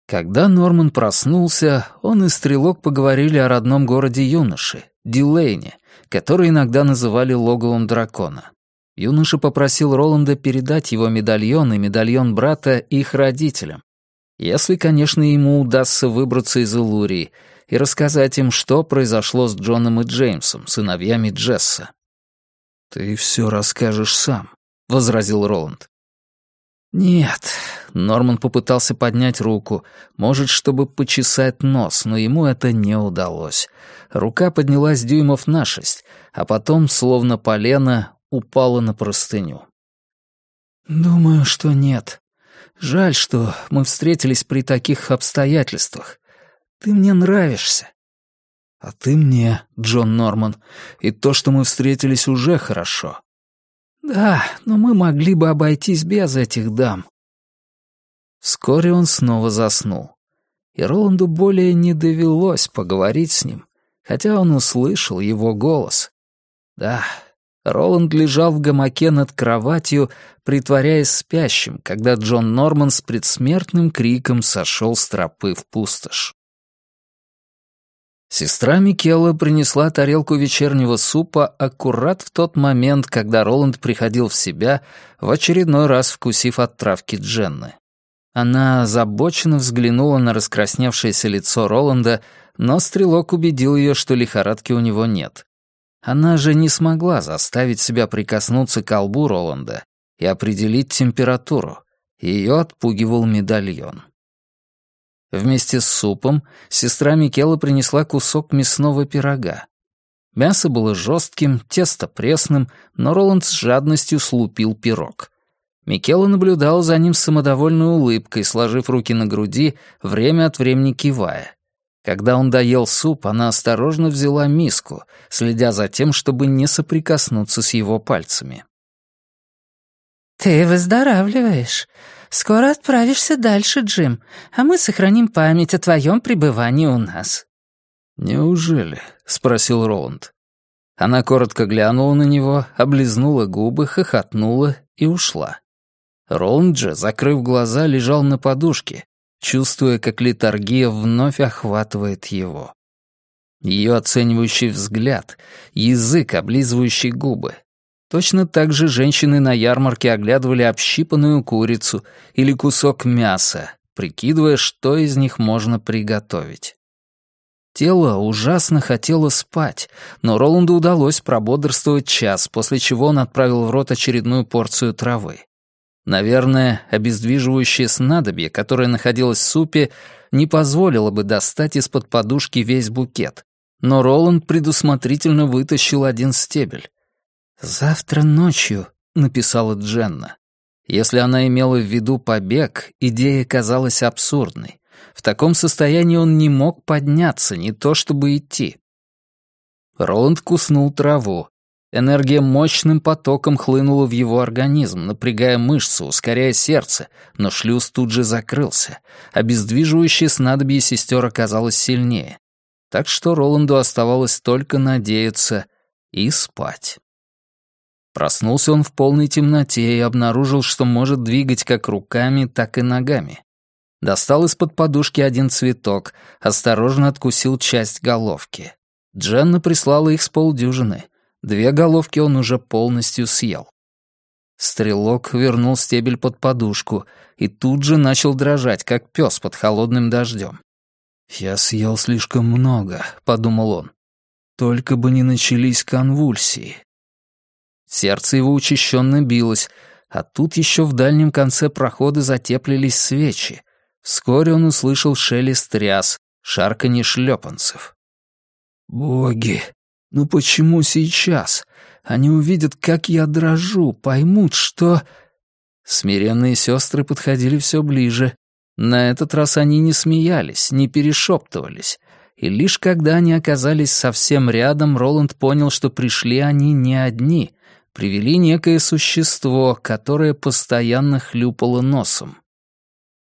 Когда Норман проснулся, он и Стрелок поговорили о родном городе юноши, Дилейне, который иногда называли логовом дракона. Юноша попросил Роланда передать его медальон и медальон брата их родителям, если, конечно, ему удастся выбраться из Илурии и рассказать им, что произошло с Джоном и Джеймсом, сыновьями Джесса. «Ты все расскажешь сам», — возразил Роланд. «Нет». Норман попытался поднять руку, может, чтобы почесать нос, но ему это не удалось. Рука поднялась дюймов на шесть, а потом, словно полено, упала на простыню. «Думаю, что нет. Жаль, что мы встретились при таких обстоятельствах. Ты мне нравишься». «А ты мне, Джон Норман, и то, что мы встретились, уже хорошо». «Да, но мы могли бы обойтись без этих дам». Вскоре он снова заснул. И Роланду более не довелось поговорить с ним, хотя он услышал его голос. Да, Роланд лежал в гамаке над кроватью, притворяясь спящим, когда Джон Норман с предсмертным криком сошел с тропы в пустошь. Сестра Микелла принесла тарелку вечернего супа аккурат в тот момент, когда Роланд приходил в себя, в очередной раз вкусив от травки Дженны. Она озабоченно взглянула на раскрасневшееся лицо Роланда, но стрелок убедил ее, что лихорадки у него нет. Она же не смогла заставить себя прикоснуться к колбу Роланда и определить температуру. Ее отпугивал медальон. Вместе с супом сестра Микела принесла кусок мясного пирога. Мясо было жестким, тесто пресным, но Роланд с жадностью слупил пирог. Микела наблюдал за ним с самодовольной улыбкой, сложив руки на груди, время от времени кивая. Когда он доел суп, она осторожно взяла миску, следя за тем, чтобы не соприкоснуться с его пальцами. «Ты выздоравливаешь. Скоро отправишься дальше, Джим, а мы сохраним память о твоем пребывании у нас». «Неужели?» — спросил Роланд. Она коротко глянула на него, облизнула губы, хохотнула и ушла. Роланд же, закрыв глаза, лежал на подушке, чувствуя, как литургия вновь охватывает его. Ее оценивающий взгляд, язык, облизывающий губы. Точно так же женщины на ярмарке оглядывали общипанную курицу или кусок мяса, прикидывая, что из них можно приготовить. Тело ужасно хотело спать, но Роланду удалось прободрствовать час, после чего он отправил в рот очередную порцию травы. Наверное, обездвиживающее снадобье, которое находилось в супе, не позволило бы достать из-под подушки весь букет. Но Роланд предусмотрительно вытащил один стебель. «Завтра ночью», — написала Дженна. Если она имела в виду побег, идея казалась абсурдной. В таком состоянии он не мог подняться, не то чтобы идти. Роланд куснул траву. Энергия мощным потоком хлынула в его организм, напрягая мышцы, ускоряя сердце, но шлюз тут же закрылся. Обездвиживающее снадобье сестер оказалось сильнее. Так что Роланду оставалось только надеяться и спать. Проснулся он в полной темноте и обнаружил, что может двигать как руками, так и ногами. Достал из-под подушки один цветок, осторожно откусил часть головки. Дженна прислала их с полдюжины — Две головки он уже полностью съел. Стрелок вернул стебель под подушку и тут же начал дрожать, как пес под холодным дождем. «Я съел слишком много», — подумал он. «Только бы не начались конвульсии». Сердце его учащенно билось, а тут еще в дальнем конце прохода затеплились свечи. Вскоре он услышал шелест ряс, шарканье шлепанцев. «Боги!» Ну почему сейчас? Они увидят, как я дрожу, поймут, что... Смиренные сестры подходили все ближе. На этот раз они не смеялись, не перешептывались. И лишь когда они оказались совсем рядом, Роланд понял, что пришли они не одни. Привели некое существо, которое постоянно хлюпало носом.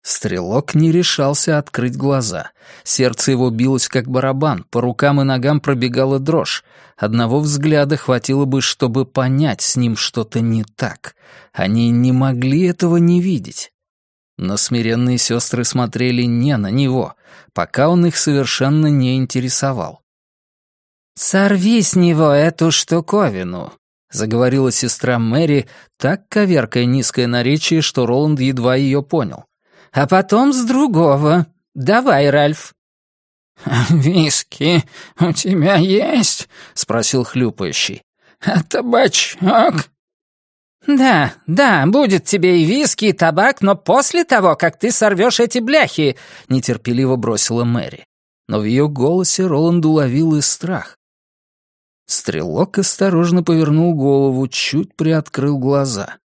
Стрелок не решался открыть глаза. Сердце его билось как барабан, по рукам и ногам пробегала дрожь. Одного взгляда хватило бы, чтобы понять, с ним что-то не так. Они не могли этого не видеть. Но смиренные сестры смотрели не на него, пока он их совершенно не интересовал. «Сорви с него эту штуковину», — заговорила сестра Мэри, так коверкая низкое наречие, что Роланд едва ее понял а потом с другого. Давай, Ральф». «Виски у тебя есть?» — спросил хлюпающий. «А табачок?» «Да, да, будет тебе и виски, и табак, но после того, как ты сорвешь эти бляхи», — нетерпеливо бросила Мэри. Но в ее голосе Роланд уловил и страх. Стрелок осторожно повернул голову, чуть приоткрыл глаза.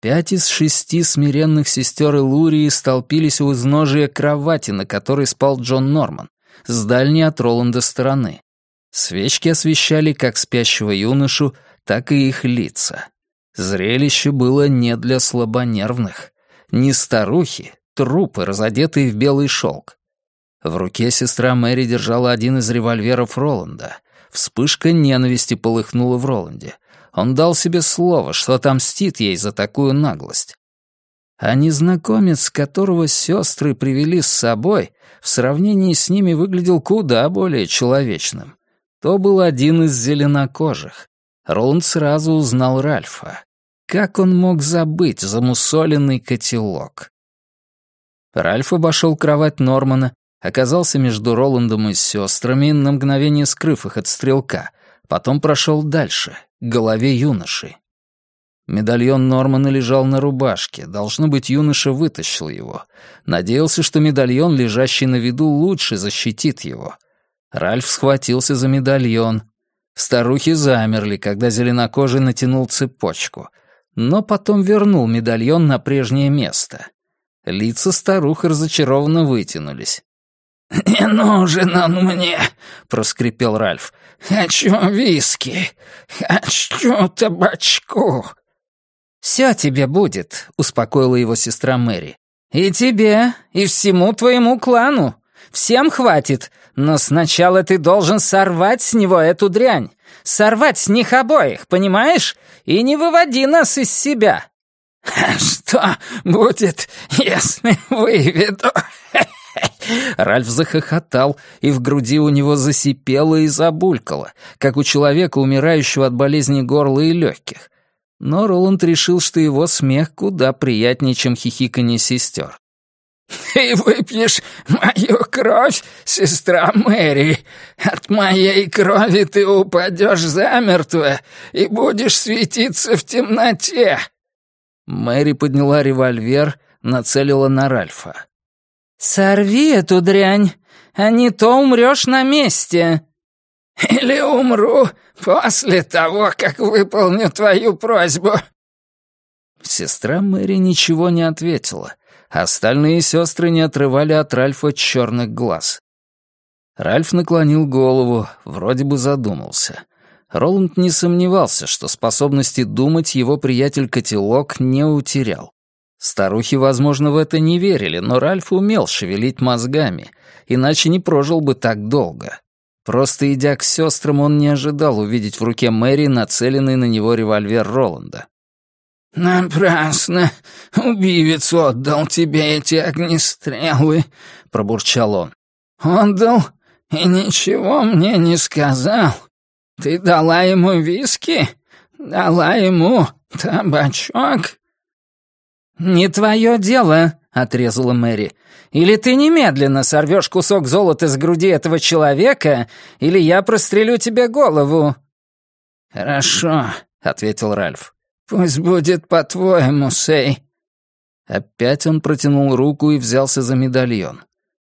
Пять из шести смиренных сестер Илурии столпились у изножия кровати, на которой спал Джон Норман, с дальней от Роланда стороны. Свечки освещали как спящего юношу, так и их лица. Зрелище было не для слабонервных. Не старухи, трупы, разодетые в белый шелк. В руке сестра Мэри держала один из револьверов Роланда. Вспышка ненависти полыхнула в Роланде. Он дал себе слово, что отомстит ей за такую наглость. А незнакомец, которого сестры привели с собой, в сравнении с ними выглядел куда более человечным. То был один из зеленокожих. Роланд сразу узнал Ральфа. Как он мог забыть замусоленный котелок? Ральф обошел кровать Нормана, оказался между Роландом и сестрами, на мгновение скрыв их от стрелка, потом прошел дальше, к голове юноши. Медальон Нормана лежал на рубашке. Должно быть, юноша вытащил его. Надеялся, что медальон, лежащий на виду, лучше защитит его. Ральф схватился за медальон. Старухи замерли, когда зеленокожий натянул цепочку. Но потом вернул медальон на прежнее место. Лица старух разочарованно вытянулись. «Не нужен он мне», — проскрипел Ральф. «Хочу виски, хочу табачку». «Все тебе будет», — успокоила его сестра Мэри. «И тебе, и всему твоему клану. Всем хватит, но сначала ты должен сорвать с него эту дрянь. Сорвать с них обоих, понимаешь? И не выводи нас из себя». «Что будет, если выведу?» Ральф захохотал, и в груди у него засипело и забулькало, как у человека, умирающего от болезни горла и легких. Но Роланд решил, что его смех куда приятнее, чем хихиканье сестер. «Ты выпьешь мою кровь, сестра Мэри. От моей крови ты упадешь замертво и будешь светиться в темноте». Мэри подняла револьвер, нацелила на Ральфа. «Сорви эту дрянь, а не то умрешь на месте». «Или умру после того, как выполню твою просьбу». Сестра Мэри ничего не ответила. Остальные сестры не отрывали от Ральфа черных глаз. Ральф наклонил голову, вроде бы задумался. Роланд не сомневался, что способности думать его приятель-котелок не утерял. Старухи, возможно, в это не верили, но Ральф умел шевелить мозгами, иначе не прожил бы так долго. Просто идя к сестрам, он не ожидал увидеть в руке Мэри нацеленный на него револьвер Роланда. «Напрасно убивец отдал тебе эти огнестрелы», — пробурчал он. «Отдал и ничего мне не сказал. Ты дала ему виски? Дала ему табачок?» «Не твое дело», — отрезала Мэри. «Или ты немедленно сорвешь кусок золота с груди этого человека, или я прострелю тебе голову». «Хорошо», — ответил Ральф. «Пусть будет по-твоему, Сей». Опять он протянул руку и взялся за медальон.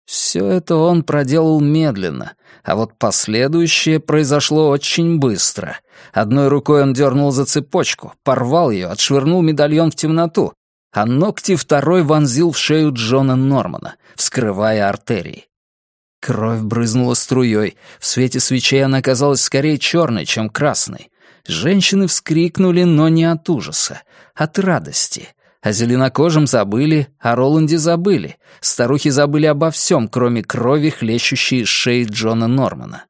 Все это он проделал медленно, а вот последующее произошло очень быстро. Одной рукой он дернул за цепочку, порвал ее, отшвырнул медальон в темноту, а ногти второй вонзил в шею Джона Нормана, вскрывая артерии. Кровь брызнула струей, в свете свечей она казалась скорее черной, чем красной. Женщины вскрикнули, но не от ужаса, от радости. О зеленокожем забыли, о Роланде забыли. Старухи забыли обо всем, кроме крови, хлещущей из шеи Джона Нормана.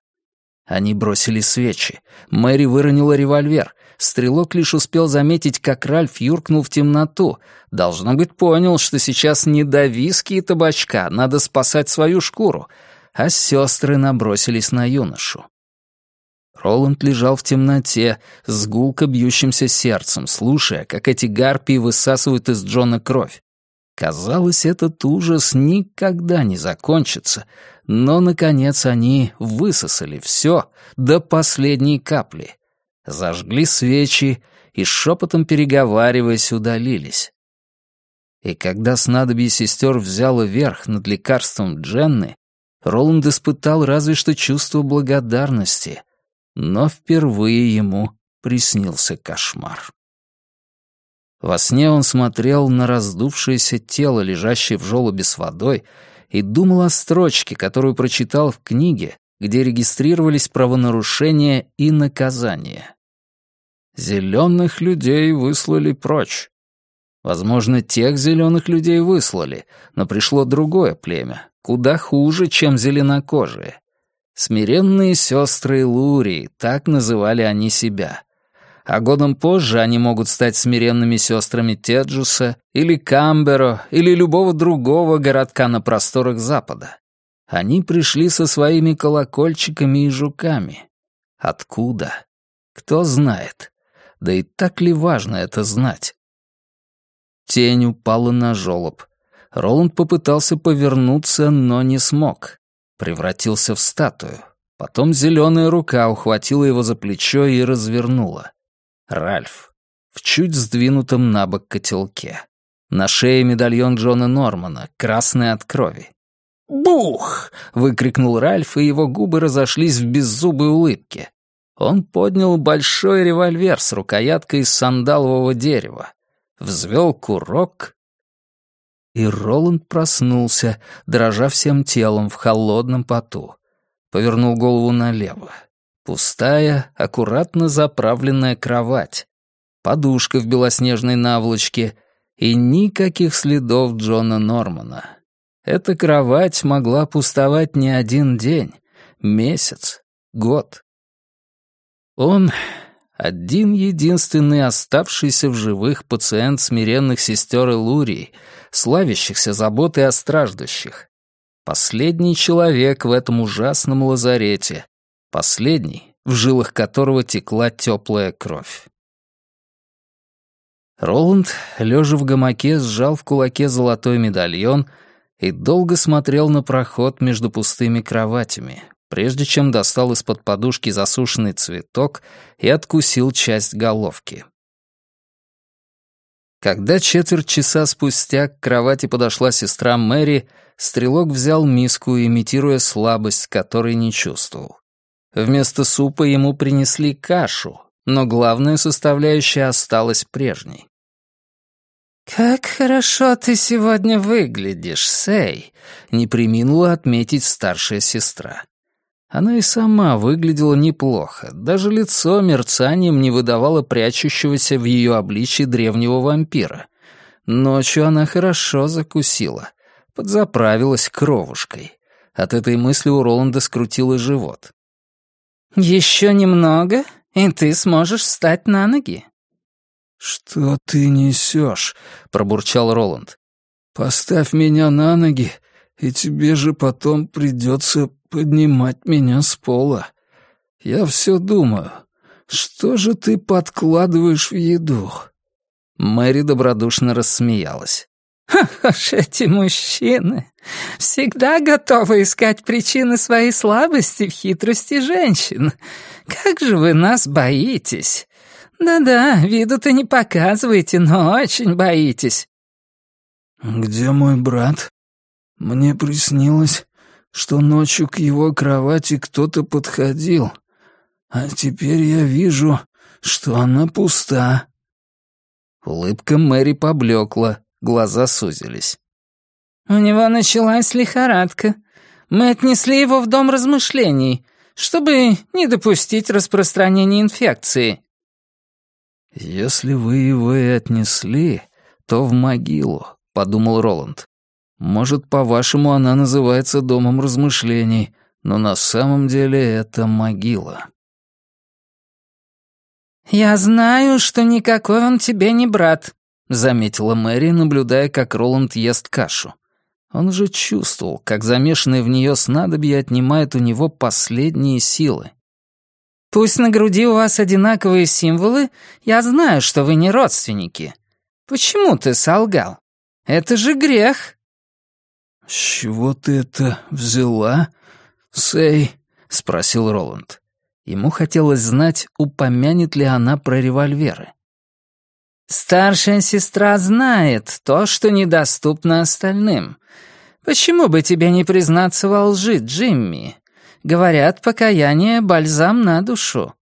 Они бросили свечи. Мэри выронила револьвер. Стрелок лишь успел заметить, как Ральф юркнул в темноту. Должно быть, понял, что сейчас не до виски и табачка, надо спасать свою шкуру. А сестры набросились на юношу. Роланд лежал в темноте, с гулко бьющимся сердцем, слушая, как эти гарпии высасывают из Джона кровь. Казалось, этот ужас никогда не закончится, но, наконец, они высосали все до последней капли. Зажгли свечи и, шепотом переговариваясь, удалились. И когда снадобье сестер взяло верх над лекарством Дженны, Роланд испытал разве что чувство благодарности, но впервые ему приснился кошмар. Во сне он смотрел на раздувшееся тело, лежащее в желобе с водой, и думал о строчке, которую прочитал в книге, где регистрировались правонарушения и наказания. Зеленых людей выслали прочь. Возможно, тех зеленых людей выслали, но пришло другое племя, куда хуже, чем зеленокожие. Смиренные сестры Лурии, так называли они себя. А годом позже они могут стать смиренными сестрами Теджуса или Камберо или любого другого городка на просторах Запада. Они пришли со своими колокольчиками и жуками. Откуда? Кто знает. Да и так ли важно это знать? Тень упала на жёлоб. Роланд попытался повернуться, но не смог превратился в статую. Потом зеленая рука ухватила его за плечо и развернула. Ральф. В чуть сдвинутом на бок котелке. На шее медальон Джона Нормана, красный от крови. «Бух!» — выкрикнул Ральф, и его губы разошлись в беззубой улыбке. Он поднял большой револьвер с рукояткой из сандалового дерева, взвел курок и Роланд проснулся, дрожа всем телом в холодном поту. Повернул голову налево. Пустая, аккуратно заправленная кровать. Подушка в белоснежной наволочке и никаких следов Джона Нормана. Эта кровать могла пустовать не один день, месяц, год. Он один единственный оставшийся в живых пациент смиренных сестер Лурии, славящихся заботой о страждущих. Последний человек в этом ужасном лазарете. Последний, в жилах которого текла теплая кровь. Роланд, лежа в гамаке, сжал в кулаке золотой медальон и долго смотрел на проход между пустыми кроватями, прежде чем достал из-под подушки засушенный цветок и откусил часть головки. Когда четверть часа спустя к кровати подошла сестра Мэри, стрелок взял миску, имитируя слабость, которой не чувствовал. Вместо супа ему принесли кашу, но главная составляющая осталась прежней. «Как хорошо ты сегодня выглядишь, Сэй!» — не приминула отметить старшая сестра. Она и сама выглядела неплохо, даже лицо мерцанием не выдавало прячущегося в ее обличье древнего вампира. Ночью она хорошо закусила, подзаправилась кровушкой. От этой мысли у Роланда скрутило живот. «Еще немного, и ты сможешь встать на ноги». «Что ты несешь?» — пробурчал Роланд. «Поставь меня на ноги, и тебе же потом придется поднимать меня с пола. Я все думаю, что же ты подкладываешь в еду?» Мэри добродушно рассмеялась. «Ха-ха, эти мужчины всегда готовы искать причины своей слабости в хитрости женщин. Как же вы нас боитесь! Да-да, виду-то не показываете, но очень боитесь». «Где мой брат? Мне приснилось, что ночью к его кровати кто-то подходил, а теперь я вижу, что она пуста». Улыбка Мэри поблекла, глаза сузились. «У него началась лихорадка. Мы отнесли его в дом размышлений, чтобы не допустить распространения инфекции». «Если вы его и отнесли, то в могилу», — подумал Роланд. «Может, по-вашему, она называется домом размышлений, но на самом деле это могила». «Я знаю, что никакой он тебе не брат», — заметила Мэри, наблюдая, как Роланд ест кашу. Он же чувствовал, как замешанное в нее снадобье отнимает у него последние силы. «Пусть на груди у вас одинаковые символы, я знаю, что вы не родственники. Почему ты солгал? Это же грех!» «С чего ты это взяла, Сэй?» — спросил Роланд. Ему хотелось знать, упомянет ли она про револьверы. «Старшая сестра знает то, что недоступно остальным. Почему бы тебе не признаться во лжи, Джимми? Говорят, покаяние — бальзам на душу».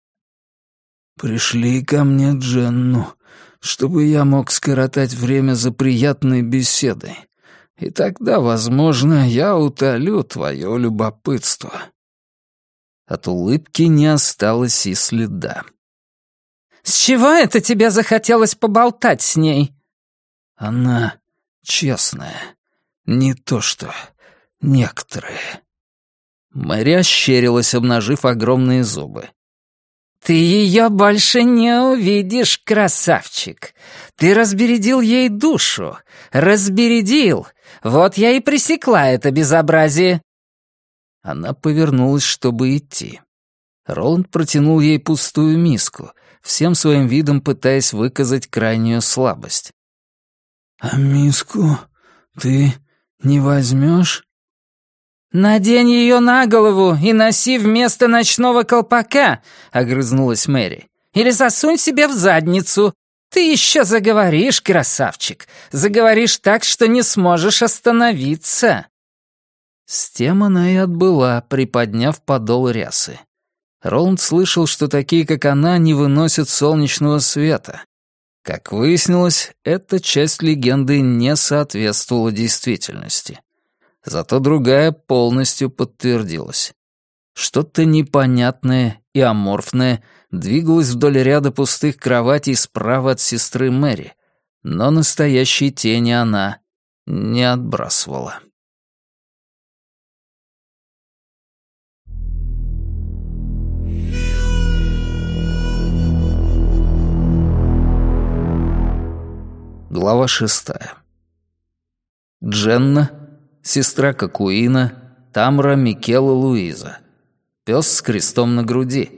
«Пришли ко мне Дженну, чтобы я мог скоротать время за приятной беседой. И тогда, возможно, я утолю твое любопытство». От улыбки не осталось и следа. «С чего это тебе захотелось поболтать с ней?» «Она честная. Не то что некоторые». Мэри ощерилась, обнажив огромные зубы. «Ты ее больше не увидишь, красавчик. Ты разбередил ей душу. Разбередил. Вот я и пресекла это безобразие». Она повернулась, чтобы идти. Роланд протянул ей пустую миску, всем своим видом пытаясь выказать крайнюю слабость. «А миску ты не возьмешь?» «Надень ее на голову и носи вместо ночного колпака», — огрызнулась Мэри. «Или засунь себе в задницу. Ты еще заговоришь, красавчик. Заговоришь так, что не сможешь остановиться». С тем она и отбыла, приподняв подол рясы. Роланд слышал, что такие, как она, не выносят солнечного света. Как выяснилось, эта часть легенды не соответствовала действительности. Зато другая полностью подтвердилась. Что-то непонятное и аморфное двигалось вдоль ряда пустых кроватей справа от сестры Мэри, но настоящей тени она не отбрасывала. Глава шестая. Дженна, сестра Кокуина, Тамра Микела Луиза. Пес с крестом на груди.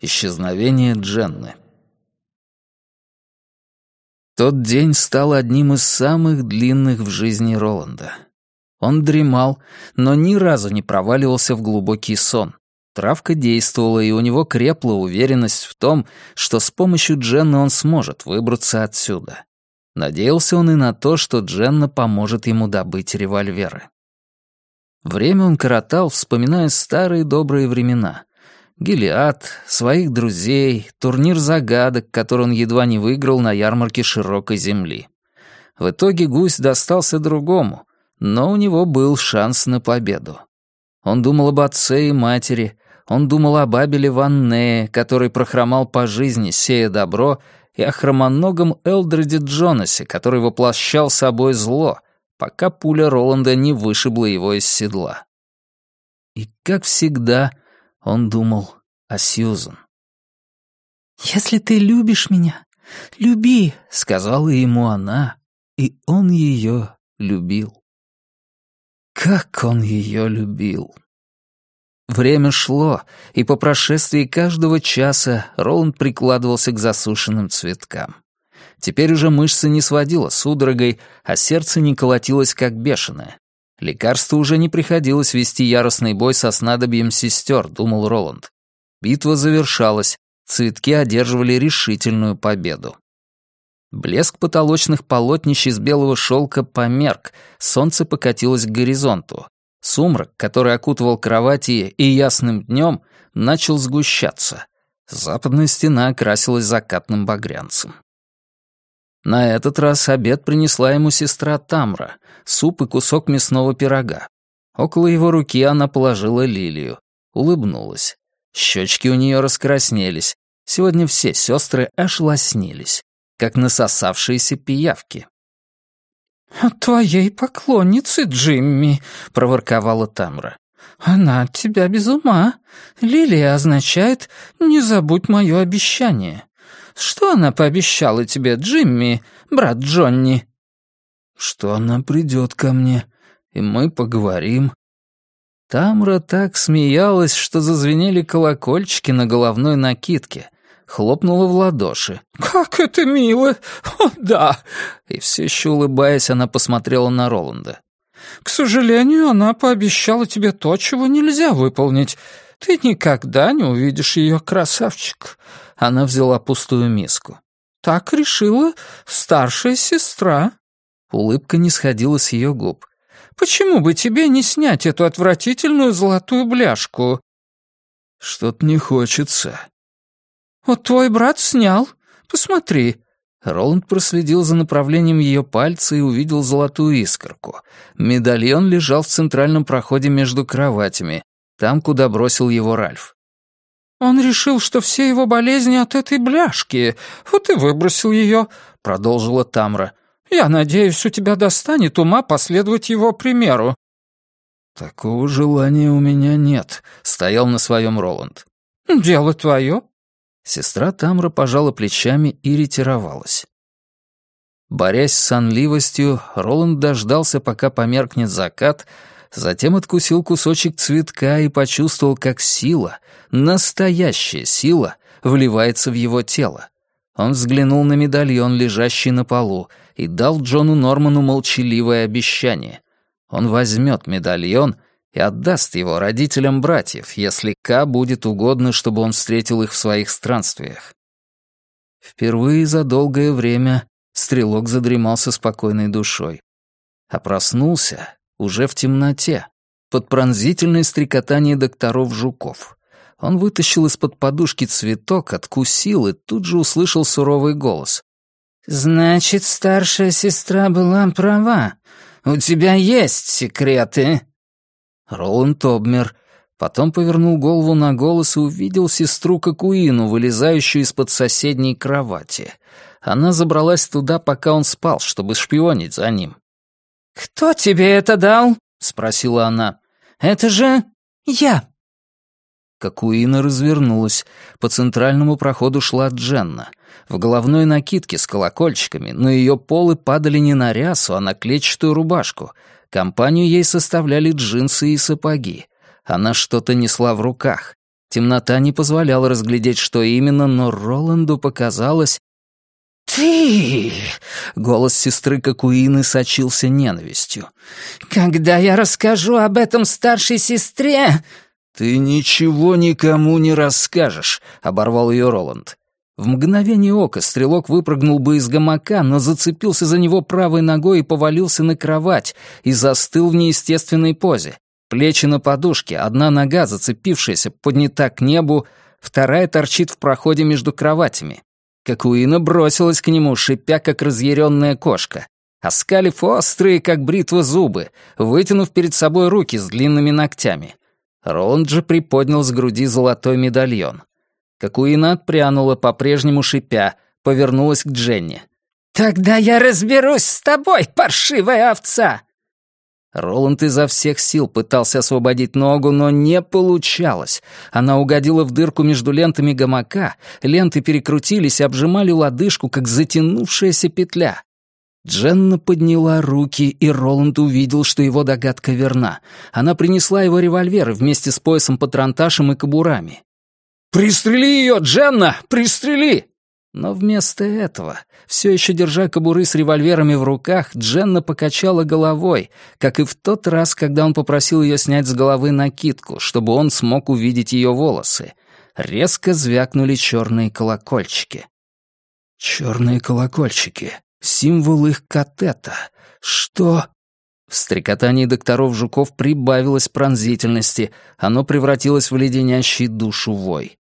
Исчезновение Дженны. Тот день стал одним из самых длинных в жизни Роланда. Он дремал, но ни разу не проваливался в глубокий сон. Травка действовала, и у него крепла уверенность в том, что с помощью Дженны он сможет выбраться отсюда. Надеялся он и на то, что Дженна поможет ему добыть револьверы. Время он коротал, вспоминая старые добрые времена. Гелиад, своих друзей, турнир загадок, который он едва не выиграл на ярмарке широкой земли. В итоге гусь достался другому, но у него был шанс на победу. Он думал об отце и матери, он думал об Абеле Ваннее, который прохромал по жизни, сея добро, и о хромоногом Элдреде Джонасе, который воплощал собой зло, пока пуля Роланда не вышибла его из седла. И, как всегда, он думал о Сьюзан. «Если ты любишь меня, люби», — сказала ему она, и он ее любил. Как он ее любил! Время шло, и по прошествии каждого часа Роланд прикладывался к засушенным цветкам. Теперь уже мышцы не сводило судорогой, а сердце не колотилось как бешеное. Лекарству уже не приходилось вести яростный бой со снадобьем сестер, думал Роланд. Битва завершалась, цветки одерживали решительную победу. Блеск потолочных полотнищ из белого шелка померк, солнце покатилось к горизонту. Сумрак, который окутывал кровати и ясным днем, начал сгущаться. Западная стена окрасилась закатным багрянцем. На этот раз обед принесла ему сестра Тамра, суп и кусок мясного пирога. Около его руки она положила лилию, улыбнулась. Щечки у нее раскраснелись, Сегодня все сестры аж лоснились, как насосавшиеся пиявки. «От твоей поклонницы, Джимми», — проворковала Тамра. «Она от тебя без ума. Лилия означает «не забудь мое обещание». Что она пообещала тебе, Джимми, брат Джонни?» «Что она придет ко мне, и мы поговорим». Тамра так смеялась, что зазвенели колокольчики на головной накидке, хлопнула в ладоши. «Как это мило! О, да!» И все еще улыбаясь, она посмотрела на Роланда. «К сожалению, она пообещала тебе то, чего нельзя выполнить. Ты никогда не увидишь ее, красавчик!» Она взяла пустую миску. «Так решила старшая сестра». Улыбка не сходила с ее губ. «Почему бы тебе не снять эту отвратительную золотую бляшку?» «Что-то не хочется», «Вот твой брат снял. Посмотри». Роланд проследил за направлением ее пальца и увидел золотую искорку. Медальон лежал в центральном проходе между кроватями, там, куда бросил его Ральф. «Он решил, что все его болезни от этой бляшки. Вот и выбросил ее», — продолжила Тамра. «Я надеюсь, у тебя достанет ума последовать его примеру». «Такого желания у меня нет», — стоял на своем Роланд. «Дело твое», Сестра Тамра пожала плечами и ретировалась. Борясь с сонливостью, Роланд дождался, пока померкнет закат, затем откусил кусочек цветка и почувствовал, как сила, настоящая сила, вливается в его тело. Он взглянул на медальон, лежащий на полу, и дал Джону Норману молчаливое обещание. Он возьмет медальон и отдаст его родителям братьев, если Ка будет угодно, чтобы он встретил их в своих странствиях. Впервые за долгое время стрелок задремался спокойной душой. А проснулся уже в темноте, под пронзительное стрекотание докторов жуков. Он вытащил из-под подушки цветок, откусил и тут же услышал суровый голос. «Значит, старшая сестра была права. У тебя есть секреты?» Роланд обмер, потом повернул голову на голос и увидел сестру Кокуину, вылезающую из-под соседней кровати. Она забралась туда, пока он спал, чтобы шпионить за ним. «Кто тебе это дал?» — спросила она. «Это же я». Кокуина развернулась. По центральному проходу шла Дженна. В головной накидке с колокольчиками, но ее полы падали не на рясу, а на клетчатую рубашку — Компанию ей составляли джинсы и сапоги. Она что-то несла в руках. Темнота не позволяла разглядеть, что именно, но Роланду показалось... «Ты!» — голос сестры Кокуины сочился ненавистью. «Когда я расскажу об этом старшей сестре...» «Ты ничего никому не расскажешь», — оборвал ее Роланд. В мгновение ока стрелок выпрыгнул бы из гамака, но зацепился за него правой ногой и повалился на кровать и застыл в неестественной позе. Плечи на подушке, одна нога, зацепившаяся, поднята к небу, вторая торчит в проходе между кроватями. Какуина бросилась к нему, шипя, как разъяренная кошка. Оскалив острые, как бритва, зубы, вытянув перед собой руки с длинными ногтями. Роланд же приподнял с груди золотой медальон. Какуина отпрянула, по-прежнему шипя, повернулась к Дженни. «Тогда я разберусь с тобой, паршивая овца!» Роланд изо всех сил пытался освободить ногу, но не получалось. Она угодила в дырку между лентами гамака, ленты перекрутились и обжимали лодыжку, как затянувшаяся петля. Дженна подняла руки, и Роланд увидел, что его догадка верна. Она принесла его револьвер вместе с поясом-патронташем и кобурами. «Пристрели ее, Дженна! Пристрели!» Но вместо этого, все еще держа кобуры с револьверами в руках, Дженна покачала головой, как и в тот раз, когда он попросил ее снять с головы накидку, чтобы он смог увидеть ее волосы. Резко звякнули черные колокольчики. Черные колокольчики. Символ их катета. Что? В стрекотании докторов Жуков прибавилось пронзительности, оно превратилось в леденящий душу вой.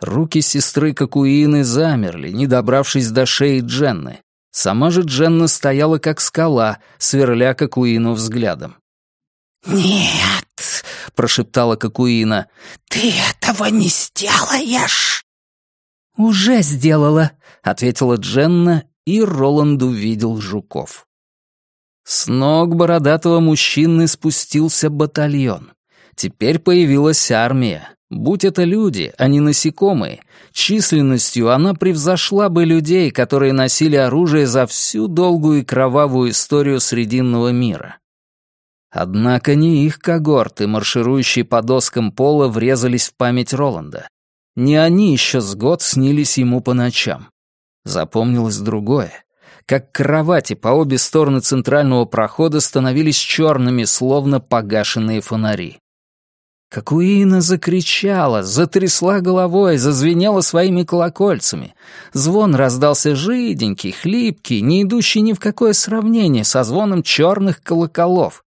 Руки сестры Кокуины замерли, не добравшись до шеи Дженны. Сама же Дженна стояла как скала, сверля Кокуину взглядом. «Нет», — прошептала Кокуина, — «ты этого не сделаешь». «Уже сделала», — ответила Дженна, и Роланд увидел жуков. С ног бородатого мужчины спустился батальон. Теперь появилась армия. Будь это люди, а не насекомые, численностью она превзошла бы людей, которые носили оружие за всю долгую и кровавую историю Срединного мира. Однако не их когорты, марширующие по доскам пола, врезались в память Роланда. Не они еще с год снились ему по ночам. Запомнилось другое. Как кровати по обе стороны центрального прохода становились черными, словно погашенные фонари. Какуина закричала, затрясла головой, зазвенела своими колокольцами. Звон раздался жиденький, хлипкий, не идущий ни в какое сравнение со звоном черных колоколов.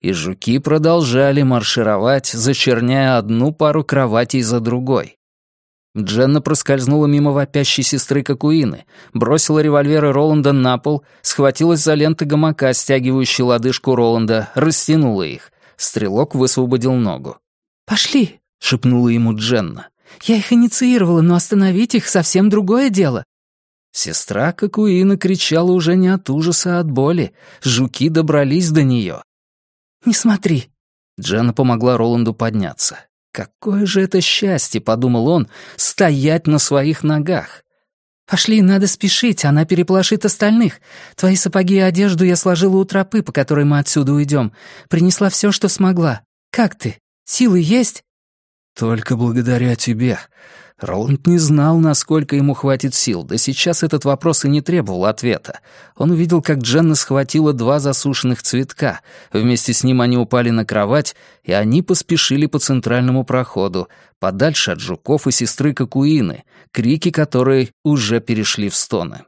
И жуки продолжали маршировать, зачерняя одну пару кроватей за другой. Дженна проскользнула мимо вопящей сестры Кокуины, бросила револьверы Роланда на пол, схватилась за ленты гамака, стягивающей лодыжку Роланда, растянула их. Стрелок высвободил ногу. «Пошли», — шепнула ему Дженна. «Я их инициировала, но остановить их совсем другое дело». Сестра Кокуина кричала уже не от ужаса, а от боли. Жуки добрались до нее. «Не смотри». Дженна помогла Роланду подняться. «Какое же это счастье», — подумал он, — «стоять на своих ногах». «Пошли, надо спешить, она переполошит остальных. Твои сапоги и одежду я сложила у тропы, по которой мы отсюда уйдем. Принесла все, что смогла. Как ты? Силы есть?» «Только благодаря тебе. Роланд не знал, насколько ему хватит сил, да сейчас этот вопрос и не требовал ответа. Он увидел, как Дженна схватила два засушенных цветка. Вместе с ним они упали на кровать, и они поспешили по центральному проходу, подальше от жуков и сестры Кокуины, крики которой уже перешли в стоны.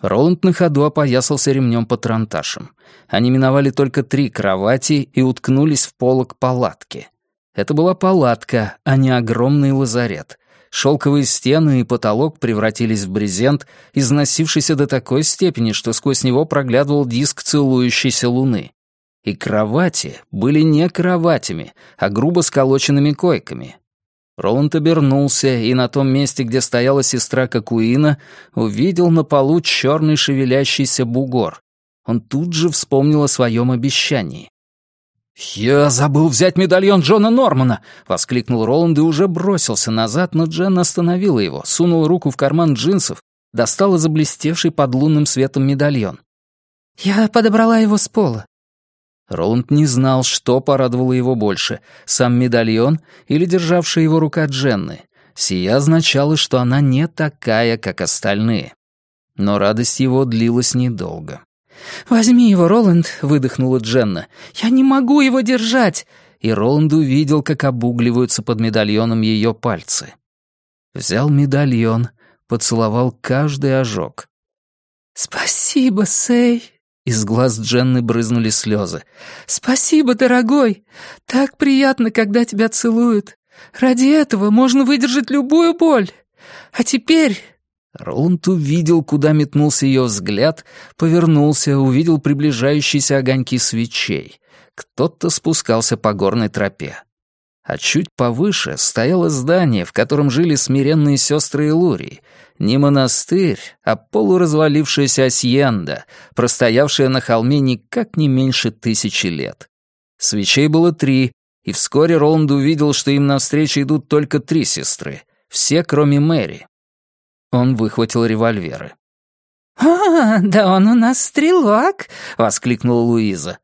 Роланд на ходу опоясался ремнем по транташам. Они миновали только три кровати и уткнулись в полок палатки. Это была палатка, а не огромный лазарет. Шелковые стены и потолок превратились в брезент, износившийся до такой степени, что сквозь него проглядывал диск целующейся луны. И кровати были не кроватями, а грубо сколоченными койками. Роланд обернулся и на том месте, где стояла сестра Кокуина, увидел на полу черный шевелящийся бугор. Он тут же вспомнил о своем обещании. «Я забыл взять медальон Джона Нормана!» — воскликнул Роланд и уже бросился назад, но Джен остановила его, сунула руку в карман джинсов, достала заблестевший под лунным светом медальон. «Я подобрала его с пола». Роланд не знал, что порадовало его больше — сам медальон или державшая его рука Дженны. Сия означало, что она не такая, как остальные. Но радость его длилась недолго. «Возьми его, Роланд», — выдохнула Дженна. «Я не могу его держать!» И Роланд увидел, как обугливаются под медальоном ее пальцы. Взял медальон, поцеловал каждый ожог. «Спасибо, Сэй!» Из глаз Дженны брызнули слезы. «Спасибо, дорогой! Так приятно, когда тебя целуют. Ради этого можно выдержать любую боль. А теперь Роланд увидел, куда метнулся ее взгляд, повернулся, увидел приближающиеся огоньки свечей. Кто-то спускался по горной тропе. А чуть повыше стояло здание, в котором жили смиренные сестры Илурии. Не монастырь, а полуразвалившаяся асьенда, простоявшая на холме никак не меньше тысячи лет. Свечей было три, и вскоре Роланд увидел, что им навстречу идут только три сестры. Все, кроме Мэри. Он выхватил револьверы. «А, да он у нас стрелок!» — воскликнула Луиза.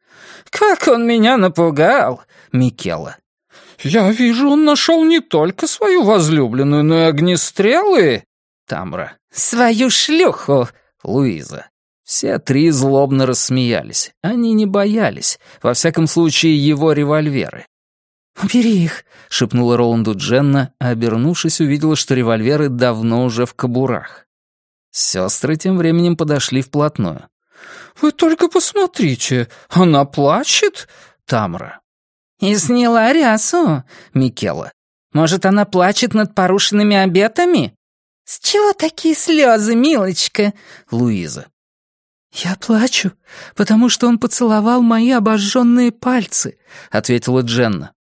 «Как он меня напугал!» — Микела. «Я вижу, он нашел не только свою возлюбленную, но и огнестрелы!» Тамра. «Свою шлюху!» — Луиза. Все три злобно рассмеялись. Они не боялись, во всяком случае, его револьверы. «Убери их», — шепнула Роланду Дженна, а обернувшись, увидела, что револьверы давно уже в кобурах. Сестры тем временем подошли вплотную. «Вы только посмотрите, она плачет?» Тамра. «И сняла рясу?» Микела. «Может, она плачет над порушенными обетами?» «С чего такие слезы, милочка?» Луиза. «Я плачу, потому что он поцеловал мои обожженные пальцы», — ответила Дженна.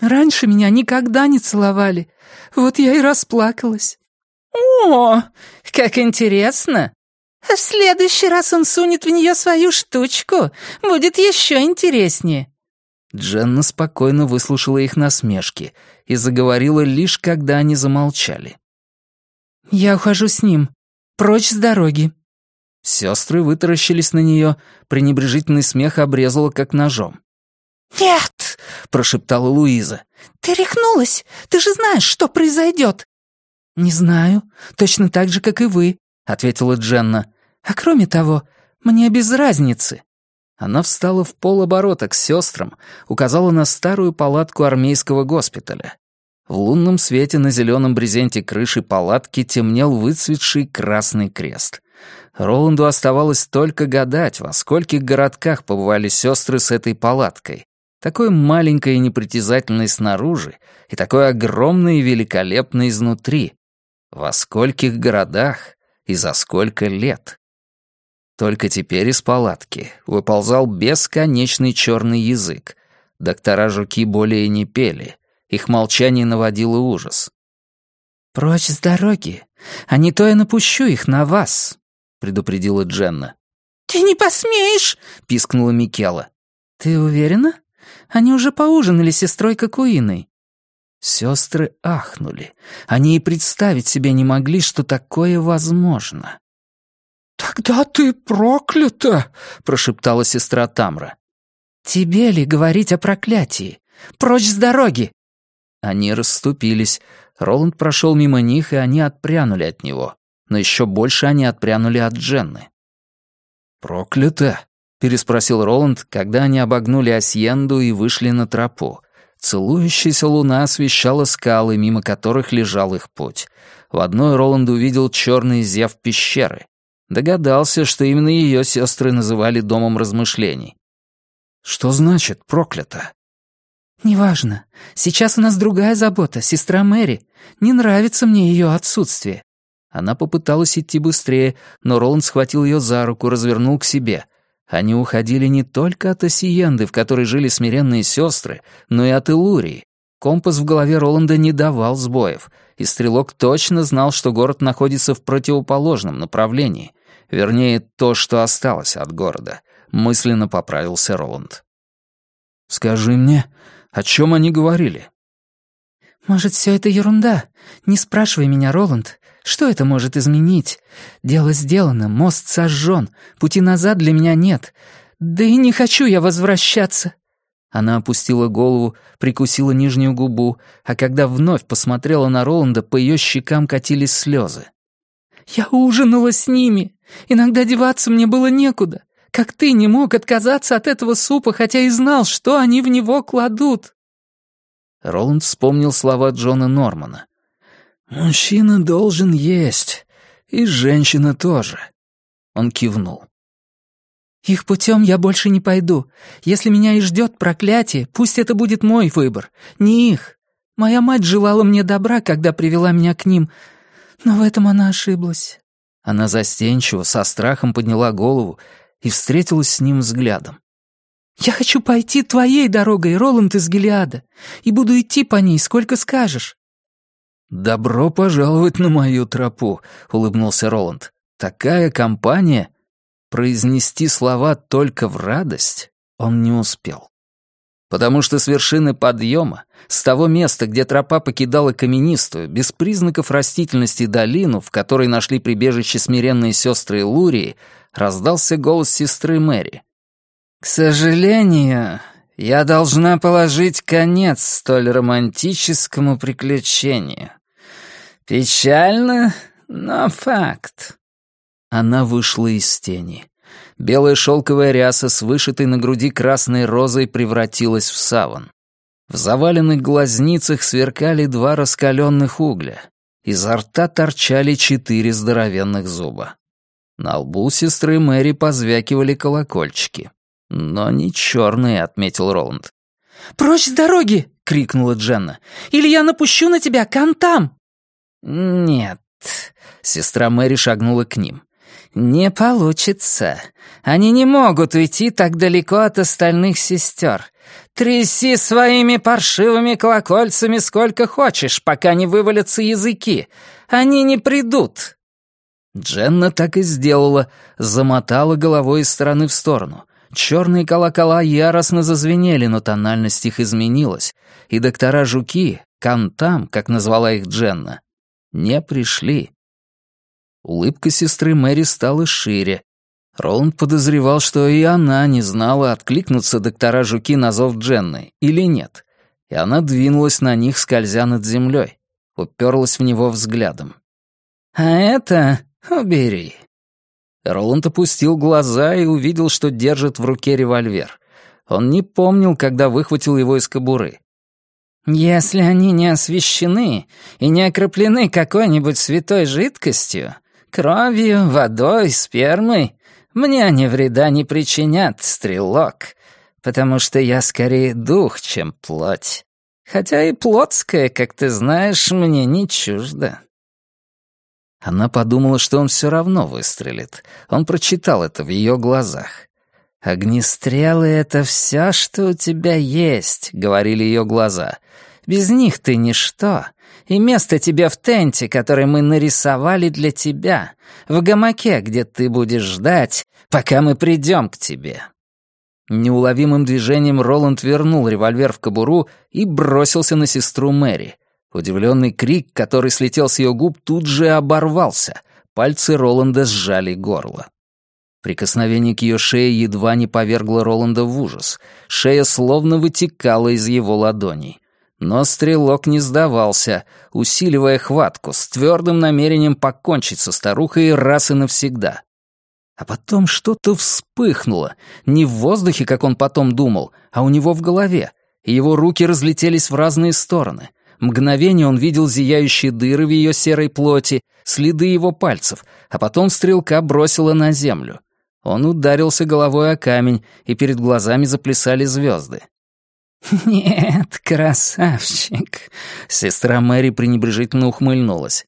Раньше меня никогда не целовали. Вот я и расплакалась». «О, как интересно! А в следующий раз он сунет в нее свою штучку. Будет еще интереснее». Дженна спокойно выслушала их насмешки и заговорила лишь, когда они замолчали. «Я ухожу с ним. Прочь с дороги». Сестры вытаращились на нее, пренебрежительный смех обрезала как ножом. «Нет!» — прошептала Луиза. «Ты рехнулась! Ты же знаешь, что произойдет!» «Не знаю. Точно так же, как и вы», — ответила Дженна. «А кроме того, мне без разницы». Она встала в полоборота к сестрам, указала на старую палатку армейского госпиталя. В лунном свете на зеленом брезенте крыши палатки темнел выцветший красный крест. Роланду оставалось только гадать, во скольких городках побывали сестры с этой палаткой. Такой маленькой и непритязательной снаружи, и такой огромной и великолепной изнутри. Во скольких городах и за сколько лет. Только теперь из палатки выползал бесконечный черный язык. Доктора жуки более не пели. Их молчание наводило ужас. «Прочь с дороги, а не то я напущу их на вас», — предупредила Дженна. «Ты не посмеешь!» — пискнула Микела. «Ты уверена? Они уже поужинали с сестрой Кокуиной». Сестры ахнули. Они и представить себе не могли, что такое возможно. «Тогда ты проклята!» — прошептала сестра Тамра. «Тебе ли говорить о проклятии? Прочь с дороги!» Они расступились. Роланд прошел мимо них, и они отпрянули от него. Но еще больше они отпрянули от Дженны. «Проклято?» — переспросил Роланд, когда они обогнули Асьенду и вышли на тропу. Целующаяся луна освещала скалы, мимо которых лежал их путь. В одной Роланд увидел черный зев пещеры. Догадался, что именно ее сестры называли домом размышлений. Что значит проклято? «Неважно. Сейчас у нас другая забота, сестра Мэри. Не нравится мне ее отсутствие». Она попыталась идти быстрее, но Роланд схватил ее за руку, развернул к себе. Они уходили не только от Осиенды, в которой жили смиренные сестры, но и от Илурии. Компас в голове Роланда не давал сбоев, и стрелок точно знал, что город находится в противоположном направлении. Вернее, то, что осталось от города. Мысленно поправился Роланд. «Скажи мне, о чем они говорили?» «Может, все это ерунда? Не спрашивай меня, Роланд. Что это может изменить? Дело сделано, мост сожжен, пути назад для меня нет. Да и не хочу я возвращаться». Она опустила голову, прикусила нижнюю губу, а когда вновь посмотрела на Роланда, по ее щекам катились слезы. «Я ужинала с ними. Иногда деваться мне было некуда. Как ты не мог отказаться от этого супа, хотя и знал, что они в него кладут?» Роланд вспомнил слова Джона Нормана. «Мужчина должен есть, и женщина тоже». Он кивнул. «Их путем я больше не пойду. Если меня и ждет проклятие, пусть это будет мой выбор, не их. Моя мать желала мне добра, когда привела меня к ним, но в этом она ошиблась». Она застенчиво, со страхом подняла голову и встретилась с ним взглядом. «Я хочу пойти твоей дорогой, Роланд из Гелиада, и буду идти по ней, сколько скажешь». «Добро пожаловать на мою тропу», — улыбнулся Роланд. «Такая компания...» Произнести слова только в радость он не успел. Потому что с вершины подъема, с того места, где тропа покидала каменистую, без признаков растительности долину, в которой нашли прибежище смиренные сестры Лурии, раздался голос сестры Мэри. «К сожалению, я должна положить конец столь романтическому приключению. Печально, но факт». Она вышла из тени. Белая шелковая ряса с вышитой на груди красной розой превратилась в саван. В заваленных глазницах сверкали два раскаленных угля. Изо рта торчали четыре здоровенных зуба. На лбу сестры Мэри позвякивали колокольчики. «Но не черные», — отметил Роланд. «Прочь с дороги!» — крикнула Дженна. «Или я напущу на тебя кантам!» «Нет». Сестра Мэри шагнула к ним. «Не получится. Они не могут уйти так далеко от остальных сестер. Тряси своими паршивыми колокольцами сколько хочешь, пока не вывалятся языки. Они не придут». Дженна так и сделала, замотала головой из стороны в сторону. Черные колокола яростно зазвенели, но тональность их изменилась, и доктора-жуки, кантам, как назвала их Дженна, не пришли. Улыбка сестры Мэри стала шире. Роланд подозревал, что и она не знала, откликнуться доктора-жуки на зов Дженны или нет, и она двинулась на них, скользя над землей, уперлась в него взглядом. «А это убери», Роланд опустил глаза и увидел, что держит в руке револьвер. Он не помнил, когда выхватил его из кобуры. «Если они не освещены и не окроплены какой-нибудь святой жидкостью, кровью, водой, спермой, мне они вреда не причинят, стрелок, потому что я скорее дух, чем плоть. Хотя и плотская, как ты знаешь, мне не чуждо». Она подумала, что он все равно выстрелит. Он прочитал это в ее глазах. «Огнестрелы — это все, что у тебя есть», — говорили ее глаза. «Без них ты ничто. И место тебе в тенте, который мы нарисовали для тебя, в гамаке, где ты будешь ждать, пока мы придем к тебе». Неуловимым движением Роланд вернул револьвер в кобуру и бросился на сестру Мэри. Удивленный крик, который слетел с ее губ, тут же оборвался. Пальцы Роланда сжали горло. Прикосновение к ее шее едва не повергло Роланда в ужас. Шея словно вытекала из его ладоней. Но стрелок не сдавался, усиливая хватку, с твердым намерением покончить со старухой раз и навсегда. А потом что-то вспыхнуло, не в воздухе, как он потом думал, а у него в голове, и его руки разлетелись в разные стороны — Мгновение он видел зияющие дыры в ее серой плоти, следы его пальцев, а потом стрелка бросила на землю. Он ударился головой о камень, и перед глазами заплясали звезды. «Нет, красавчик», — сестра Мэри пренебрежительно ухмыльнулась.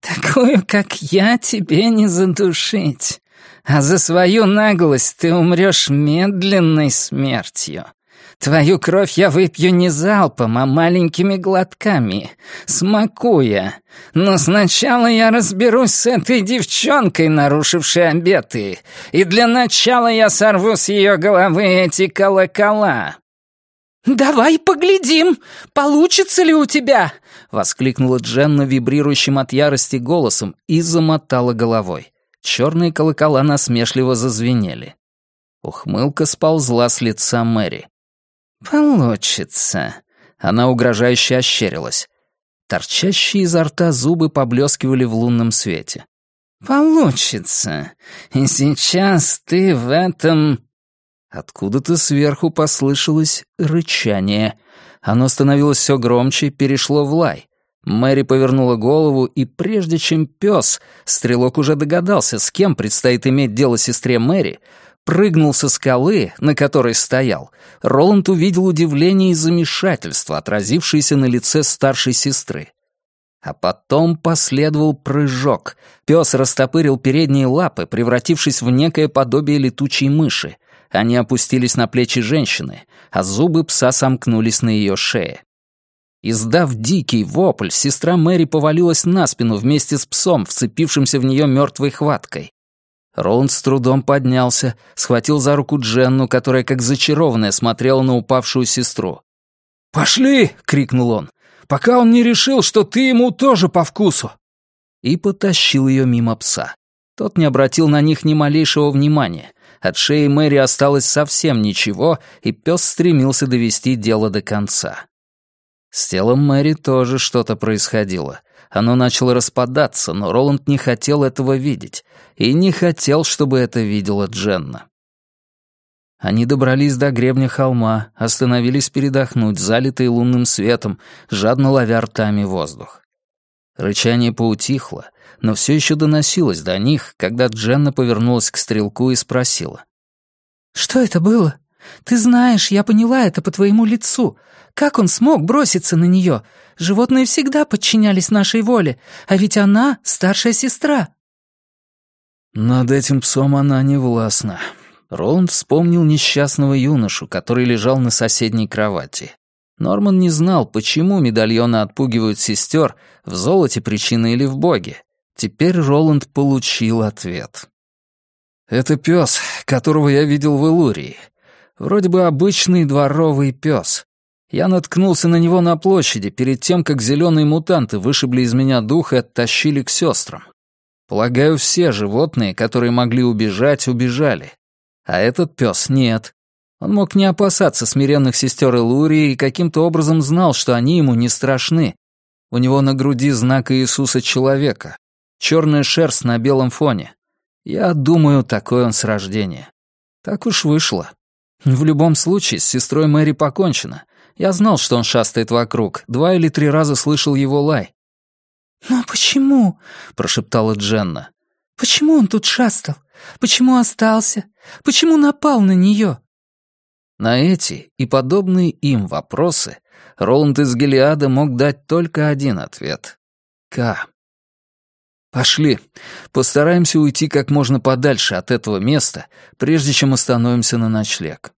«Такую, как я, тебе не задушить. А за свою наглость ты умрешь медленной смертью. Твою кровь я выпью не залпом, а маленькими глотками, смакуя. Но сначала я разберусь с этой девчонкой, нарушившей обеты, и для начала я сорву с ее головы эти колокола». «Давай поглядим, получится ли у тебя!» — воскликнула Дженна вибрирующим от ярости голосом и замотала головой. Черные колокола насмешливо зазвенели. Ухмылка сползла с лица Мэри. «Получится». Она угрожающе ощерилась. Торчащие изо рта зубы поблескивали в лунном свете. «Получится. И сейчас ты в этом...» Откуда-то сверху послышалось рычание. Оно становилось все громче, перешло в лай. Мэри повернула голову, и прежде чем пес, стрелок уже догадался, с кем предстоит иметь дело сестре Мэри, прыгнул со скалы, на которой стоял, Роланд увидел удивление и замешательство, отразившееся на лице старшей сестры. А потом последовал прыжок. Пес растопырил передние лапы, превратившись в некое подобие летучей мыши. Они опустились на плечи женщины, а зубы пса сомкнулись на ее шее. Издав дикий вопль, сестра Мэри повалилась на спину вместе с псом, вцепившимся в нее мертвой хваткой. Роланд с трудом поднялся, схватил за руку Дженну, которая как зачарованная смотрела на упавшую сестру. «Пошли!» — крикнул он. «Пока он не решил, что ты ему тоже по вкусу!» И потащил ее мимо пса. Тот не обратил на них ни малейшего внимания. От шеи Мэри осталось совсем ничего, и пес стремился довести дело до конца. С телом Мэри тоже что-то происходило — оно начало распадаться, но Роланд не хотел этого видеть. И не хотел, чтобы это видела Дженна. Они добрались до гребня холма, остановились передохнуть, залитые лунным светом, жадно ловя ртами воздух. Рычание поутихло, но все еще доносилось до них, когда Дженна повернулась к стрелку и спросила. «Что это было? Ты знаешь, я поняла это по твоему лицу. Как он смог броситься на нее? Животные всегда подчинялись нашей воле, а ведь она — старшая сестра». Над этим псом она не властна. Роланд вспомнил несчастного юношу, который лежал на соседней кровати. Норман не знал, почему медальоны отпугивают сестер, в золоте причина или в боге. Теперь Роланд получил ответ. «Это пес, которого я видел в Илурии. Вроде бы обычный дворовый пес. Я наткнулся на него на площади перед тем, как зеленые мутанты вышибли из меня дух и оттащили к сестрам. Полагаю, все животные, которые могли убежать, убежали. А этот пес нет. Он мог не опасаться смиренных сестер Илурии и каким-то образом знал, что они ему не страшны. У него на груди знак Иисуса Человека. Черная шерсть на белом фоне. Я думаю, такой он с рождения. Так уж вышло. В любом случае, с сестрой Мэри покончено. Я знал, что он шастает вокруг. Два или три раза слышал его лай. «Но почему?» — прошептала Дженна. «Почему он тут шастал? Почему остался? Почему напал на нее?» На эти и подобные им вопросы Роланд из Гелиада мог дать только один ответ — К. «Пошли. Постараемся уйти как можно подальше от этого места, прежде чем остановимся на ночлег».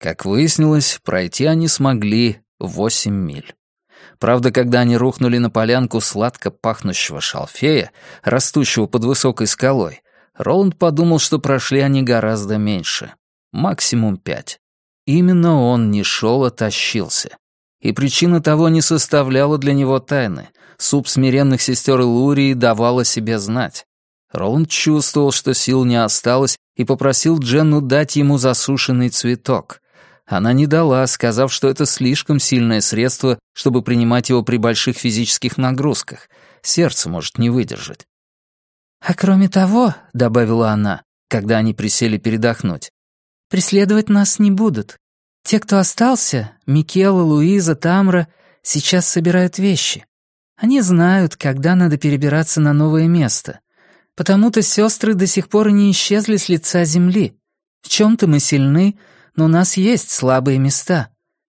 Как выяснилось, пройти они смогли восемь миль. Правда, когда они рухнули на полянку сладко пахнущего шалфея, растущего под высокой скалой, Роланд подумал, что прошли они гораздо меньше максимум пять. Именно он не шел, а тащился. И причина того не составляла для него тайны. Суп смиренных сестер Лурии давала себе знать. Роланд чувствовал, что сил не осталось, и попросил Дженну дать ему засушенный цветок. Она не дала, сказав, что это слишком сильное средство, чтобы принимать его при больших физических нагрузках. Сердце может не выдержать. «А кроме того», — добавила она, когда они присели передохнуть, Преследовать нас не будут. Те, кто остался, Микела, Луиза, Тамра, сейчас собирают вещи. Они знают, когда надо перебираться на новое место. Потому-то сестры до сих пор не исчезли с лица земли. В чем-то мы сильны, но у нас есть слабые места.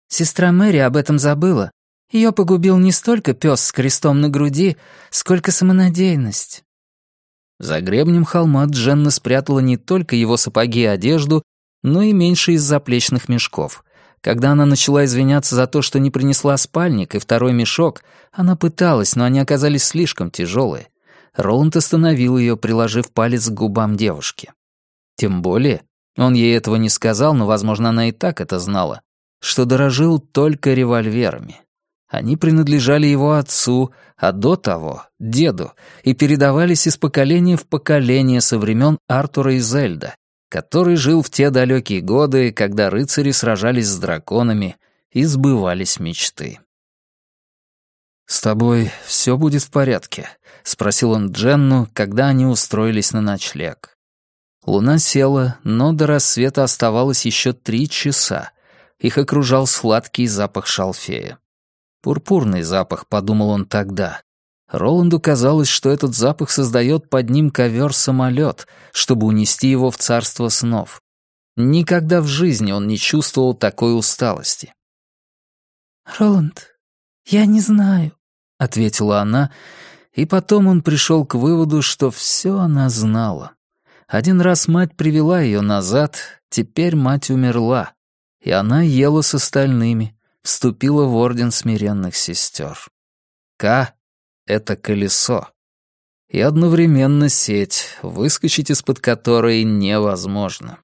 Сестра Мэри об этом забыла. Ее погубил не столько пес с крестом на груди, сколько самонадеянность. За гребнем холма Дженна спрятала не только его сапоги и одежду, но и меньше из заплечных мешков. Когда она начала извиняться за то, что не принесла спальник и второй мешок, она пыталась, но они оказались слишком тяжелые. Роланд остановил ее, приложив палец к губам девушки. Тем более, он ей этого не сказал, но, возможно, она и так это знала, что дорожил только револьверами. Они принадлежали его отцу, а до того — деду, и передавались из поколения в поколение со времен Артура и Зельда, который жил в те далекие годы, когда рыцари сражались с драконами и сбывались мечты. «С тобой все будет в порядке?» — спросил он Дженну, когда они устроились на ночлег. Луна села, но до рассвета оставалось еще три часа. Их окружал сладкий запах шалфея. Пурпурный запах, подумал он тогда. Роланду казалось, что этот запах создает под ним ковер-самолет, чтобы унести его в царство снов. Никогда в жизни он не чувствовал такой усталости. «Роланд, я не знаю», — ответила она, и потом он пришел к выводу, что все она знала. Один раз мать привела ее назад, теперь мать умерла, и она ела с остальными, вступила в орден смиренных сестер. К это колесо. И одновременно сеть, выскочить из-под которой невозможно.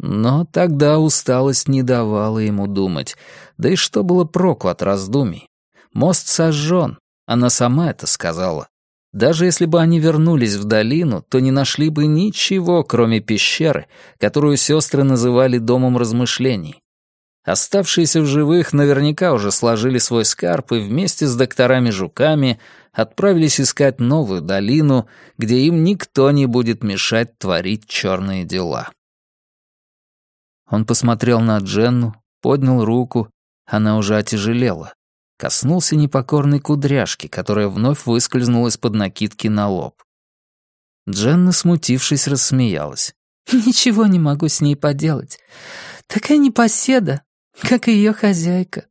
Но тогда усталость не давала ему думать. Да и что было проку от раздумий? Мост сожжен, она сама это сказала. Даже если бы они вернулись в долину, то не нашли бы ничего, кроме пещеры, которую сестры называли домом размышлений. Оставшиеся в живых наверняка уже сложили свой скарб и вместе с докторами-жуками отправились искать новую долину, где им никто не будет мешать творить черные дела. Он посмотрел на Дженну, поднял руку, она уже отяжелела. Коснулся непокорной кудряшки, которая вновь выскользнула из-под накидки на лоб. Дженна, смутившись, рассмеялась. «Ничего не могу с ней поделать. Такая непоседа, как и ее хозяйка».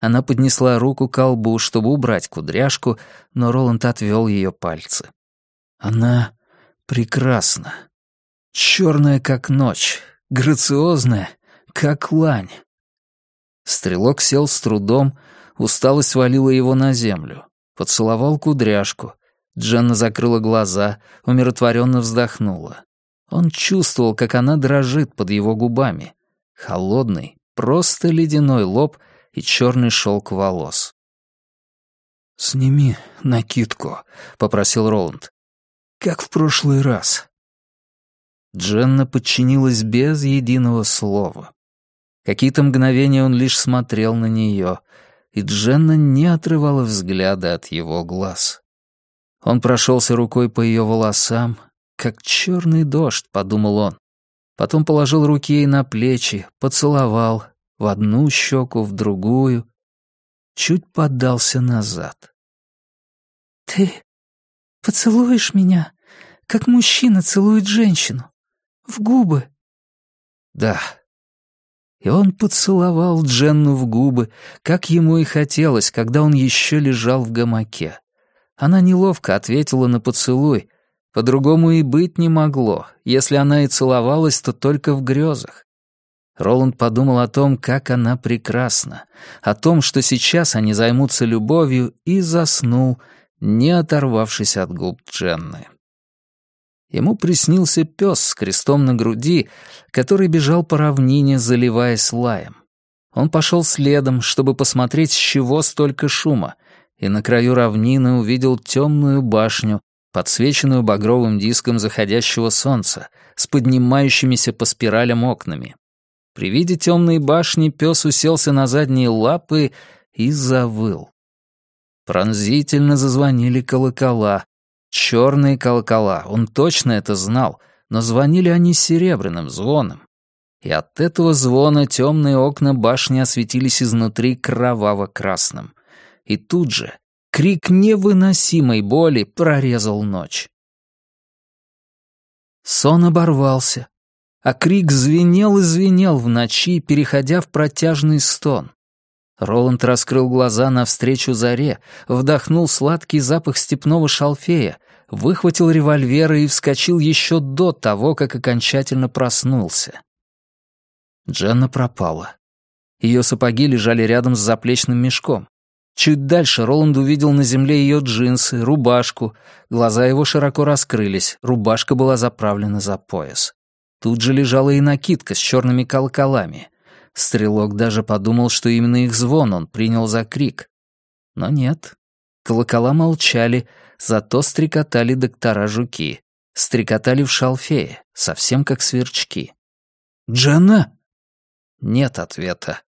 Она поднесла руку к колбу, чтобы убрать кудряшку, но Роланд отвел ее пальцы. «Она Прекрасно. Черная, как ночь, грациозная, как лань. Стрелок сел с трудом, усталость свалила его на землю. Поцеловал кудряшку. Дженна закрыла глаза, умиротворенно вздохнула. Он чувствовал, как она дрожит под его губами. Холодный, просто ледяной лоб и черный шелк волос. «Сними накидку», — попросил Роланд. «Как в прошлый раз». Дженна подчинилась без единого слова. Какие-то мгновения он лишь смотрел на нее, и Дженна не отрывала взгляда от его глаз. Он прошелся рукой по ее волосам, как черный дождь, подумал он. Потом положил руки ей на плечи, поцеловал, в одну щеку, в другую. Чуть подался назад. «Ты поцелуешь меня, как мужчина целует женщину? В губы?» «Да», и он поцеловал Дженну в губы, как ему и хотелось, когда он еще лежал в гамаке. Она неловко ответила на поцелуй. По-другому и быть не могло. Если она и целовалась, то только в грезах. Роланд подумал о том, как она прекрасна, о том, что сейчас они займутся любовью, и заснул, не оторвавшись от губ Дженны. Ему приснился пес с крестом на груди, который бежал по равнине, заливаясь лаем. Он пошел следом, чтобы посмотреть, с чего столько шума, и на краю равнины увидел темную башню, подсвеченную багровым диском заходящего солнца, с поднимающимися по спиралям окнами. При виде темной башни пес уселся на задние лапы и завыл. Пронзительно зазвонили колокола, Черные колокола, он точно это знал, но звонили они серебряным звоном. И от этого звона темные окна башни осветились изнутри кроваво-красным. И тут же крик невыносимой боли прорезал ночь. Сон оборвался, а крик звенел и звенел в ночи, переходя в протяжный стон. Роланд раскрыл глаза навстречу заре, вдохнул сладкий запах степного шалфея, выхватил револьвер и вскочил еще до того, как окончательно проснулся. Дженна пропала. Ее сапоги лежали рядом с заплечным мешком. Чуть дальше Роланд увидел на земле ее джинсы, рубашку. Глаза его широко раскрылись, рубашка была заправлена за пояс. Тут же лежала и накидка с черными колоколами — Стрелок даже подумал, что именно их звон он принял за крик. Но нет. Колокола молчали, зато стрекотали доктора-жуки. Стрекотали в шалфее, совсем как сверчки. «Джанна?» Нет ответа.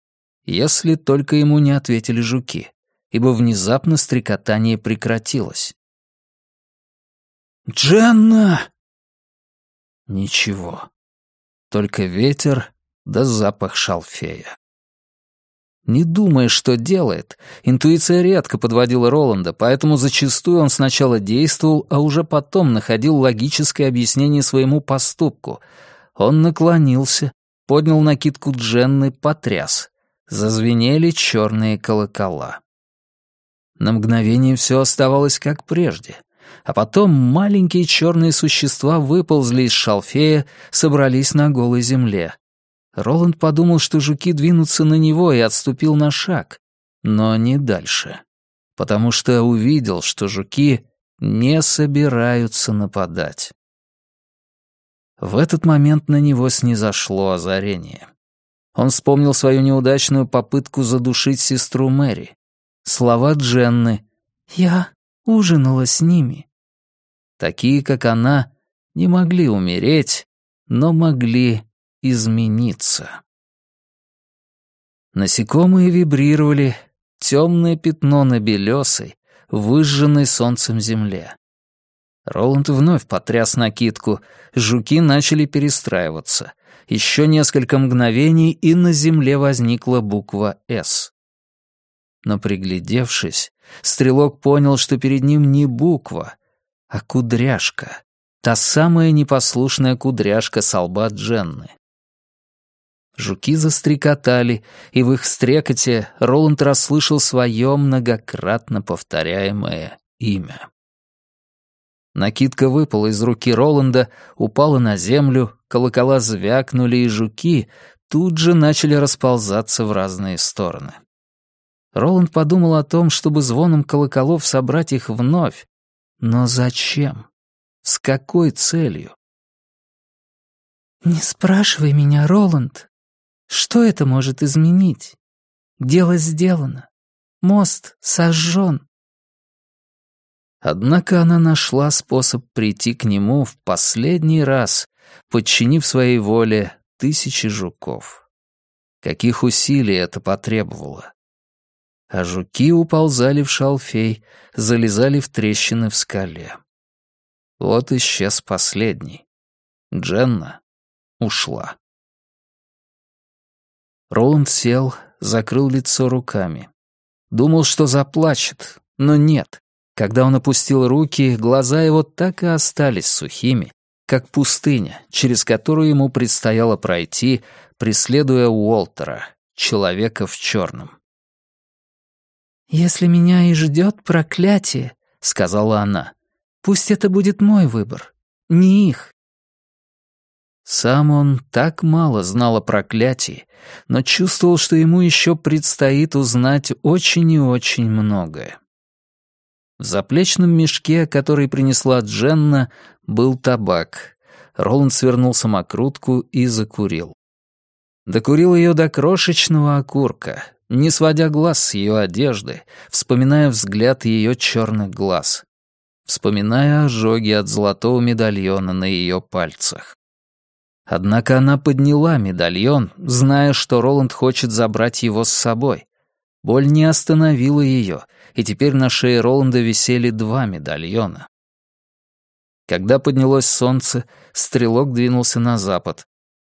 Если только ему не ответили жуки, ибо внезапно стрекотание прекратилось. «Дженна!» Ничего. Только ветер да запах шалфея. Не думая, что делает, интуиция редко подводила Роланда, поэтому зачастую он сначала действовал, а уже потом находил логическое объяснение своему поступку. Он наклонился, поднял накидку Дженны, потряс. Зазвенели черные колокола. На мгновение все оставалось как прежде. А потом маленькие черные существа выползли из шалфея, собрались на голой земле. Роланд подумал, что жуки двинутся на него и отступил на шаг, но не дальше, потому что увидел, что жуки не собираются нападать. В этот момент на него снизошло озарение. Он вспомнил свою неудачную попытку задушить сестру Мэри. Слова Дженны «Я ужинала с ними». Такие, как она, не могли умереть, но могли измениться. Насекомые вибрировали, темное пятно на белесой, выжженной солнцем земле. Роланд вновь потряс накидку, жуки начали перестраиваться. Еще несколько мгновений, и на земле возникла буква «С». Но приглядевшись, стрелок понял, что перед ним не буква, а кудряшка. Та самая непослушная кудряшка с лба Дженны. Жуки застрекотали, и в их стрекоте Роланд расслышал свое многократно повторяемое имя. Накидка выпала из руки Роланда, упала на землю, колокола звякнули, и жуки тут же начали расползаться в разные стороны. Роланд подумал о том, чтобы звоном колоколов собрать их вновь. Но зачем? С какой целью? «Не спрашивай меня, Роланд. Что это может изменить? Дело сделано. Мост сожжен. Однако она нашла способ прийти к нему в последний раз, подчинив своей воле тысячи жуков. Каких усилий это потребовало? А жуки уползали в шалфей, залезали в трещины в скале. Вот исчез последний. Дженна ушла. Роланд сел, закрыл лицо руками. Думал, что заплачет, но нет. Когда он опустил руки, глаза его так и остались сухими, как пустыня, через которую ему предстояло пройти, преследуя Уолтера, человека в черном. «Если меня и ждет проклятие», — сказала она, — «пусть это будет мой выбор, не их». Сам он так мало знал о проклятии, но чувствовал, что ему еще предстоит узнать очень и очень многое. В заплечном мешке, который принесла Дженна, был табак. Роланд свернул самокрутку и закурил. Докурил ее до крошечного окурка, не сводя глаз с ее одежды, вспоминая взгляд ее черных глаз, вспоминая ожоги от золотого медальона на ее пальцах. Однако она подняла медальон, зная, что Роланд хочет забрать его с собой. Боль не остановила ее, и теперь на шее Роланда висели два медальона. Когда поднялось солнце, стрелок двинулся на запад.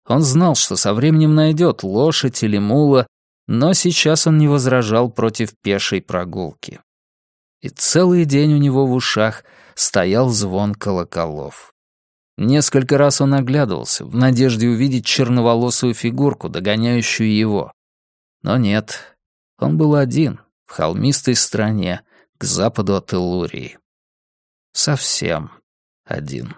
Он знал, что со временем найдет лошадь или мула, но сейчас он не возражал против пешей прогулки. И целый день у него в ушах стоял звон колоколов. Несколько раз он оглядывался, в надежде увидеть черноволосую фигурку, догоняющую его. Но нет, он был один, в холмистой стране, к западу от Элурии. Совсем один.